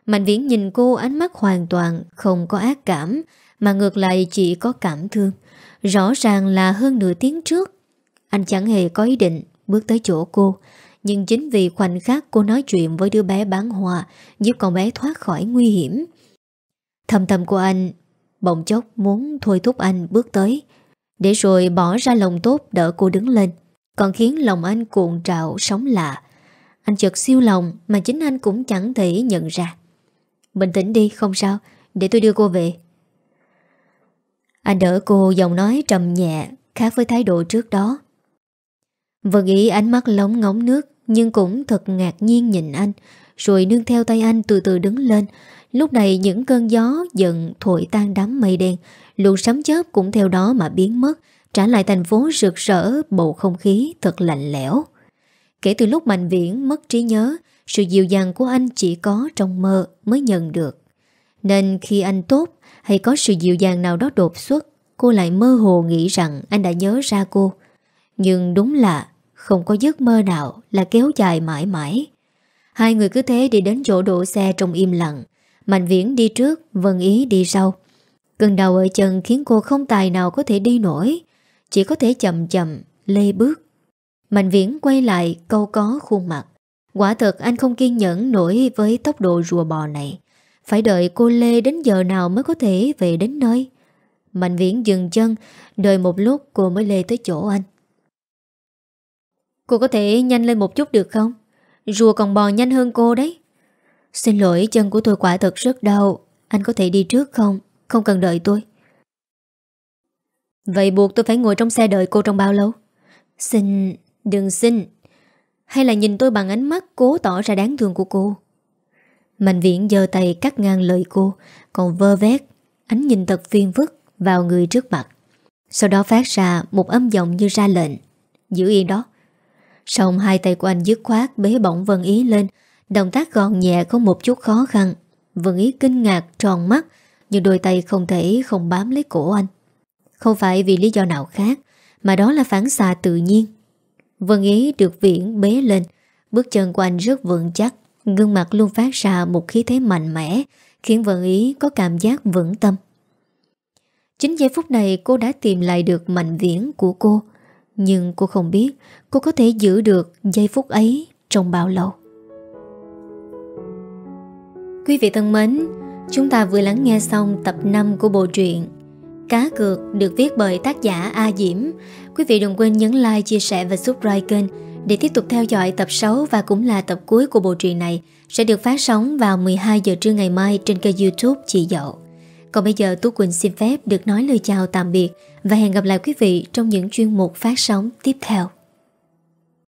Mạnh Viễn nhìn cô ánh mắt hoàn toàn không có ác cảm, mà ngược lại chỉ có cảm thương. Rõ ràng là hơn nửa tiếng trước. Anh chẳng hề có ý định bước tới chỗ cô, nhưng chính vì khoảnh khắc cô nói chuyện với đứa bé bán hòa Giúp con bé thoát khỏi nguy hiểm Thầm thầm của anh Bỗng chốc muốn thôi thúc anh bước tới Để rồi bỏ ra lòng tốt đỡ cô đứng lên còn khiến lòng anh cuộn trào, sóng lạ. Anh chợt siêu lòng Mà chính anh cũng chẳng thể nhận ra. Bình tĩnh đi, không sao. Để tôi đưa cô về. Anh đỡ cô giọng nói trầm nhẹ, Khác với thái độ trước đó. Vân ý ánh mắt lóng ngóng nước, Nhưng cũng thật ngạc nhiên nhìn anh, Rồi nương theo tay anh từ từ đứng lên. Lúc này những cơn gió dần thổi tan đám mây đen, Luồng sấm chớp cũng theo đó mà biến mất. Trả lại thành phố rực rỡ, Bầu không khí thật lạnh lẽo. Kể từ lúc Mạnh Viễn mất trí nhớ, Sự dịu dàng của anh chỉ có trong mơ mới nhận được. Nên khi anh tốt Hay có sự dịu dàng nào đó đột xuất, Cô lại mơ hồ nghĩ rằng anh đã nhớ ra cô. Nhưng đúng là Không có giấc mơ nào là kéo dài mãi mãi. Hai người cứ thế đi đến chỗ đổ xe trong im lặng. Mạnh Viễn đi trước, Vân Ý đi sau. Cơn đau ở chân khiến cô không tài nào có thể đi nổi. Chỉ có thể chậm chậm, Lê bước. Mạnh Viễn quay lại, câu có khuôn mặt. Quả thật anh không kiên nhẫn nổi Với tốc độ rùa bò này. Phải đợi cô Lê đến giờ nào mới có thể về đến nơi? Mạnh Viễn dừng chân, Đợi một lúc cô mới lê tới chỗ anh. Cô có thể nhanh lên một chút được không? Rùa còn bò nhanh hơn cô đấy. Xin lỗi, chân của tôi quả thật rất đau. Anh có thể đi trước không? Không cần đợi tôi. Vậy buộc tôi phải ngồi trong xe đợi cô trong bao lâu? Xin... đừng xin. Hay là nhìn tôi bằng ánh mắt cố tỏ ra đáng thương của cô? Mạnh viễn giơ tay cắt ngang lời cô, Còn vơ vét Ánh nhìn thật phiền vức vào người trước mặt. Sau đó phát ra một âm giọng như ra lệnh. Giữ yên đó. Xong hai tay của anh dứt khoát bế bỏng Vân Ý lên. Động tác gọn nhẹ không một chút khó khăn. Vân Ý kinh ngạc tròn mắt, Nhưng đôi tay không thể không bám lấy cổ anh. Không phải vì lý do nào khác, Mà đó là phản xạ tự nhiên. Vân Ý được viễn bế lên, Bước chân của anh rất vững chắc, Gương mặt luôn phát ra một khí thế mạnh mẽ, Khiến Vân Ý có cảm giác vững tâm. Chính giây phút này cô đã tìm lại được mạnh viễn của cô, Nhưng cô không biết Cô có thể giữ được giây phút ấy trong bao lâu. Quý vị thân mến, Chúng ta vừa lắng nghe xong tập 5 của bộ truyện Cá cược được viết bởi tác giả A Diễm. Quý vị đừng quên nhấn like, chia sẻ và subscribe kênh Để tiếp tục theo dõi tập 6 và cũng là tập cuối của bộ truyện này Sẽ được phát sóng vào 12 giờ trưa ngày mai trên kênh youtube Chị Dậu. Còn bây giờ Tú Quỳnh xin phép được nói lời chào tạm biệt Và hẹn gặp lại quý vị trong những chuyên mục phát sóng tiếp theo.